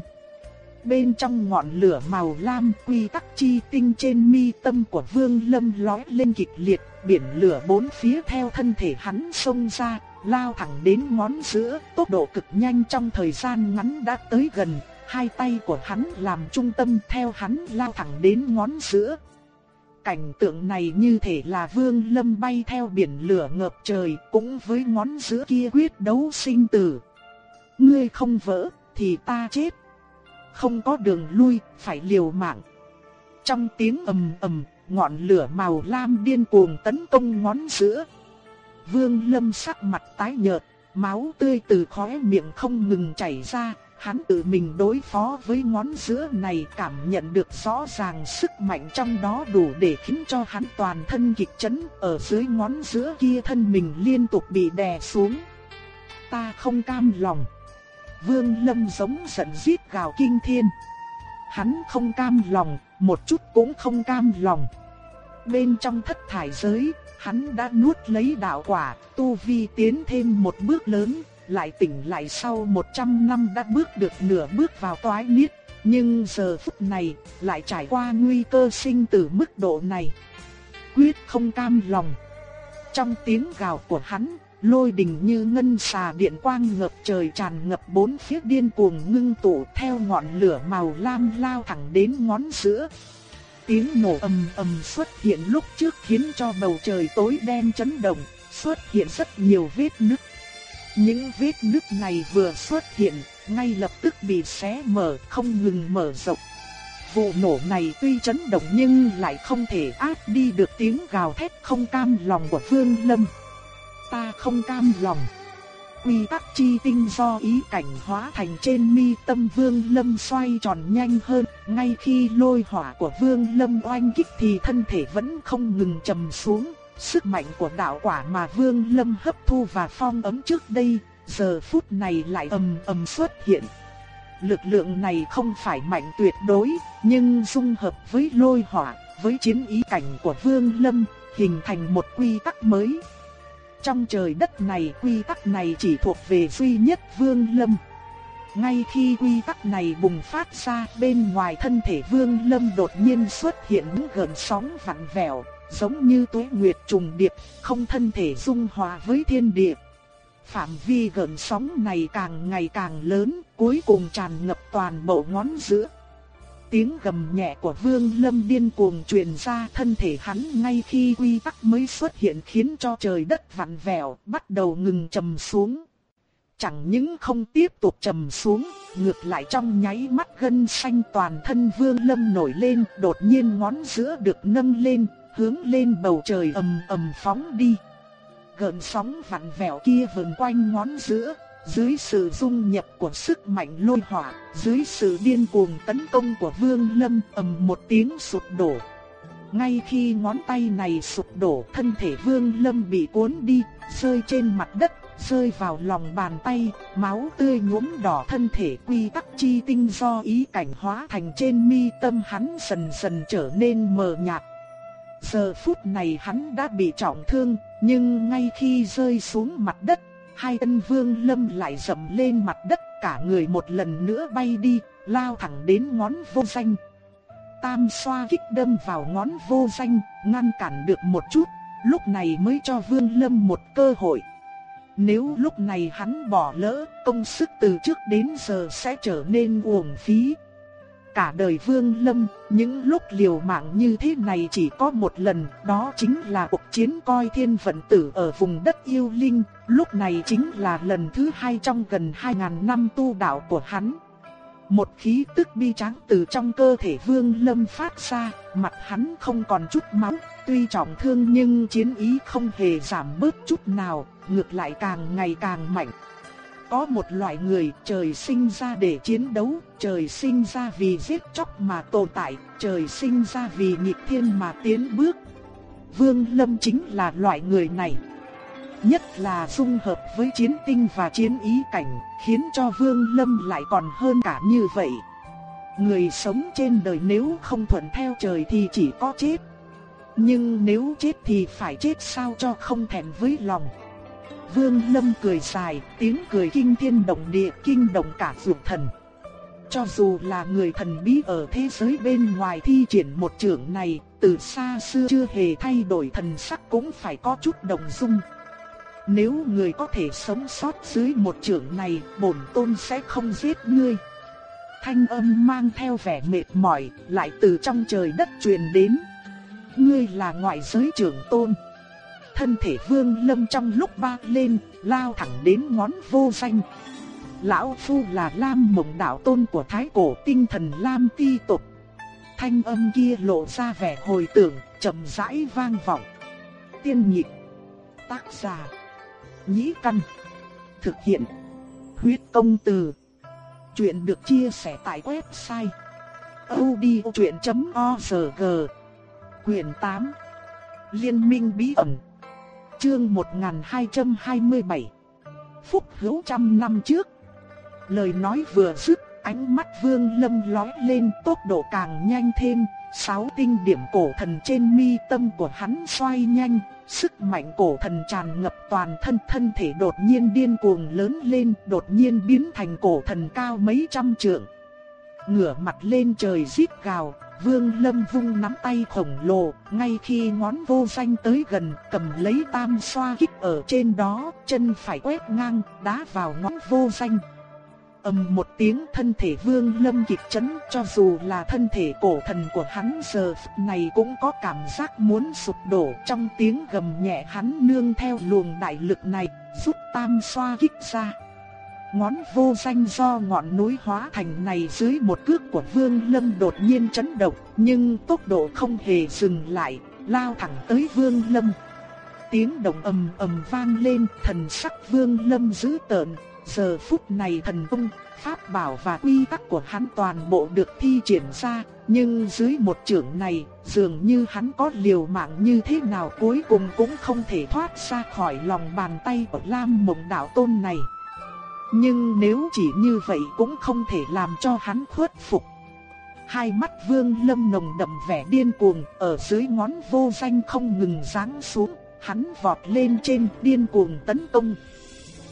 Bên trong ngọn lửa màu lam quy tắc chi tinh trên mi tâm của Vương Lâm lói lên kịch liệt, biển lửa bốn phía theo thân thể hắn xông ra, lao thẳng đến ngón giữa, tốc độ cực nhanh trong thời gian ngắn đã tới gần, hai tay của hắn làm trung tâm theo hắn lao thẳng đến ngón giữa. Cảnh tượng này như thể là vương lâm bay theo biển lửa ngập trời cũng với ngón giữa kia quyết đấu sinh tử. Ngươi không vỡ thì ta chết. Không có đường lui, phải liều mạng. Trong tiếng ầm ầm, ngọn lửa màu lam điên cuồng tấn công ngón giữa. Vương lâm sắc mặt tái nhợt, máu tươi từ khóe miệng không ngừng chảy ra, hắn tự mình đối phó với ngón giữa này cảm nhận được rõ ràng sức mạnh trong đó đủ để khiến cho hắn toàn thân kịch chấn, ở dưới ngón giữa kia thân mình liên tục bị đè xuống. Ta không cam lòng. Vương Lâm giống giận giết gào kinh thiên. Hắn không cam lòng, một chút cũng không cam lòng. Bên trong thất thải giới, hắn đã nuốt lấy đạo quả, tu vi tiến thêm một bước lớn, lại tỉnh lại sau 100 năm đã bước được nửa bước vào toái niết, nhưng giờ phút này lại trải qua nguy cơ sinh tử mức độ này. Quyết không cam lòng. Trong tiếng gào của hắn, lôi đình như ngân xà điện quang ngập trời tràn ngập bốn phía điên cuồng ngưng tụ theo ngọn lửa màu lam lao thẳng đến ngón giữa. Tiếng nổ ầm ầm xuất hiện lúc trước khiến cho bầu trời tối đen chấn động, xuất hiện rất nhiều vết nứt. Những vết nứt này vừa xuất hiện, ngay lập tức bị xé mở, không ngừng mở rộng. Vụ nổ này tuy chấn động nhưng lại không thể áp đi được tiếng gào thét không cam lòng của Vương Lâm. Ta không cam lòng. Quy tắc chi tinh do ý cảnh hóa thành trên mi tâm Vương Lâm xoay tròn nhanh hơn, ngay khi lôi hỏa của Vương Lâm oanh kích thì thân thể vẫn không ngừng trầm xuống, Sức mạnh của đạo quả mà Vương Lâm hấp thu và phong ấm trước đây, giờ phút này lại ầm ầm xuất hiện. Lực lượng này không phải mạnh tuyệt đối, nhưng dung hợp với lôi hỏa, với chiến ý cảnh của Vương Lâm, hình thành một quy tắc mới. Trong trời đất này quy tắc này chỉ thuộc về duy nhất Vương Lâm. Ngay khi quy tắc này bùng phát ra bên ngoài thân thể Vương Lâm đột nhiên xuất hiện những gợn sóng vặn vẹo, giống như tuế nguyệt trùng điệp, không thân thể dung hòa với thiên địa. Phạm vi gần sóng này càng ngày càng lớn, cuối cùng tràn ngập toàn bộ ngón giữa. Tiếng gầm nhẹ của Vương Lâm điên cuồng truyền ra thân thể hắn ngay khi quy tắc mới xuất hiện khiến cho trời đất vặn vẹo, bắt đầu ngừng trầm xuống. Chẳng những không tiếp tục trầm xuống, ngược lại trong nháy mắt gân xanh toàn thân Vương Lâm nổi lên, đột nhiên ngón giữa được nâng lên, hướng lên bầu trời ầm ầm phóng đi. Gợn sóng vặn vẹo kia vần quanh ngón giữa, dưới sự dung nhập của sức mạnh lôi hỏa, dưới sự điên cuồng tấn công của Vương Lâm ầm một tiếng sụp đổ. Ngay khi ngón tay này sụp đổ, thân thể Vương Lâm bị cuốn đi, rơi trên mặt đất, rơi vào lòng bàn tay, máu tươi nhuốm đỏ thân thể quy tắc chi tinh do ý cảnh hóa thành trên mi tâm hắn dần dần trở nên mờ nhạt. Giờ phút này hắn đã bị trọng thương, nhưng ngay khi rơi xuống mặt đất, hai ân vương lâm lại dậm lên mặt đất cả người một lần nữa bay đi, lao thẳng đến ngón vô danh. Tam xoa kích đâm vào ngón vô danh, ngăn cản được một chút, lúc này mới cho vương lâm một cơ hội. Nếu lúc này hắn bỏ lỡ, công sức từ trước đến giờ sẽ trở nên uổng phí. Cả đời Vương Lâm, những lúc liều mạng như thế này chỉ có một lần, đó chính là cuộc chiến coi thiên vận tử ở vùng đất yêu linh, lúc này chính là lần thứ hai trong gần 2.000 năm tu đạo của hắn. Một khí tức bi tráng từ trong cơ thể Vương Lâm phát ra, mặt hắn không còn chút máu, tuy trọng thương nhưng chiến ý không hề giảm bớt chút nào, ngược lại càng ngày càng mạnh. Có một loại người trời sinh ra để chiến đấu, trời sinh ra vì giết chóc mà tồn tại, trời sinh ra vì nghịch thiên mà tiến bước. Vương Lâm chính là loại người này. Nhất là dung hợp với chiến tinh và chiến ý cảnh, khiến cho Vương Lâm lại còn hơn cả như vậy. Người sống trên đời nếu không thuận theo trời thì chỉ có chết. Nhưng nếu chết thì phải chết sao cho không thèm với lòng. Vương Lâm cười dài, tiếng cười kinh thiên động địa, kinh động cả vượt thần. Cho dù là người thần bí ở thế giới bên ngoài thi triển một trưởng này, từ xa xưa chưa hề thay đổi thần sắc cũng phải có chút đồng dung. Nếu người có thể sống sót dưới một trưởng này, bổn tôn sẽ không giết ngươi. Thanh âm mang theo vẻ mệt mỏi, lại từ trong trời đất truyền đến. Ngươi là ngoại giới trưởng tôn. Thân thể vương lâm trong lúc ba lên, lao thẳng đến ngón vô danh. Lão Phu là Lam mộng đạo tôn của thái cổ tinh thần Lam ti tục. Thanh âm kia lộ ra vẻ hồi tưởng, trầm rãi vang vọng. Tiên nhịp. Tác giả. Nhĩ căn. Thực hiện. Huyết công từ. Chuyện được chia sẻ tại website. odchuyện.org Quyền 8 Liên minh bí ẩn Chương 1227 Phúc hữu trăm năm trước. Lời nói vừa dứt, Ánh mắt vương lâm lói lên, tốc độ càng nhanh thêm. Sáu tinh điểm cổ thần trên mi tâm của hắn xoay nhanh, Sức mạnh cổ thần tràn ngập toàn thân thân thể đột nhiên điên cuồng lớn lên, Đột nhiên biến thành cổ thần cao mấy trăm trượng. Ngửa mặt lên trời giết gào Vương Lâm vung nắm tay khổng lồ, ngay khi ngón vô danh tới gần, cầm lấy tam xoa kích ở trên đó, chân phải quét ngang, đá vào ngón vô danh ầm một tiếng thân thể vương lâm kịch chấn cho dù là thân thể cổ thần của hắn giờ này cũng có cảm giác muốn sụp đổ trong tiếng gầm nhẹ hắn nương theo luồng đại lực này, rút tam xoa kích ra. Ngón vô danh do ngọn núi hóa thành này dưới một cước của vương lâm đột nhiên chấn động, nhưng tốc độ không hề dừng lại, lao thẳng tới vương lâm. Tiếng động ầm ầm vang lên, thần sắc vương lâm dữ tợn, Giờ phút này thần công, pháp bảo và quy tắc của hắn toàn bộ được thi triển ra, nhưng dưới một trưởng này, dường như hắn có liều mạng như thế nào cuối cùng cũng không thể thoát ra khỏi lòng bàn tay của Lam Mộng Đạo Tôn này. Nhưng nếu chỉ như vậy cũng không thể làm cho hắn khuất phục. Hai mắt Vương Lâm nồng đậm vẻ điên cuồng, ở dưới ngón vô danh không ngừng giáng xuống, hắn vọt lên trên điên cuồng tấn công.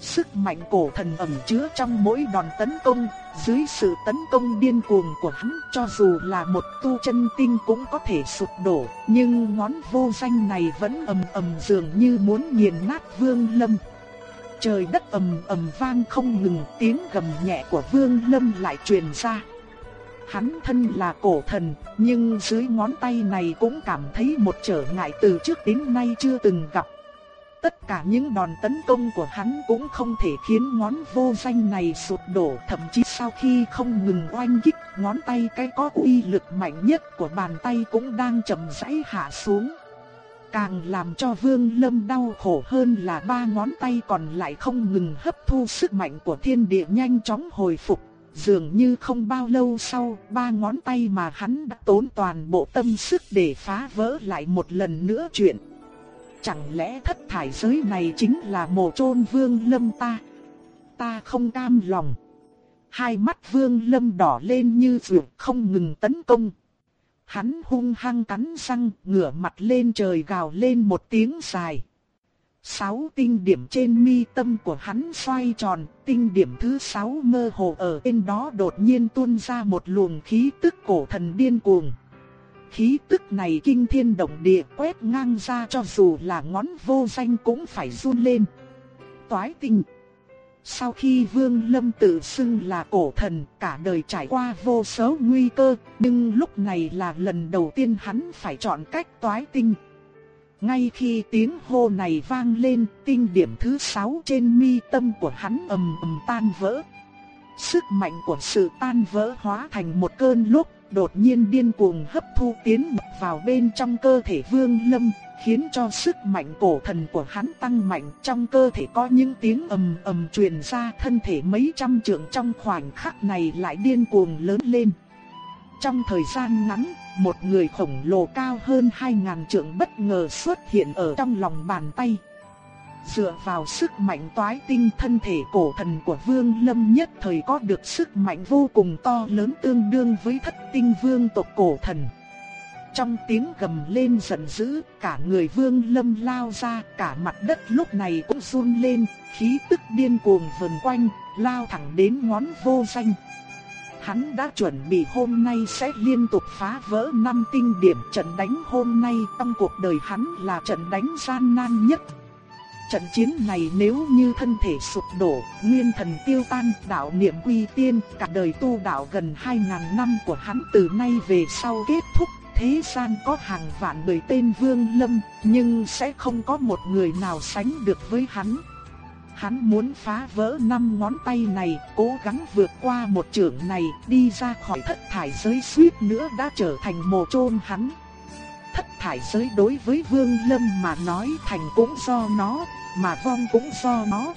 Sức mạnh cổ thần ẩn chứa trong mỗi đòn tấn công, dưới sự tấn công điên cuồng của hắn cho dù là một tu chân tinh cũng có thể sụp đổ, nhưng ngón vô danh này vẫn ầm ầm dường như muốn nghiền nát vương lâm. Trời đất ầm ầm vang không ngừng tiếng gầm nhẹ của vương lâm lại truyền ra. Hắn thân là cổ thần, nhưng dưới ngón tay này cũng cảm thấy một trở ngại từ trước đến nay chưa từng gặp. Tất cả những đòn tấn công của hắn cũng không thể khiến ngón vô danh này sụp đổ Thậm chí sau khi không ngừng oanh kích ngón tay cái có uy lực mạnh nhất của bàn tay cũng đang chậm rãi hạ xuống Càng làm cho Vương Lâm đau khổ hơn là ba ngón tay còn lại không ngừng hấp thu sức mạnh của thiên địa nhanh chóng hồi phục Dường như không bao lâu sau, ba ngón tay mà hắn đã tốn toàn bộ tâm sức để phá vỡ lại một lần nữa chuyện Chẳng lẽ thất thải giới này chính là mồ chôn vương lâm ta? Ta không cam lòng. Hai mắt vương lâm đỏ lên như rượu không ngừng tấn công. Hắn hung hăng cắn răng ngửa mặt lên trời gào lên một tiếng dài. Sáu tinh điểm trên mi tâm của hắn xoay tròn, tinh điểm thứ sáu mơ hồ ở bên đó đột nhiên tuôn ra một luồng khí tức cổ thần điên cuồng khí tức này kinh thiên động địa quét ngang ra cho dù là ngón vô danh cũng phải run lên. Toái tinh sau khi Vương Lâm tự xưng là cổ thần, cả đời trải qua vô số nguy cơ, nhưng lúc này là lần đầu tiên hắn phải chọn cách toái tinh. Ngay khi tiếng hô này vang lên, tinh điểm thứ sáu trên mi tâm của hắn ầm ầm tan vỡ. Sức mạnh của sự tan vỡ hóa thành một cơn lốc đột nhiên điên cuồng hấp thu tiến vào bên trong cơ thể Vương Lâm, khiến cho sức mạnh cổ thần của hắn tăng mạnh, trong cơ thể có những tiếng ầm ầm truyền ra, thân thể mấy trăm trượng trong khoảnh khắc này lại điên cuồng lớn lên. Trong thời gian ngắn, một người khổng lồ cao hơn 2000 trượng bất ngờ xuất hiện ở trong lòng bàn tay. Dựa vào sức mạnh toái tinh thân thể cổ thần của Vương Lâm nhất thời có được sức mạnh vô cùng to lớn tương đương với thất tinh vương tộc cổ thần. Trong tiếng gầm lên giận dữ, cả người Vương Lâm lao ra, cả mặt đất lúc này cũng run lên, khí tức điên cuồng vần quanh, lao thẳng đến ngón vô danh. Hắn đã chuẩn bị hôm nay sẽ liên tục phá vỡ năm tinh điểm trận đánh hôm nay trong cuộc đời hắn là trận đánh gian nan nhất. Trận chiến này nếu như thân thể sụp đổ, nguyên thần tiêu tan, đạo niệm quy tiên, cả đời tu đạo gần 2.000 năm của hắn từ nay về sau kết thúc. Thế gian có hàng vạn người tên Vương Lâm, nhưng sẽ không có một người nào sánh được với hắn. Hắn muốn phá vỡ năm ngón tay này, cố gắng vượt qua một trường này, đi ra khỏi thất thải giới suýt nữa đã trở thành mồ chôn hắn. Thất thải giới đối với Vương Lâm mà nói thành cũng do nó, mà vong cũng do nó.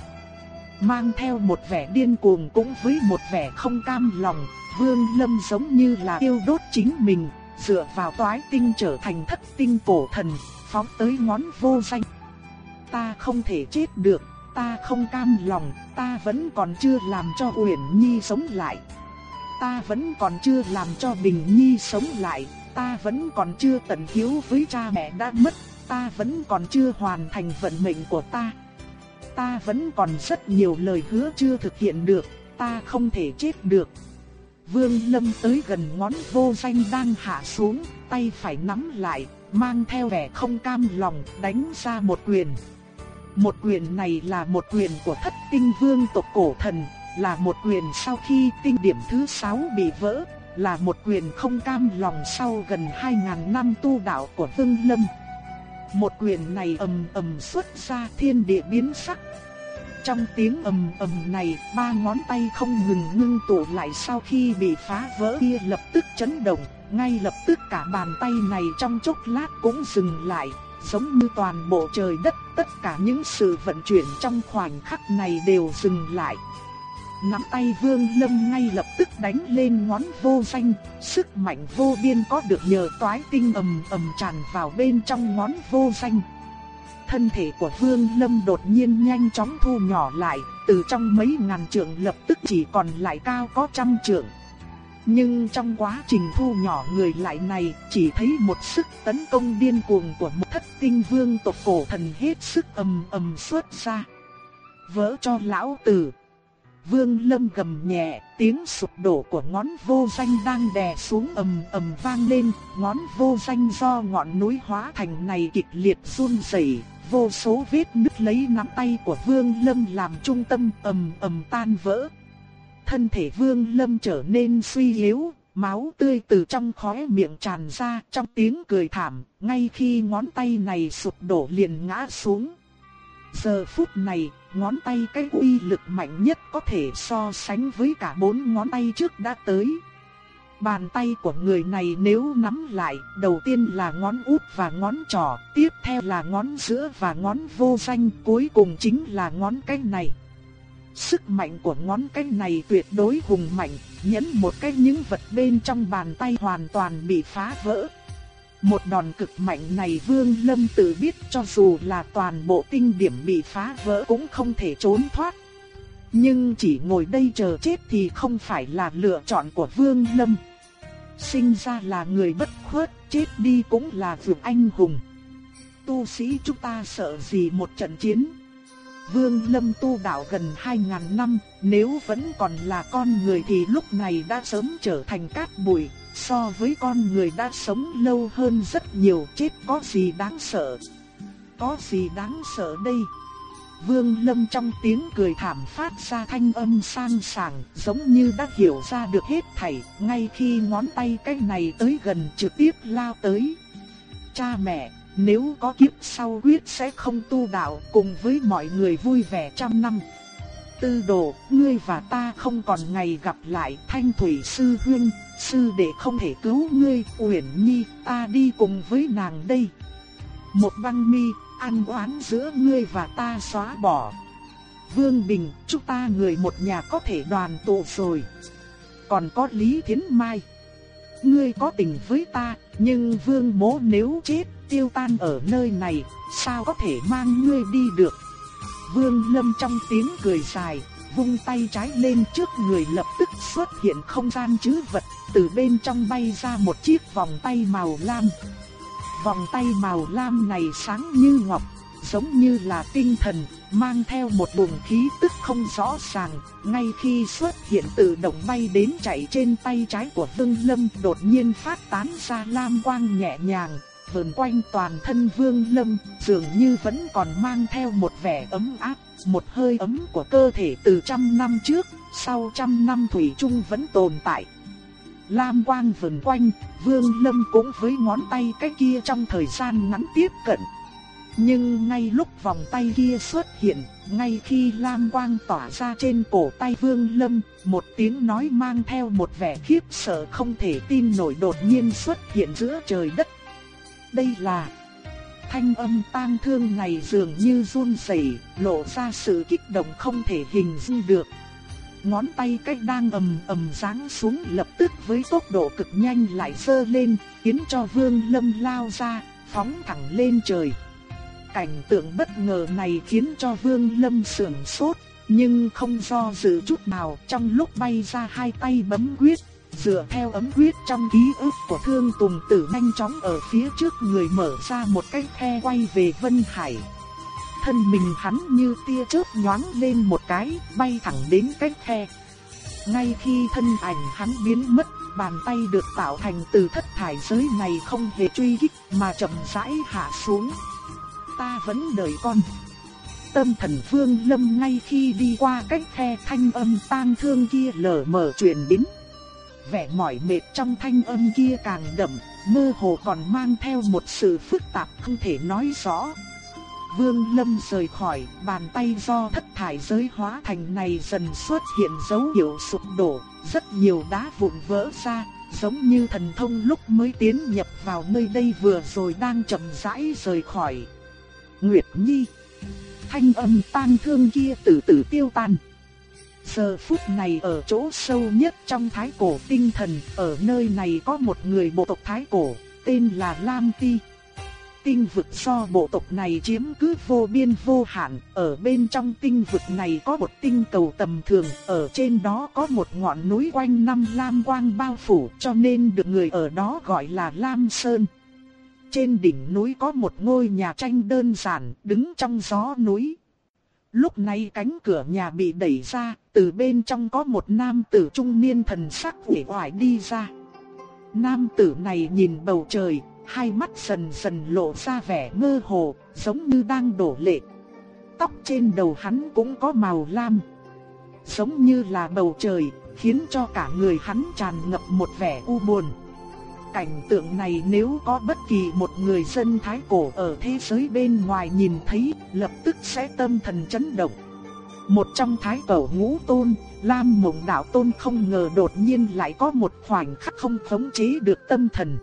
mang theo một vẻ điên cuồng cũng với một vẻ không cam lòng, Vương Lâm giống như là yêu đốt chính mình, dựa vào toái tinh trở thành thất tinh cổ thần, phóng tới ngón vô danh. Ta không thể chết được, ta không cam lòng, ta vẫn còn chưa làm cho Uyển Nhi sống lại. Ta vẫn còn chưa làm cho Bình Nhi sống lại, ta vẫn còn chưa tận hiếu với cha mẹ đã mất, ta vẫn còn chưa hoàn thành vận mệnh của ta. Ta vẫn còn rất nhiều lời hứa chưa thực hiện được, ta không thể chết được. Vương Lâm tới gần ngón vô danh đang hạ xuống, tay phải nắm lại, mang theo vẻ không cam lòng, đánh ra một quyền. Một quyền này là một quyền của thất tinh vương tộc cổ thần, là một quyền sau khi tinh điểm thứ 6 bị vỡ, là một quyền không cam lòng sau gần 2.000 năm tu đạo của Vương Lâm. Một quyền này ầm ầm xuất ra thiên địa biến sắc. Trong tiếng ầm ầm này, ba ngón tay không ngừng ngưng tụ lại sau khi bị phá vỡ kia lập tức chấn động, ngay lập tức cả bàn tay này trong chốc lát cũng dừng lại, giống như toàn bộ trời đất, tất cả những sự vận chuyển trong khoảnh khắc này đều dừng lại. Nắm tay Vương Lâm ngay lập tức đánh lên ngón vô danh, sức mạnh vô biên có được nhờ toái tinh ầm ầm tràn vào bên trong ngón vô danh. Thân thể của Vương Lâm đột nhiên nhanh chóng thu nhỏ lại, từ trong mấy ngàn trượng lập tức chỉ còn lại cao có trăm trượng. Nhưng trong quá trình thu nhỏ người lại này, chỉ thấy một sức tấn công điên cuồng của một thất tinh vương tộc cổ thần hết sức ầm ầm xuất ra. Vỡ cho lão tử. Vương Lâm gầm nhẹ, tiếng sụp đổ của ngón vô danh đang đè xuống ầm ầm vang lên, ngón vô danh do ngọn núi hóa thành này kịch liệt run rẩy, vô số vết nứt lấy nắm tay của Vương Lâm làm trung tâm ầm ầm tan vỡ. Thân thể Vương Lâm trở nên suy yếu, máu tươi từ trong khóe miệng tràn ra trong tiếng cười thảm, ngay khi ngón tay này sụp đổ liền ngã xuống. Giờ phút này, ngón tay cái uy lực mạnh nhất có thể so sánh với cả bốn ngón tay trước đã tới. Bàn tay của người này nếu nắm lại, đầu tiên là ngón út và ngón trỏ, tiếp theo là ngón giữa và ngón vô danh, cuối cùng chính là ngón cái này. Sức mạnh của ngón cái này tuyệt đối hùng mạnh, nhấn một cái những vật bên trong bàn tay hoàn toàn bị phá vỡ. Một đòn cực mạnh này Vương Lâm tự biết cho dù là toàn bộ tinh điểm bị phá vỡ cũng không thể trốn thoát. Nhưng chỉ ngồi đây chờ chết thì không phải là lựa chọn của Vương Lâm. Sinh ra là người bất khuất, chết đi cũng là vượt anh hùng. Tu sĩ chúng ta sợ gì một trận chiến? Vương Lâm tu đạo gần 2.000 năm, nếu vẫn còn là con người thì lúc này đã sớm trở thành cát bụi, so với con người đã sống lâu hơn rất nhiều chết có gì đáng sợ. Có gì đáng sợ đây? Vương Lâm trong tiếng cười thảm phát ra thanh âm sang sảng, giống như đã hiểu ra được hết thảy, ngay khi ngón tay cái này tới gần trực tiếp lao tới. Cha mẹ, nếu có kiếp sau quyết sẽ không tu đạo cùng với mọi người vui vẻ trăm năm. Tư đồ, ngươi và ta không còn ngày gặp lại thanh thủy sư huynh, sư đệ không thể cứu ngươi, uyển nhi, ta đi cùng với nàng đây. Một băng mi, ăn oán giữa ngươi và ta xóa bỏ. Vương Bình, chúng ta người một nhà có thể đoàn tụ rồi. Còn có Lý Thiến Mai. Ngươi có tình với ta, nhưng Vương Mỗ nếu chết, tiêu tan ở nơi này, sao có thể mang ngươi đi được? Vương Lâm trong tiếng cười dài, vung tay trái lên trước người lập tức xuất hiện không gian chứ vật, từ bên trong bay ra một chiếc vòng tay màu lam. Vòng tay màu lam này sáng như ngọc, giống như là tinh thần, mang theo một luồng khí tức không rõ ràng, ngay khi xuất hiện tự động bay đến chạy trên tay trái của Vương Lâm đột nhiên phát tán ra lam quang nhẹ nhàng, vờn quanh toàn thân Vương Lâm, dường như vẫn còn mang theo một vẻ ấm áp, một hơi ấm của cơ thể từ trăm năm trước, sau trăm năm thủy chung vẫn tồn tại. Lam quang vần quanh, Vương Lâm cũng với ngón tay cái kia trong thời gian ngắn tiếp cận. Nhưng ngay lúc vòng tay kia xuất hiện, ngay khi lam quang tỏa ra trên cổ tay Vương Lâm, một tiếng nói mang theo một vẻ khiếp sợ không thể tin nổi đột nhiên xuất hiện giữa trời đất. Đây là thanh âm tang thương này dường như run rẩy, lộ ra sự kích động không thể hình dung được. Ngón tay cách đang ầm ầm giáng xuống lập tức với tốc độ cực nhanh lại sơ lên, khiến cho Vương Lâm lao ra, phóng thẳng lên trời. Cảnh tượng bất ngờ này khiến cho Vương Lâm sườn sốt, nhưng không do dự chút nào trong lúc bay ra hai tay bấm quyết, dựa theo ấm quyết trong ký ức của Thương Tùng Tử nhanh chóng ở phía trước người mở ra một cái khe quay về Vân Hải. Thân mình hắn như tia chớp nhoáng lên một cái, bay thẳng đến cái khe. Ngay khi thân ảnh hắn biến mất, bàn tay được tạo thành từ thất thải giới này không hề truy kích mà chậm rãi hạ xuống. Ta vẫn đợi con. Tâm thần Vương Lâm ngay khi đi qua cái khe thanh âm tang thương kia lờ mờ truyền đến vẻ mỏi mệt trong thanh âm kia càng đậm, mơ hồ còn mang theo một sự phức tạp không thể nói rõ. Vương Lâm rời khỏi, bàn tay do thất thải giới hóa thành này dần xuất hiện dấu hiệu sụp đổ, rất nhiều đá vụn vỡ ra, giống như thần thông lúc mới tiến nhập vào nơi đây vừa rồi đang chậm rãi rời khỏi. Nguyệt Nhi Thanh âm tan thương kia từ từ tiêu tan. Giờ phút này ở chỗ sâu nhất trong thái cổ tinh thần, ở nơi này có một người bộ tộc thái cổ, tên là Lam Ti. Tinh vực do bộ tộc này chiếm cứ vô biên vô hạn, ở bên trong tinh vực này có một tinh cầu tầm thường, ở trên đó có một ngọn núi quanh năm lam quang bao phủ cho nên được người ở đó gọi là Lam Sơn. Trên đỉnh núi có một ngôi nhà tranh đơn giản đứng trong gió núi. Lúc này cánh cửa nhà bị đẩy ra, từ bên trong có một nam tử trung niên thần sắc uể oải đi ra. Nam tử này nhìn bầu trời, hai mắt dần dần lộ ra vẻ mơ hồ, giống như đang đổ lệ. Tóc trên đầu hắn cũng có màu lam, giống như là bầu trời, khiến cho cả người hắn tràn ngập một vẻ u buồn cảnh tượng này nếu có bất kỳ một người dân thái cổ ở thế giới bên ngoài nhìn thấy, lập tức sẽ tâm thần chấn động. Một trong thái cổ ngũ tôn, Lam Mộng Đạo Tôn không ngờ đột nhiên lại có một khoảnh khắc không khống chế được tâm thần.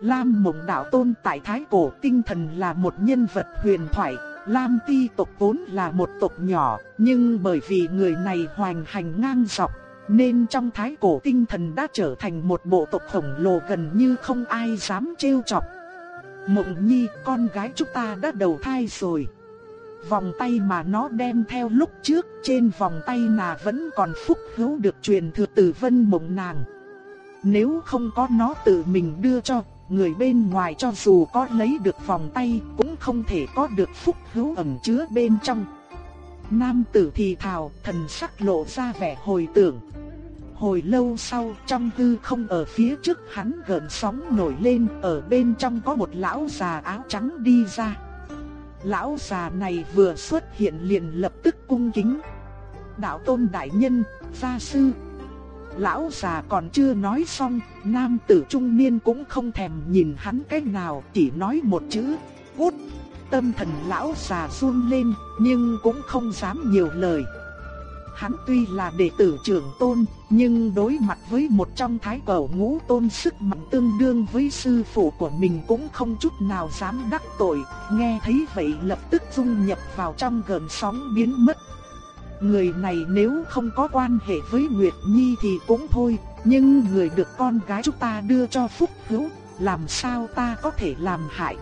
Lam Mộng Đạo Tôn tại thái cổ tinh thần là một nhân vật huyền thoại, Lam Ti tộc vốn là một tộc nhỏ, nhưng bởi vì người này hoành hành ngang dọc, nên trong thái cổ tinh thần đã trở thành một bộ tộc khổng lồ gần như không ai dám trêu chọc. Mộng nhi, con gái chúng ta đã đầu thai rồi. Vòng tay mà nó đem theo lúc trước, trên vòng tay nà vẫn còn phúc hữu được truyền thừa từ vân mộng nàng. Nếu không có nó tự mình đưa cho, người bên ngoài cho dù có lấy được vòng tay cũng không thể có được phúc hữu ẩn chứa bên trong. Nam tử thì thào, thần sắc lộ ra vẻ hồi tưởng. Hồi lâu sau, trong hư không ở phía trước hắn gợn sóng nổi lên, ở bên trong có một lão già áo trắng đi ra. Lão già này vừa xuất hiện liền lập tức cung kính. Đạo tôn đại nhân, gia sư. Lão già còn chưa nói xong, nam tử trung niên cũng không thèm nhìn hắn cách nào, chỉ nói một chữ, cút. Tâm thần lão già run lên, nhưng cũng không dám nhiều lời. Hắn tuy là đệ tử trưởng tôn, nhưng đối mặt với một trong thái cầu ngũ tôn sức mạnh tương đương với sư phụ của mình cũng không chút nào dám đắc tội, nghe thấy vậy lập tức dung nhập vào trong gần sóng biến mất. Người này nếu không có quan hệ với Nguyệt Nhi thì cũng thôi, nhưng người được con gái chúng ta đưa cho phúc hữu, làm sao ta có thể làm hại.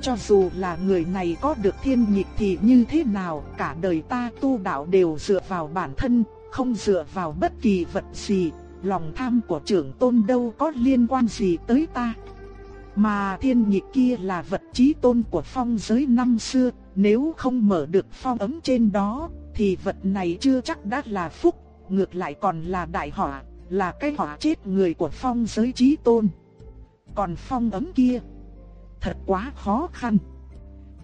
Cho dù là người này có được thiên nhịp thì như thế nào, cả đời ta tu đạo đều dựa vào bản thân, không dựa vào bất kỳ vật gì, lòng tham của trưởng tôn đâu có liên quan gì tới ta. Mà thiên nhịp kia là vật trí tôn của phong giới năm xưa, nếu không mở được phong ấm trên đó, thì vật này chưa chắc đã là phúc, ngược lại còn là đại họa, là cái họa chết người của phong giới trí tôn. Còn phong ấm kia thật quá khó khăn.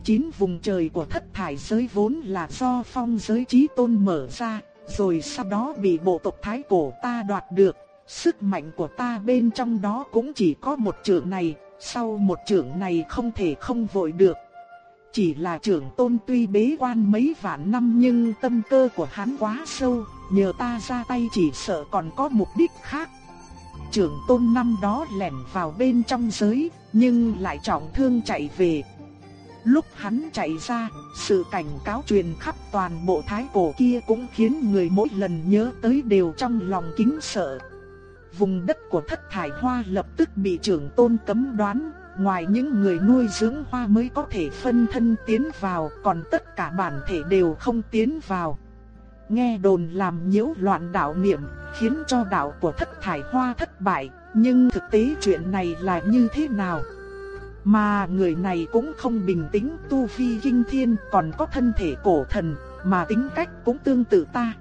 Chín vùng trời của thất thải giới vốn là do phong giới trí tôn mở ra, rồi sau đó bị bộ tộc thái cổ ta đoạt được. Sức mạnh của ta bên trong đó cũng chỉ có một trưởng này, sau một trưởng này không thể không vội được. Chỉ là trưởng tôn tuy bế quan mấy vạn năm nhưng tâm cơ của hắn quá sâu, nhờ ta ra tay chỉ sợ còn có mục đích khác. Trưởng tôn năm đó lẻn vào bên trong giới, nhưng lại trọng thương chạy về. Lúc hắn chạy ra, sự cảnh cáo truyền khắp toàn bộ thái cổ kia cũng khiến người mỗi lần nhớ tới đều trong lòng kính sợ. Vùng đất của thất thải hoa lập tức bị trưởng tôn cấm đoán, ngoài những người nuôi dưỡng hoa mới có thể phân thân tiến vào, còn tất cả bản thể đều không tiến vào. Nghe đồn làm nhiễu loạn đạo niệm, khiến cho đạo của thất thải hoa thất bại, nhưng thực tế chuyện này là như thế nào? Mà người này cũng không bình tĩnh tu vi kinh thiên còn có thân thể cổ thần, mà tính cách cũng tương tự ta.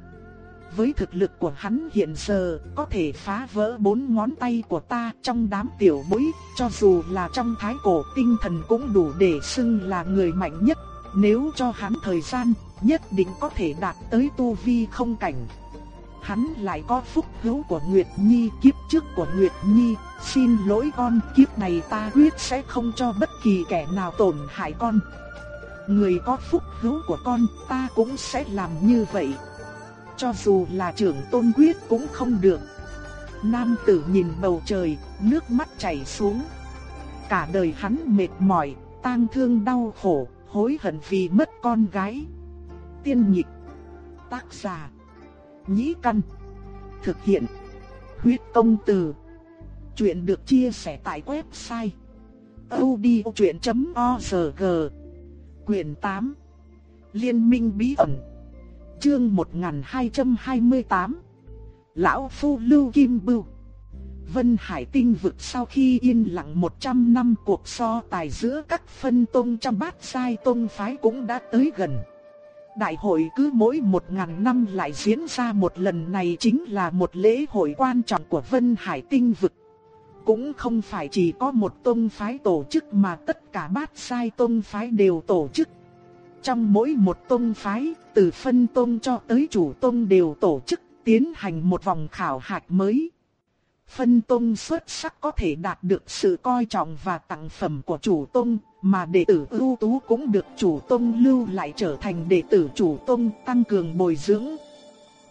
Với thực lực của hắn hiện giờ, có thể phá vỡ bốn ngón tay của ta trong đám tiểu bối, cho dù là trong thái cổ tinh thần cũng đủ để xưng là người mạnh nhất. Nếu cho hắn thời gian, nhất định có thể đạt tới tu vi không cảnh. Hắn lại có phúc hữu của Nguyệt Nhi kiếp trước của Nguyệt Nhi, xin lỗi con kiếp này ta quyết sẽ không cho bất kỳ kẻ nào tổn hại con. Người có phúc hữu của con ta cũng sẽ làm như vậy. Cho dù là trưởng tôn quyết cũng không được. Nam tử nhìn bầu trời, nước mắt chảy xuống. Cả đời hắn mệt mỏi, tang thương đau khổ, hối hận vì mất con gái. Tiên nhịch tác giả, nhĩ căn, thực hiện, huyết công từ. Chuyện được chia sẻ tại website odchuyện.org Quyền 8 Liên minh bí ẩn Chương 1228 Lão Phu Lưu Kim Bưu Vân Hải tinh vực sau khi yên lặng 100 năm, cuộc so tài giữa các phân tông trong bát sai tông phái cũng đã tới gần. Đại hội cứ mỗi 1.000 năm lại diễn ra một lần, này chính là một lễ hội quan trọng của Vân Hải tinh vực. Cũng không phải chỉ có một tông phái tổ chức mà tất cả bát sai tông phái đều tổ chức. Trong mỗi một tông phái, từ phân tông cho tới chủ tông đều tổ chức tiến hành một vòng khảo hạch mới. Phân tông xuất sắc có thể đạt được sự coi trọng và tặng phẩm của chủ tông, mà đệ tử ưu tú cũng được chủ tông lưu lại trở thành đệ tử chủ tông tăng cường bồi dưỡng.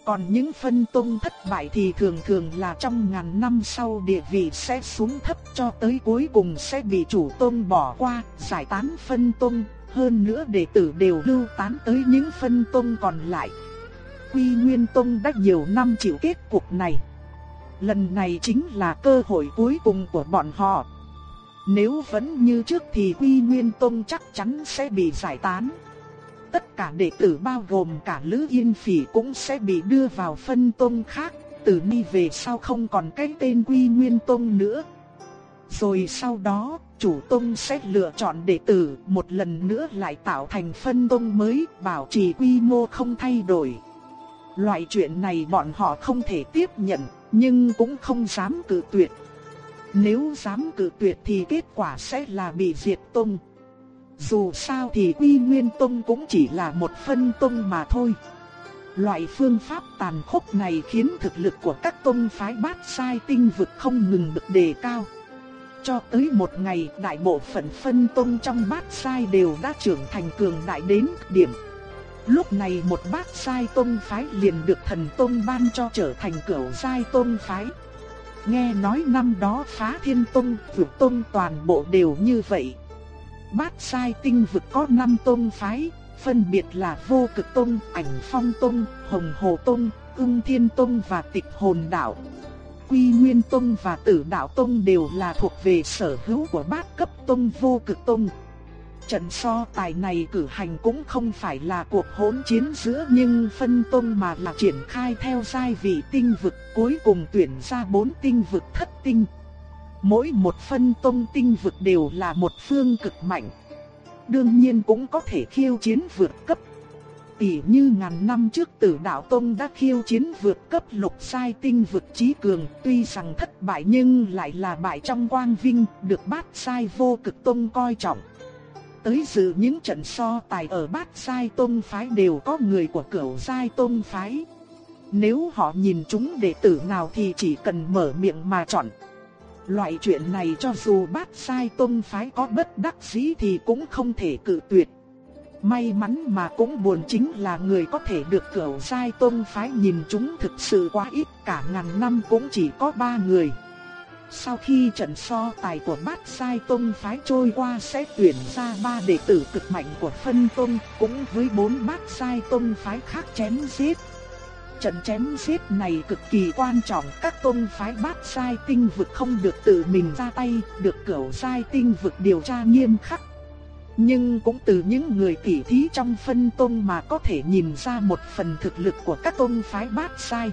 Còn những phân tông thất bại thì thường thường là trong ngàn năm sau địa vị sẽ xuống thấp cho tới cuối cùng sẽ bị chủ tông bỏ qua, giải tán phân tông, hơn nữa đệ tử đều lưu tán tới những phân tông còn lại. Quy Nguyên Tông đã nhiều năm chịu kết cục này. Lần này chính là cơ hội cuối cùng của bọn họ. Nếu vẫn như trước thì Quy Nguyên Tông chắc chắn sẽ bị giải tán. Tất cả đệ tử bao gồm cả Lữ Yên Phỉ cũng sẽ bị đưa vào phân tông khác, từ nay về sau không còn cái tên Quy Nguyên Tông nữa. Rồi sau đó, chủ tông sẽ lựa chọn đệ tử, một lần nữa lại tạo thành phân tông mới, bảo trì quy mô không thay đổi. Loại chuyện này bọn họ không thể tiếp nhận, nhưng cũng không dám cự tuyệt. Nếu dám cự tuyệt thì kết quả sẽ là bị diệt tông. Dù sao thì Quy Nguyên Tông cũng chỉ là một phân tông mà thôi. Loại phương pháp tàn khốc này khiến thực lực của các tông phái bát sai tinh vực không ngừng được đề cao. Cho tới một ngày đại bộ phận phân tông trong bát sai đều đã trưởng thành cường đại đến điểm. Lúc này một bát sai tông phái liền được thần tông ban cho trở thành cửu sai tông phái. Nghe nói năm đó phá thiên tông, vượt tông toàn bộ đều như vậy. Bát sai tinh vực có 5 tông phái, phân biệt là vô cực tông, ảnh phong tông, hồng hồ tông, ưng thiên tông và tịch hồn đạo. Quy Nguyên Tông và Tử Đạo Tông đều là thuộc về sở hữu của bát cấp tông vô cực tông. Trận so tài này cử hành cũng không phải là cuộc hỗn chiến giữa nhưng phân tông mà là triển khai theo giai vị tinh vực, cuối cùng tuyển ra bốn tinh vực thất tinh. Mỗi một phân tông tinh vực đều là một phương cực mạnh. Đương nhiên cũng có thể khiêu chiến vượt cấp. Tỷ như ngàn năm trước tử đạo tông đã khiêu chiến vượt cấp lục sai tinh vượt trí cường. Tuy rằng thất bại nhưng lại là bại trong quang vinh, được bát sai vô cực tông coi trọng. Tới dự những trận so tài ở bát sai tông phái đều có người của cửu sai tông phái. Nếu họ nhìn chúng đệ tử nào thì chỉ cần mở miệng mà chọn. Loại chuyện này cho dù bát sai tôn phái có bất đắc dĩ thì cũng không thể cự tuyệt. May mắn mà cũng buồn chính là người có thể được cửu sai tôn phái nhìn chúng thực sự quá ít cả ngàn năm cũng chỉ có ba người. sau khi trận so tài của bát sai tôn phái trôi qua sẽ tuyển ra ba đệ tử cực mạnh của phân tôn cũng với bốn bát sai tôn phái khác chém giết. Trận chém giết này cực kỳ quan trọng, các tôn phái bát sai tinh vực không được tự mình ra tay, được cửu sai tinh vực điều tra nghiêm khắc. Nhưng cũng từ những người tỉ thí trong phân tông mà có thể nhìn ra một phần thực lực của các tông phái bát sai.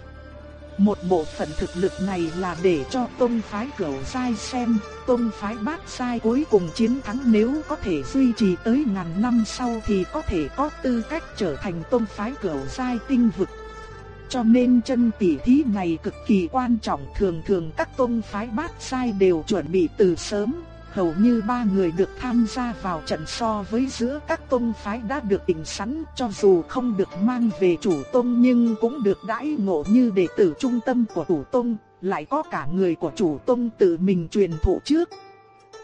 Một bộ phận thực lực này là để cho tôn phái cửu sai xem, tôn phái bát sai cuối cùng chiến thắng nếu có thể duy trì tới ngàn năm sau thì có thể có tư cách trở thành tôn phái cửu sai tinh vực. Cho nên chân tỷ thí này cực kỳ quan trọng thường thường các tôn phái bát sai đều chuẩn bị từ sớm, hầu như ba người được tham gia vào trận so với giữa các tông phái đã được định sẵn, cho dù không được mang về chủ tông nhưng cũng được đãi ngộ như đệ tử trung tâm của chủ tông, lại có cả người của chủ tông tự mình truyền thụ trước.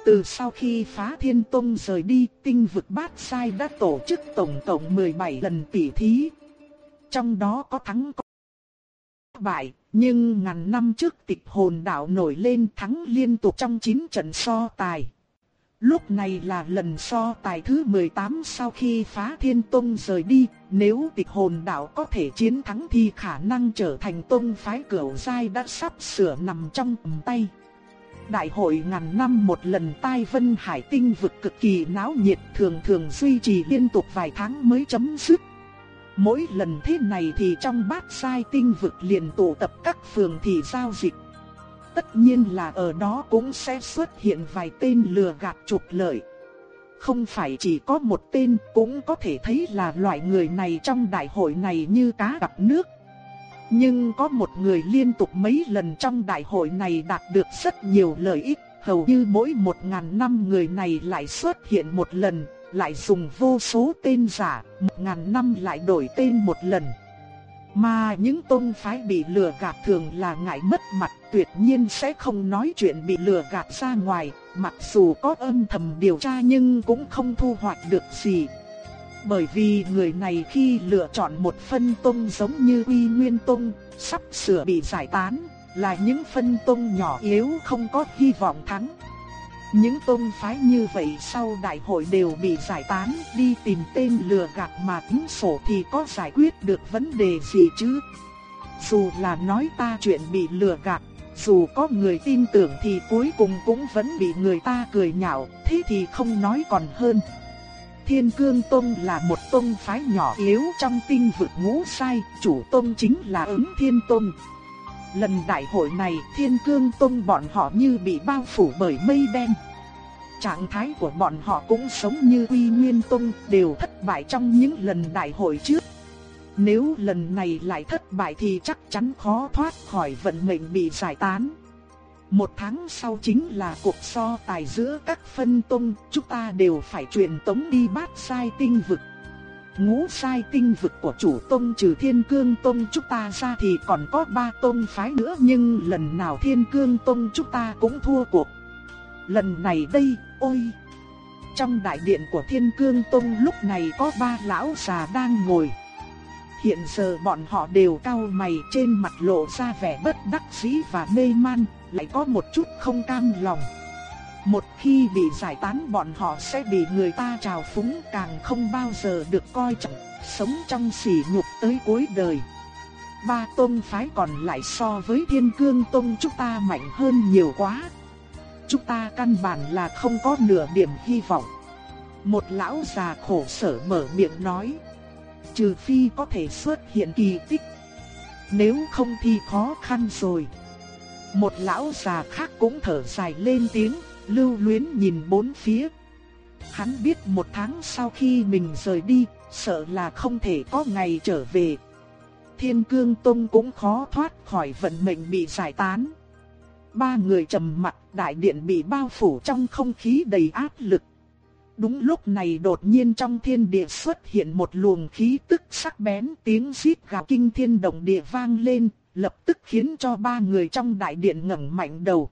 Từ sau khi phá thiên tông rời đi, tinh vực bát sai đã tổ chức tổng tổng 17 lần tỷ thí. Trong đó có thắng có bại, nhưng ngàn năm trước tịch hồn đạo nổi lên thắng liên tục trong 9 trận so tài. Lúc này là lần so tài thứ 18 sau khi phá thiên tông rời đi, nếu tịch hồn đạo có thể chiến thắng thì khả năng trở thành tông phái cửu giai đã sắp sửa nằm trong tầm tay. Đại hội ngàn năm một lần tai vân hải tinh vực cực kỳ náo nhiệt thường thường duy trì liên tục vài tháng mới chấm dứt. Mỗi lần thế này thì trong bát sai tinh vực liền tụ tập các phường thị giao dịch. Tất nhiên là ở đó cũng sẽ xuất hiện vài tên lừa gạt trục lợi. Không phải chỉ có một tên cũng có thể thấy là loại người này trong đại hội này như cá gặp nước. Nhưng có một người liên tục mấy lần trong đại hội này đạt được rất nhiều lợi ích, hầu như mỗi một ngàn năm người này lại xuất hiện một lần, lại dùng vô số tên giả, một ngàn năm lại đổi tên một lần. Mà những tôn phái bị lừa gạt thường là ngại mất mặt, tuyệt nhiên sẽ không nói chuyện bị lừa gạt ra ngoài, mặc dù có âm thầm điều tra nhưng cũng không thu hoạch được gì. Bởi vì người này khi lựa chọn một phân tôn giống như Uy Nguyên Tôn, sắp sửa bị giải tán, là những phân tôn nhỏ yếu không có hy vọng thắng. Những tôn phái như vậy sau đại hội đều bị giải tán, đi tìm tên lừa gạt mà tính sổ thì có giải quyết được vấn đề gì chứ? Dù là nói ta chuyện bị lừa gạt, dù có người tin tưởng thì cuối cùng cũng vẫn bị người ta cười nhạo, thế thì không nói còn hơn. Thiên Cương Tông là một tông phái nhỏ yếu trong tinh vực ngũ sai, chủ tông chính là ứng Thiên Tông. Lần đại hội này Thiên Cương Tông bọn họ như bị bao phủ bởi mây đen. Trạng thái của bọn họ cũng sống như uy Nguyên Tông đều thất bại trong những lần đại hội trước. Nếu lần này lại thất bại thì chắc chắn khó thoát khỏi vận mệnh bị giải tán. Một tháng sau chính là cuộc so tài giữa các phân tông, chúng ta đều phải truyền tống đi bát sai tinh vực. Ngũ sai tinh vực của chủ tông trừ thiên cương tông chúng ta ra thì còn có ba tông phái nữa nhưng lần nào thiên cương tông chúng ta cũng thua cuộc. Lần này đây, ôi! Trong đại điện của thiên cương tông lúc này có ba lão già đang ngồi. Hiện giờ bọn họ đều cau mày trên mặt lộ ra vẻ bất đắc dĩ và mê man, lại có một chút không cam lòng. Một khi bị giải tán bọn họ sẽ bị người ta trào phúng càng không bao giờ được coi trọng, sống trong sỉ nhục tới cuối đời. Ba tôn phái còn lại so với thiên cương tôn chúng ta mạnh hơn nhiều quá. Chúng ta căn bản là không có nửa điểm hy vọng. Một lão già khổ sở mở miệng nói. Trừ phi có thể xuất hiện kỳ tích. Nếu không thì khó khăn rồi. Một lão già khác cũng thở dài lên tiếng, lưu luyến nhìn bốn phía. Hắn biết một tháng sau khi mình rời đi, sợ là không thể có ngày trở về. Thiên Cương Tông cũng khó thoát khỏi vận mệnh bị giải tán. Ba người trầm mặt, đại điện bị bao phủ trong không khí đầy áp lực. Đúng lúc này đột nhiên trong thiên địa xuất hiện một luồng khí tức sắc bén tiếng xít gào kinh thiên động địa vang lên, lập tức khiến cho ba người trong đại điện ngẩng mạnh đầu.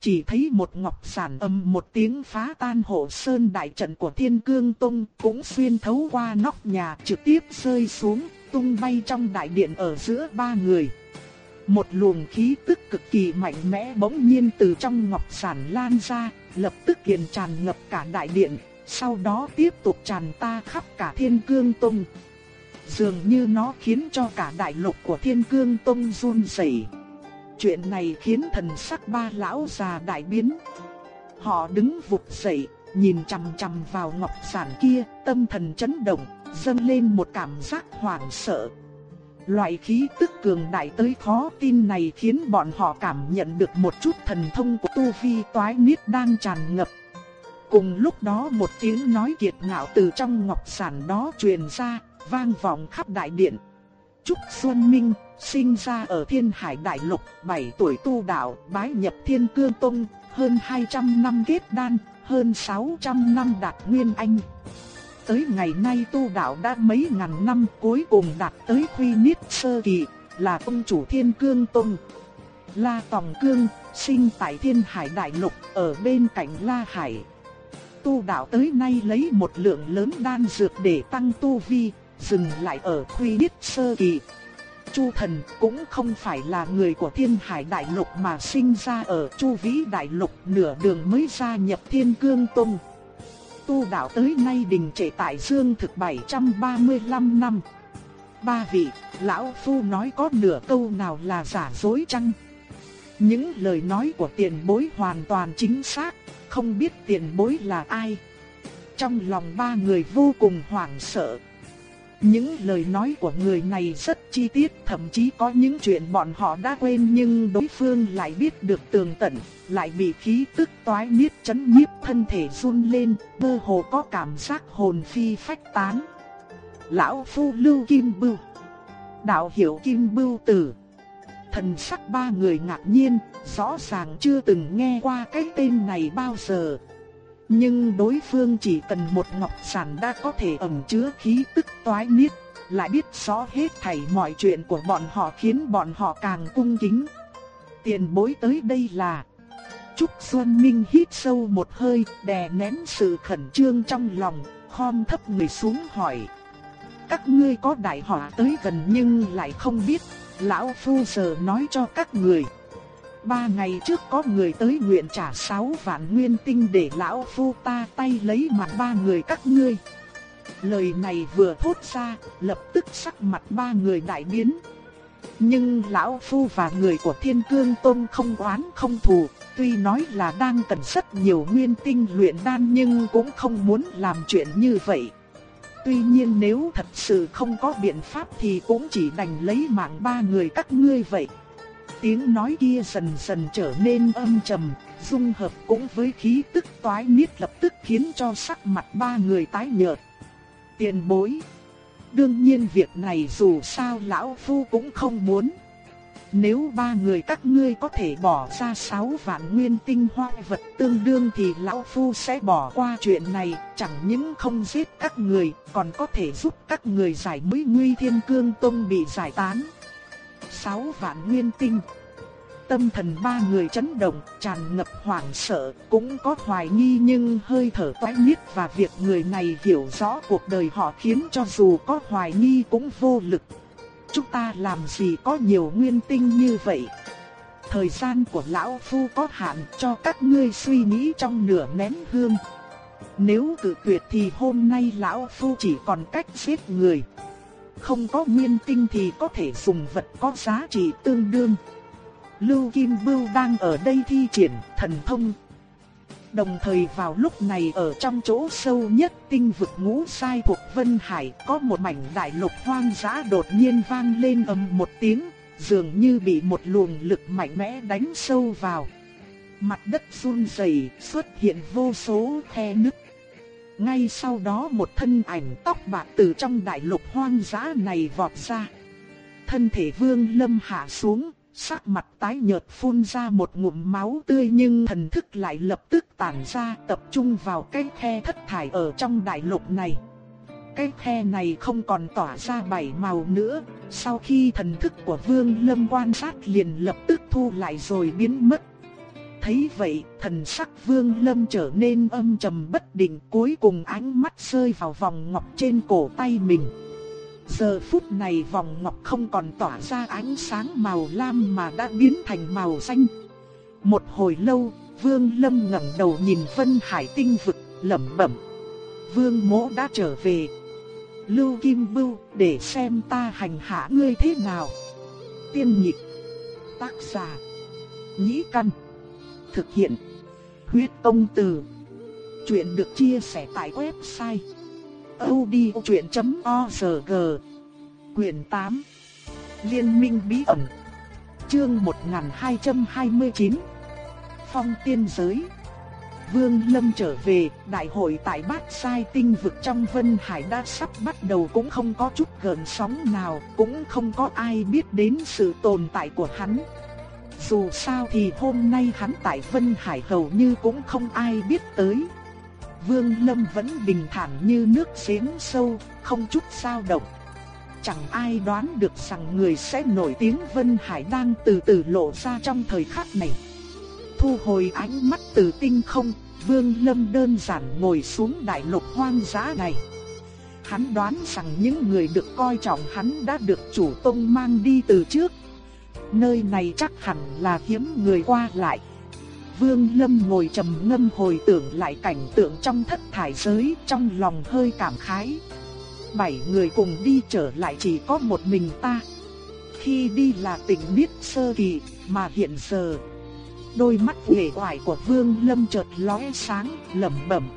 Chỉ thấy một ngọc sản âm một tiếng phá tan hộ sơn đại trận của thiên cương tông cũng xuyên thấu qua nóc nhà trực tiếp rơi xuống, tung bay trong đại điện ở giữa ba người. Một luồng khí tức cực kỳ mạnh mẽ bỗng nhiên từ trong ngọc sản lan ra, lập tức liền tràn ngập cả đại điện, sau đó tiếp tục tràn ta khắp cả thiên cương tông. Dường như nó khiến cho cả đại lục của thiên cương tông run rẩy. Chuyện này khiến thần sắc ba lão già đại biến. Họ đứng vụt dậy, nhìn chằm chằm vào ngọc sản kia, tâm thần chấn động, dâng lên một cảm giác hoảng sợ. Loại khí tức cường đại tới khó tin này khiến bọn họ cảm nhận được một chút thần thông của tu vi toái niết đang tràn ngập. Cùng lúc đó một tiếng nói kiệt ngạo từ trong ngọc sản đó truyền ra, vang vọng khắp đại điện. Trúc Xuân Minh, sinh ra ở Thiên Hải Đại Lục, 7 tuổi tu đạo, bái nhập Thiên Cương Tông, hơn 200 năm kết đan, hơn 600 năm đạt nguyên anh. Tới ngày nay tu đạo đã mấy ngàn năm cuối cùng đạt tới quy niết sơ kỳ, là công chủ Thiên Cương Tông. La Tòng Cương, sinh tại Thiên Hải Đại Lục, ở bên cạnh La Hải. Tu đạo tới nay lấy một lượng lớn đan dược để tăng tu vi, dừng lại ở quy biết sơ kỳ. Chu Thần cũng không phải là người của Thiên Hải Đại Lục mà sinh ra ở Chu Vĩ Đại Lục nửa đường mới gia nhập Thiên Cương Tông. Tu đạo tới nay đình trệ tại Dương thực 735 năm. Ba vị, Lão Phu nói có nửa câu nào là giả dối chăng? Những lời nói của tiền bối hoàn toàn chính xác, không biết tiền bối là ai. Trong lòng ba người vô cùng hoảng sợ, những lời nói của người này rất chi tiết, thậm chí có những chuyện bọn họ đã quên nhưng đối phương lại biết được tường tận, lại bị khí tức toái niết chấn nhiếp thân thể run lên, mơ hồ có cảm giác hồn phi phách tán. Lão Phu Lưu Kim Bưu Đạo hiểu Kim Bưu Tử Thần sắc ba người ngạc nhiên, rõ ràng chưa từng nghe qua cái tên này bao giờ. Nhưng đối phương chỉ cần một ngọc sản đã có thể ẩn chứa khí tức toái niết, lại biết rõ hết thảy mọi chuyện của bọn họ khiến bọn họ càng cung kính. Tiền bối tới đây là Trúc Xuân Minh hít sâu một hơi, đè nén sự khẩn trương trong lòng, khom thấp người xuống hỏi. Các ngươi có đại họa tới gần nhưng lại không biết, lão phu giờ nói cho các người. Ba ngày trước có người tới nguyện trả sáu vạn nguyên tinh để lão phu ta tay lấy mặt ba người các ngươi. Lời này vừa thốt ra, lập tức sắc mặt ba người đại biến. Nhưng lão phu và người của Thiên Cương Tôn không oán không thù, tuy nói là đang cần rất nhiều nguyên tinh luyện đan nhưng cũng không muốn làm chuyện như vậy. Tuy nhiên nếu thật sự không có biện pháp thì cũng chỉ đành lấy mạng ba người các ngươi vậy. Tiếng nói kia dần dần trở nên âm trầm, dung hợp cũng với khí tức toái niết lập tức khiến cho sắc mặt ba người tái nhợt. Tiền bối. Đương nhiên việc này dù sao lão phu cũng không muốn. Nếu ba người các ngươi có thể bỏ ra sáu vạn nguyên tinh hoa vật tương đương thì lão phu sẽ bỏ qua chuyện này, chẳng những không giết các người, còn có thể giúp các người giải mấy nguy thiên cương tông bị giải tán sáu vạn nguyên tinh. Tâm thần ba người chấn động, tràn ngập hoảng sợ, cũng có hoài nghi nhưng hơi thở toái miết và việc người này hiểu rõ cuộc đời họ khiến cho dù có hoài nghi cũng vô lực. Chúng ta làm gì có nhiều nguyên tinh như vậy? Thời gian của lão phu có hạn cho các ngươi suy nghĩ trong nửa nén hương. Nếu cự tuyệt thì hôm nay lão phu chỉ còn cách giết người. Không có nguyên tinh thì có thể dùng vật có giá trị tương đương. Lưu Kim Bưu đang ở đây thi triển thần thông. Đồng thời vào lúc này ở trong chỗ sâu nhất tinh vực ngũ sai thuộc Vân Hải có một mảnh đại lục hoang dã đột nhiên vang lên ầm một tiếng, dường như bị một luồng lực mạnh mẽ đánh sâu vào. Mặt đất run rẩy, xuất hiện vô số khe nứt. Ngay sau đó một thân ảnh tóc bạc từ trong đại lục hoang dã này vọt ra. Thân thể vương lâm hạ xuống, sắc mặt tái nhợt phun ra một ngụm máu tươi nhưng thần thức lại lập tức tản ra tập trung vào cái khe thất thải ở trong đại lục này. Cái khe này không còn tỏa ra bảy màu nữa, sau khi thần thức của vương lâm quan sát liền lập tức thu lại rồi biến mất. Thấy vậy, thần sắc Vương Lâm trở nên âm trầm bất định, cuối cùng ánh mắt rơi vào vòng ngọc trên cổ tay mình. Giờ phút này vòng ngọc không còn tỏa ra ánh sáng màu lam mà đã biến thành màu xanh. Một hồi lâu, Vương Lâm ngẩng đầu nhìn Vân Hải tinh vực, lẩm bẩm: "Vương Mỗ đã trở về. Lưu Kim Bưu, để xem ta hành hạ ngươi thế nào." Tiên nhịp. Tác giả: Nhĩ Căn. Thực hiện: Huyết Công Từ. Chuyện được chia sẻ tại website audiochuyện.org Quyền 8 Liên minh bí ẩn. Chương 1229 Phong tiên giới. Vương Lâm trở về, đại hội tại bát sai tinh vực trong Vân Hải đã sắp bắt đầu cũng không có chút gợn sóng nào, cũng không có ai biết đến sự tồn tại của hắn. Dù sao thì hôm nay hắn tại Vân Hải hầu như cũng không ai biết tới. Vương Lâm vẫn bình thản như nước giếng sâu, không chút dao động. Chẳng ai đoán được rằng người sẽ nổi tiếng Vân Hải đang từ từ lộ ra trong thời khắc này. Thu hồi ánh mắt từ tinh không, Vương Lâm đơn giản ngồi xuống đại lục hoang dã này. Hắn đoán rằng những người được coi trọng hắn đã được chủ tông mang đi từ trước. Nơi này chắc hẳn là hiếm người qua lại. Vương Lâm ngồi trầm ngâm hồi tưởng lại cảnh tượng trong thất thải giới, trong lòng hơi cảm khái. Bảy người cùng đi trở lại chỉ có một mình ta. Khi đi là tỉnh biết sơ kỳ, mà hiện giờ đôi mắt nghề hoài của Vương Lâm chợt lóe sáng, lẩm bẩm.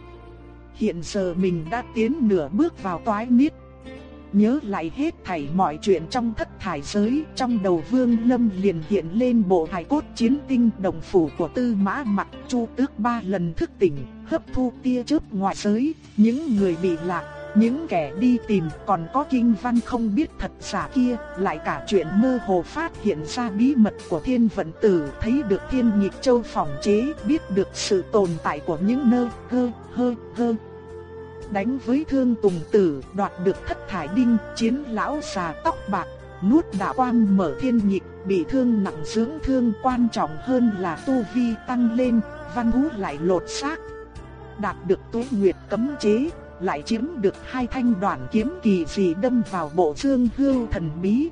Hiện giờ mình đã tiến nửa bước vào toái niết. Nhớ lại hết thảy mọi chuyện trong thất thải giới, trong đầu Vương Lâm liền hiện lên bộ hài cốt chiến tinh đồng phủ của Tư Mã Mặc, Chu Tước ba lần thức tỉnh, hấp thu tia chớp ngoại giới, những người bị lạc, những kẻ đi tìm, còn có kinh văn không biết thật giả kia, lại cả chuyện mơ hồ phát hiện ra bí mật của Thiên vận tử, thấy được Thiên Nhịp Châu phòng chế, biết được sự tồn tại của những nơi hơ hơ hơ đánh với thương tùng tử đoạt được thất thải đinh, chiến lão già tóc bạc, nuốt đạo quan mở thiên nhịp, bị thương nặng dưỡng thương quan trọng hơn là tu vi tăng lên, văn vũ lại lột xác. Đạt được tuế nguyệt cấm chế, lại chiếm được hai thanh đoạn kiếm kỳ dị đâm vào bộ xương hưu thần bí.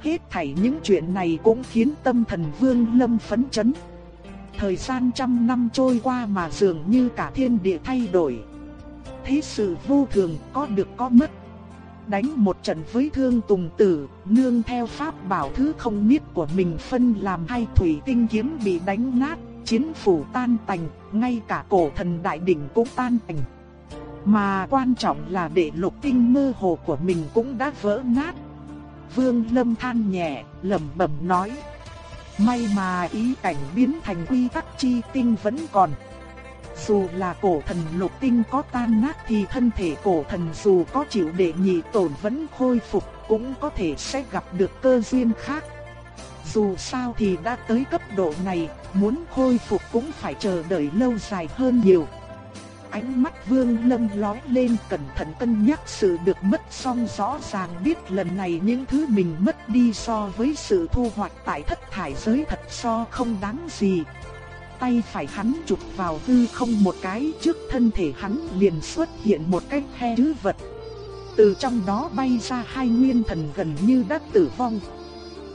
Hết thảy những chuyện này cũng khiến tâm thần vương lâm phấn chấn. Thời gian trăm năm trôi qua mà dường như cả thiên địa thay đổi thế sự vô thường có được có mất. Đánh một trận với thương tùng tử, nương theo pháp bảo thứ không biết của mình phân làm hai thủy tinh kiếm bị đánh nát, chiến phủ tan tành, ngay cả cổ thần đại đỉnh cũng tan tành. Mà quan trọng là đệ lục tinh mơ hồ của mình cũng đã vỡ nát. Vương Lâm than nhẹ, lẩm bẩm nói. May mà ý cảnh biến thành quy tắc chi tinh vẫn còn. Dù là cổ thần lục tinh có tan nát thì thân thể cổ thần dù có chịu để nhị tổn vẫn khôi phục cũng có thể sẽ gặp được cơ duyên khác. Dù sao thì đã tới cấp độ này, muốn khôi phục cũng phải chờ đợi lâu dài hơn nhiều. Ánh mắt vương lâm lói lên cẩn thận cân nhắc sự được mất song rõ ràng biết lần này những thứ mình mất đi so với sự thu hoạch tại thất thải giới thật so không đáng gì tay phải hắn chụp vào hư không một cái trước thân thể hắn liền xuất hiện một cái khe chữ vật. Từ trong đó bay ra hai nguyên thần gần như đã tử vong.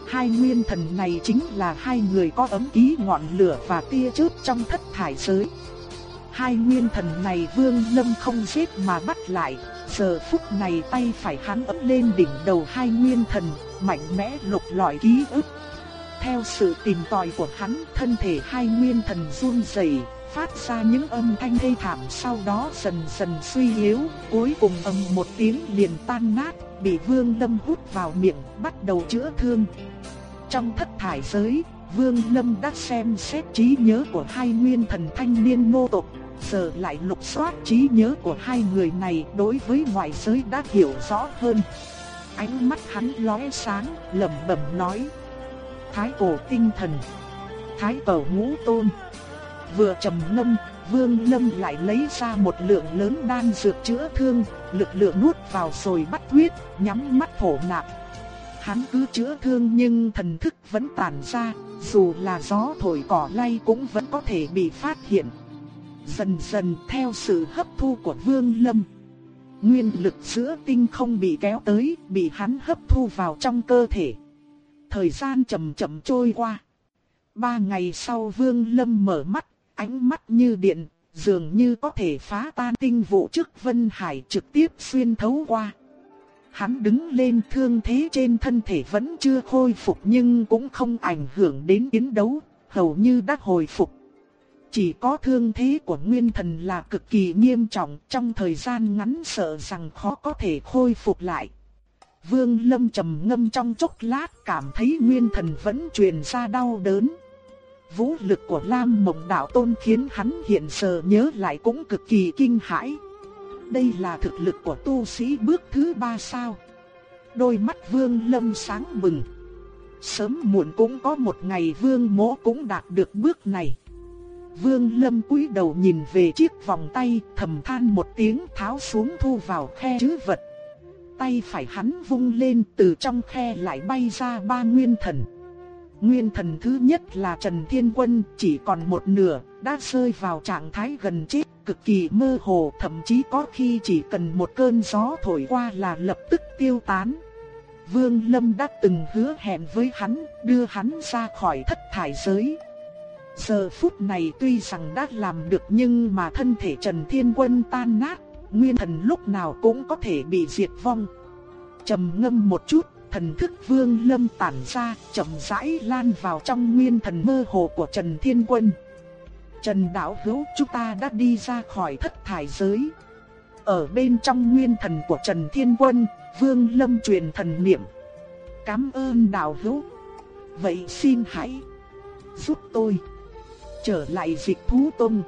Hai nguyên thần này chính là hai người có ấm ký ngọn lửa và tia chớp trong thất thải giới. Hai nguyên thần này Vương Lâm không giết mà bắt lại, giờ phút này tay phải hắn ấm lên đỉnh đầu hai nguyên thần, mạnh mẽ lục lọi ký ức theo sự tìm tòi của hắn, thân thể hai nguyên thần run rẩy, phát ra những âm thanh thê thảm sau đó dần dần suy yếu, cuối cùng ầm một tiếng liền tan nát, bị Vương Lâm hút vào miệng, bắt đầu chữa thương. Trong thất thải giới, Vương Lâm đã xem xét trí nhớ của hai nguyên thần thanh niên nô tộc, giờ lại lục soát trí nhớ của hai người này đối với ngoại giới đã hiểu rõ hơn. Ánh mắt hắn lóe sáng, lẩm bẩm nói: thái cổ tinh thần, thái cổ ngũ tôn. Vừa trầm ngâm, Vương Lâm lại lấy ra một lượng lớn đan dược chữa thương, lực lượng nuốt vào rồi bắt huyết, nhắm mắt thổ nạp. Hắn cứ chữa thương nhưng thần thức vẫn tản ra, dù là gió thổi cỏ lay cũng vẫn có thể bị phát hiện. Dần dần theo sự hấp thu của Vương Lâm, Nguyên lực giữa tinh không bị kéo tới, bị hắn hấp thu vào trong cơ thể. Thời gian chậm chậm trôi qua. Ba ngày sau Vương Lâm mở mắt, ánh mắt như điện, dường như có thể phá tan tinh vụ trước Vân Hải trực tiếp xuyên thấu qua. Hắn đứng lên thương thế trên thân thể vẫn chưa khôi phục nhưng cũng không ảnh hưởng đến chiến đấu, hầu như đã hồi phục. Chỉ có thương thế của nguyên thần là cực kỳ nghiêm trọng trong thời gian ngắn sợ rằng khó có thể khôi phục lại. Vương Lâm trầm ngâm trong chốc lát cảm thấy nguyên thần vẫn truyền ra đau đớn. Vũ lực của Lam Mộng Đạo Tôn khiến hắn hiện giờ nhớ lại cũng cực kỳ kinh hãi. Đây là thực lực của tu sĩ bước thứ ba sao? Đôi mắt Vương Lâm sáng bừng. Sớm muộn cũng có một ngày Vương Mỗ cũng đạt được bước này. Vương Lâm cúi đầu nhìn về chiếc vòng tay, thầm than một tiếng tháo xuống thu vào khe chứa vật. Tay phải hắn vung lên, từ trong khe lại bay ra ba nguyên thần. Nguyên thần thứ nhất là Trần Thiên Quân, chỉ còn một nửa, đã rơi vào trạng thái gần chết, cực kỳ mơ hồ, thậm chí có khi chỉ cần một cơn gió thổi qua là lập tức tiêu tán. Vương Lâm đã từng hứa hẹn với hắn, đưa hắn ra khỏi thất thải giới. Giờ phút này tuy rằng đã làm được nhưng mà thân thể Trần Thiên Quân tan nát, nguyên thần lúc nào cũng có thể bị diệt vong. Trầm ngâm một chút, thần thức Vương Lâm tản ra, chậm rãi lan vào trong nguyên thần mơ hồ của Trần Thiên Quân. Trần Đạo Hữu chúng ta đã đi ra khỏi thất thải giới. Ở bên trong nguyên thần của Trần Thiên Quân, Vương Lâm truyền thần niệm. Cảm ơn Đạo Hữu. Vậy xin hãy giúp tôi trở lại dịch thú tôn.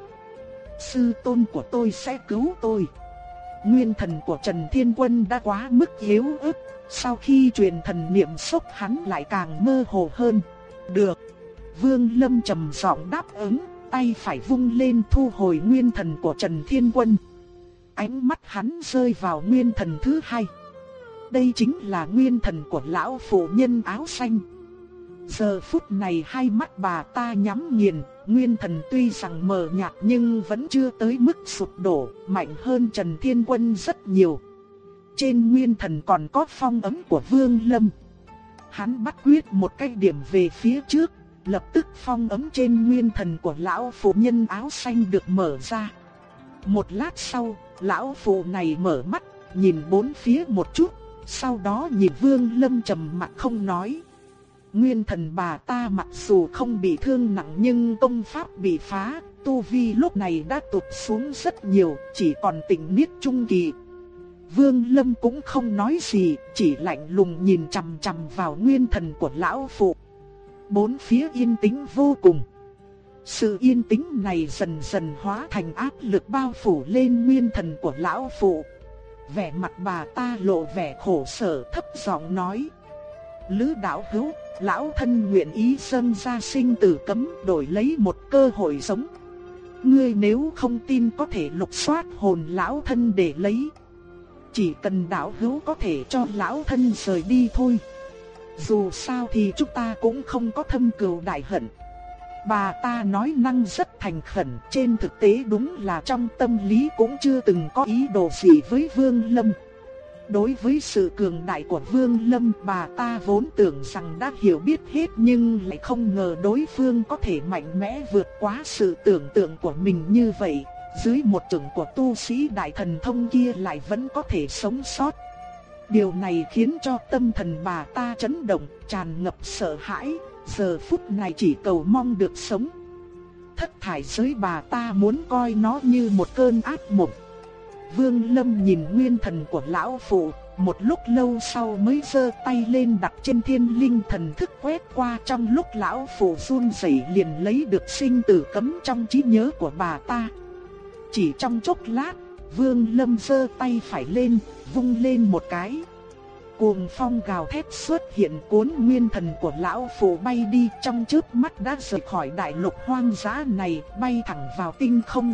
Sư tôn của tôi sẽ cứu tôi. Nguyên thần của Trần Thiên Quân đã quá mức yếu ớt, sau khi truyền thần niệm xúc hắn lại càng mơ hồ hơn. Được. Vương Lâm trầm giọng đáp ứng, tay phải vung lên thu hồi nguyên thần của Trần Thiên Quân. Ánh mắt hắn rơi vào nguyên thần thứ hai. Đây chính là nguyên thần của lão phụ nhân áo xanh. Giờ phút này hai mắt bà ta nhắm nghiền, nguyên thần tuy rằng mờ nhạt nhưng vẫn chưa tới mức sụp đổ, mạnh hơn Trần Thiên Quân rất nhiều. Trên nguyên thần còn có phong ấm của Vương Lâm. Hắn bắt quyết một cái điểm về phía trước, lập tức phong ấm trên nguyên thần của lão phụ nhân áo xanh được mở ra. Một lát sau, lão phụ này mở mắt, nhìn bốn phía một chút, sau đó nhìn Vương Lâm trầm mặt không nói. Nguyên thần bà ta mặc dù không bị thương nặng nhưng công pháp bị phá, tu vi lúc này đã tụt xuống rất nhiều, chỉ còn tỉnh niết trung kỳ. Vương Lâm cũng không nói gì, chỉ lạnh lùng nhìn chằm chằm vào nguyên thần của lão phụ. Bốn phía yên tĩnh vô cùng. Sự yên tĩnh này dần dần hóa thành áp lực bao phủ lên nguyên thần của lão phụ. Vẻ mặt bà ta lộ vẻ khổ sở thấp giọng nói. Lữ đạo hữu, lão thân nguyện ý dâng ra sinh tử cấm đổi lấy một cơ hội sống. Ngươi nếu không tin có thể lục soát hồn lão thân để lấy. Chỉ cần đạo hữu có thể cho lão thân rời đi thôi. Dù sao thì chúng ta cũng không có thâm cừu đại hận. Bà ta nói năng rất thành khẩn, trên thực tế đúng là trong tâm lý cũng chưa từng có ý đồ gì với Vương Lâm. Đối với sự cường đại của Vương Lâm bà ta vốn tưởng rằng đã hiểu biết hết nhưng lại không ngờ đối phương có thể mạnh mẽ vượt quá sự tưởng tượng của mình như vậy. Dưới một trường của tu sĩ đại thần thông kia lại vẫn có thể sống sót. Điều này khiến cho tâm thần bà ta chấn động, tràn ngập sợ hãi, giờ phút này chỉ cầu mong được sống. Thất thải giới bà ta muốn coi nó như một cơn ác mộng. Vương Lâm nhìn nguyên thần của lão phụ, một lúc lâu sau mới giơ tay lên đặt trên thiên linh thần thức quét qua trong lúc lão phụ run rẩy liền lấy được sinh tử cấm trong trí nhớ của bà ta. Chỉ trong chốc lát, Vương Lâm giơ tay phải lên, vung lên một cái. Cuồng phong gào thét xuất hiện cuốn nguyên thần của lão phụ bay đi trong chớp mắt đã rời khỏi đại lục hoang dã này, bay thẳng vào tinh không.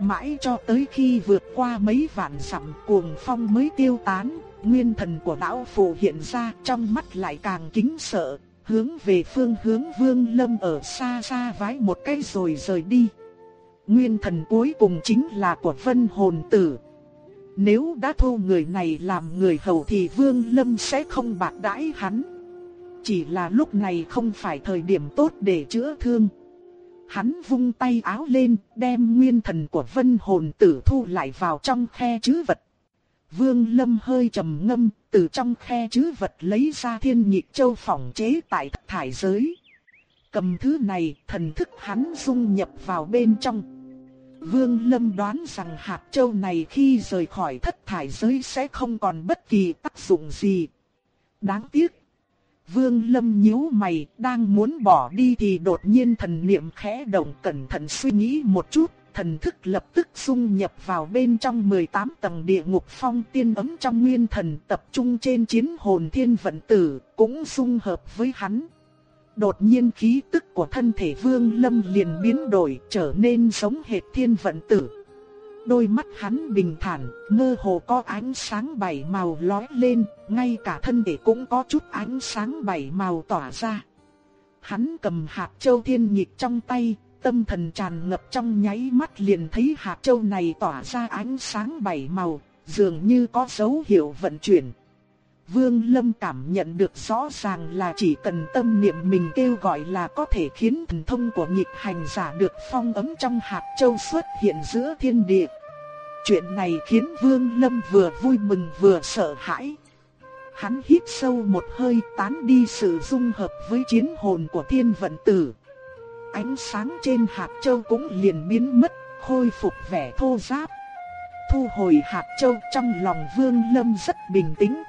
Mãi cho tới khi vượt qua mấy vạn dặm cuồng phong mới tiêu tán, nguyên thần của lão phụ hiện ra trong mắt lại càng kính sợ, hướng về phương hướng vương lâm ở xa xa vái một cái rồi rời đi. Nguyên thần cuối cùng chính là của vân hồn tử. nếu đã thu người này làm người hầu thì Vương Lâm sẽ không bạc đãi hắn. Chỉ là lúc này không phải thời điểm tốt để chữa thương. Hắn vung tay áo lên, đem nguyên thần của vân hồn tử thu lại vào trong khe chứa vật. Vương Lâm hơi trầm ngâm, từ trong khe chứa vật lấy ra thiên nhị châu phỏng chế tại thải giới. Cầm thứ này, thần thức hắn dung nhập vào bên trong. Vương Lâm đoán rằng hạt châu này khi rời khỏi thất thải giới sẽ không còn bất kỳ tác dụng gì. Đáng tiếc. Vương Lâm nhíu mày, đang muốn bỏ đi thì đột nhiên thần niệm khẽ động cẩn thận suy nghĩ một chút, thần thức lập tức dung nhập vào bên trong 18 tầng địa ngục phong tiên ấm trong nguyên thần tập trung trên chiến hồn thiên vận tử, cũng dung hợp với hắn. Đột nhiên khí tức của thân thể Vương Lâm liền biến đổi trở nên giống hệt thiên vận tử. Đôi mắt hắn bình thản, mơ hồ có ánh sáng bảy màu lóe lên, ngay cả thân thể cũng có chút ánh sáng bảy màu tỏa ra. Hắn cầm hạt châu thiên nhịp trong tay, tâm thần tràn ngập trong nháy mắt liền thấy hạt châu này tỏa ra ánh sáng bảy màu, dường như có dấu hiệu vận chuyển. Vương Lâm cảm nhận được rõ ràng là chỉ cần tâm niệm mình kêu gọi là có thể khiến thần thông của nhịp hành giả được phong ấm trong hạt châu xuất hiện giữa thiên địa. Chuyện này khiến Vương Lâm vừa vui mừng vừa sợ hãi. Hắn hít sâu một hơi tán đi sự dung hợp với chiến hồn của thiên vận tử. Ánh sáng trên hạt châu cũng liền biến mất, khôi phục vẻ thô ráp. Thu hồi hạt châu trong lòng Vương Lâm rất bình tĩnh,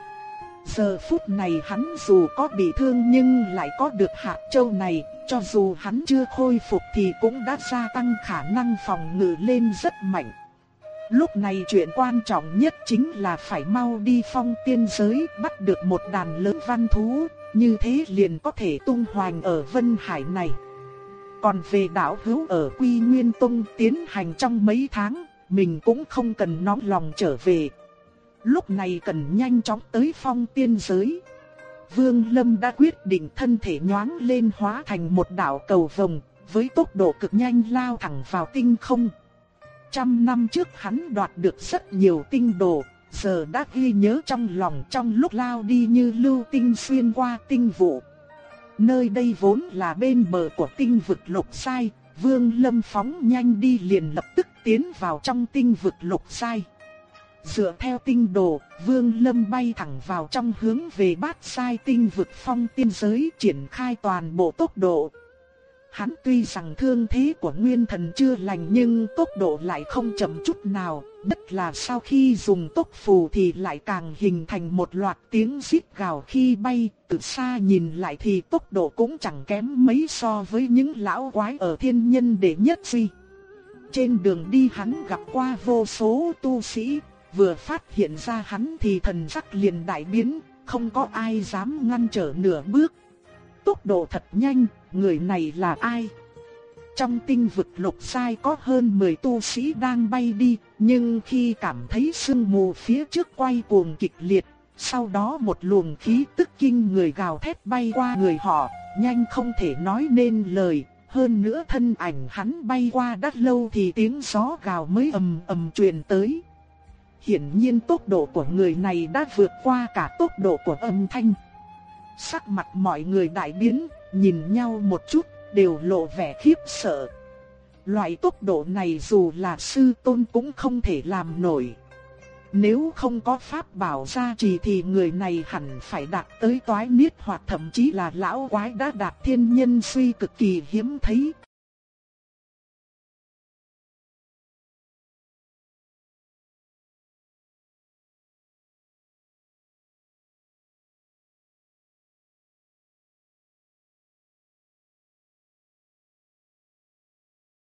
Giờ phút này hắn dù có bị thương nhưng lại có được hạt châu này, cho dù hắn chưa khôi phục thì cũng đã gia tăng khả năng phòng ngự lên rất mạnh. Lúc này chuyện quan trọng nhất chính là phải mau đi phong tiên giới bắt được một đàn lớn văn thú, như thế liền có thể tung hoành ở Vân Hải này. Còn về đảo hữu ở Quy Nguyên Tông tiến hành trong mấy tháng, mình cũng không cần nóng lòng trở về, Lúc này cần nhanh chóng tới phong tiên giới. Vương Lâm đã quyết định thân thể nhoáng lên hóa thành một đạo cầu vồng, với tốc độ cực nhanh lao thẳng vào tinh không. Trăm năm trước hắn đoạt được rất nhiều tinh đồ, giờ đã ghi nhớ trong lòng trong lúc lao đi như lưu tinh xuyên qua tinh vụ. Nơi đây vốn là bên bờ của tinh vực lục sai, Vương Lâm phóng nhanh đi liền lập tức tiến vào trong tinh vực lục sai. Dựa theo tinh đồ, Vương Lâm bay thẳng vào trong hướng về bát sai tinh vực phong tiên giới triển khai toàn bộ tốc độ. Hắn tuy rằng thương thế của nguyên thần chưa lành nhưng tốc độ lại không chậm chút nào, nhất là sau khi dùng tốc phù thì lại càng hình thành một loạt tiếng xít gào khi bay, từ xa nhìn lại thì tốc độ cũng chẳng kém mấy so với những lão quái ở thiên nhân đệ nhất duy. Trên đường đi hắn gặp qua vô số tu sĩ, vừa phát hiện ra hắn thì thần sắc liền đại biến, không có ai dám ngăn trở nửa bước. Tốc độ thật nhanh, người này là ai? Trong tinh vực lục sai có hơn 10 tu sĩ đang bay đi, nhưng khi cảm thấy sương mù phía trước quay cuồng kịch liệt, sau đó một luồng khí tức kinh người gào thét bay qua người họ, nhanh không thể nói nên lời, hơn nữa thân ảnh hắn bay qua đất lâu thì tiếng gió gào mới ầm ầm truyền tới. Hiển nhiên tốc độ của người này đã vượt qua cả tốc độ của âm thanh. Sắc mặt mọi người đại biến, nhìn nhau một chút, đều lộ vẻ khiếp sợ. Loại tốc độ này dù là sư tôn cũng không thể làm nổi. Nếu không có pháp bảo gia trì thì người này hẳn phải đạt tới toái niết hoặc thậm chí là lão quái đã đạt thiên nhân suy cực kỳ hiếm thấy,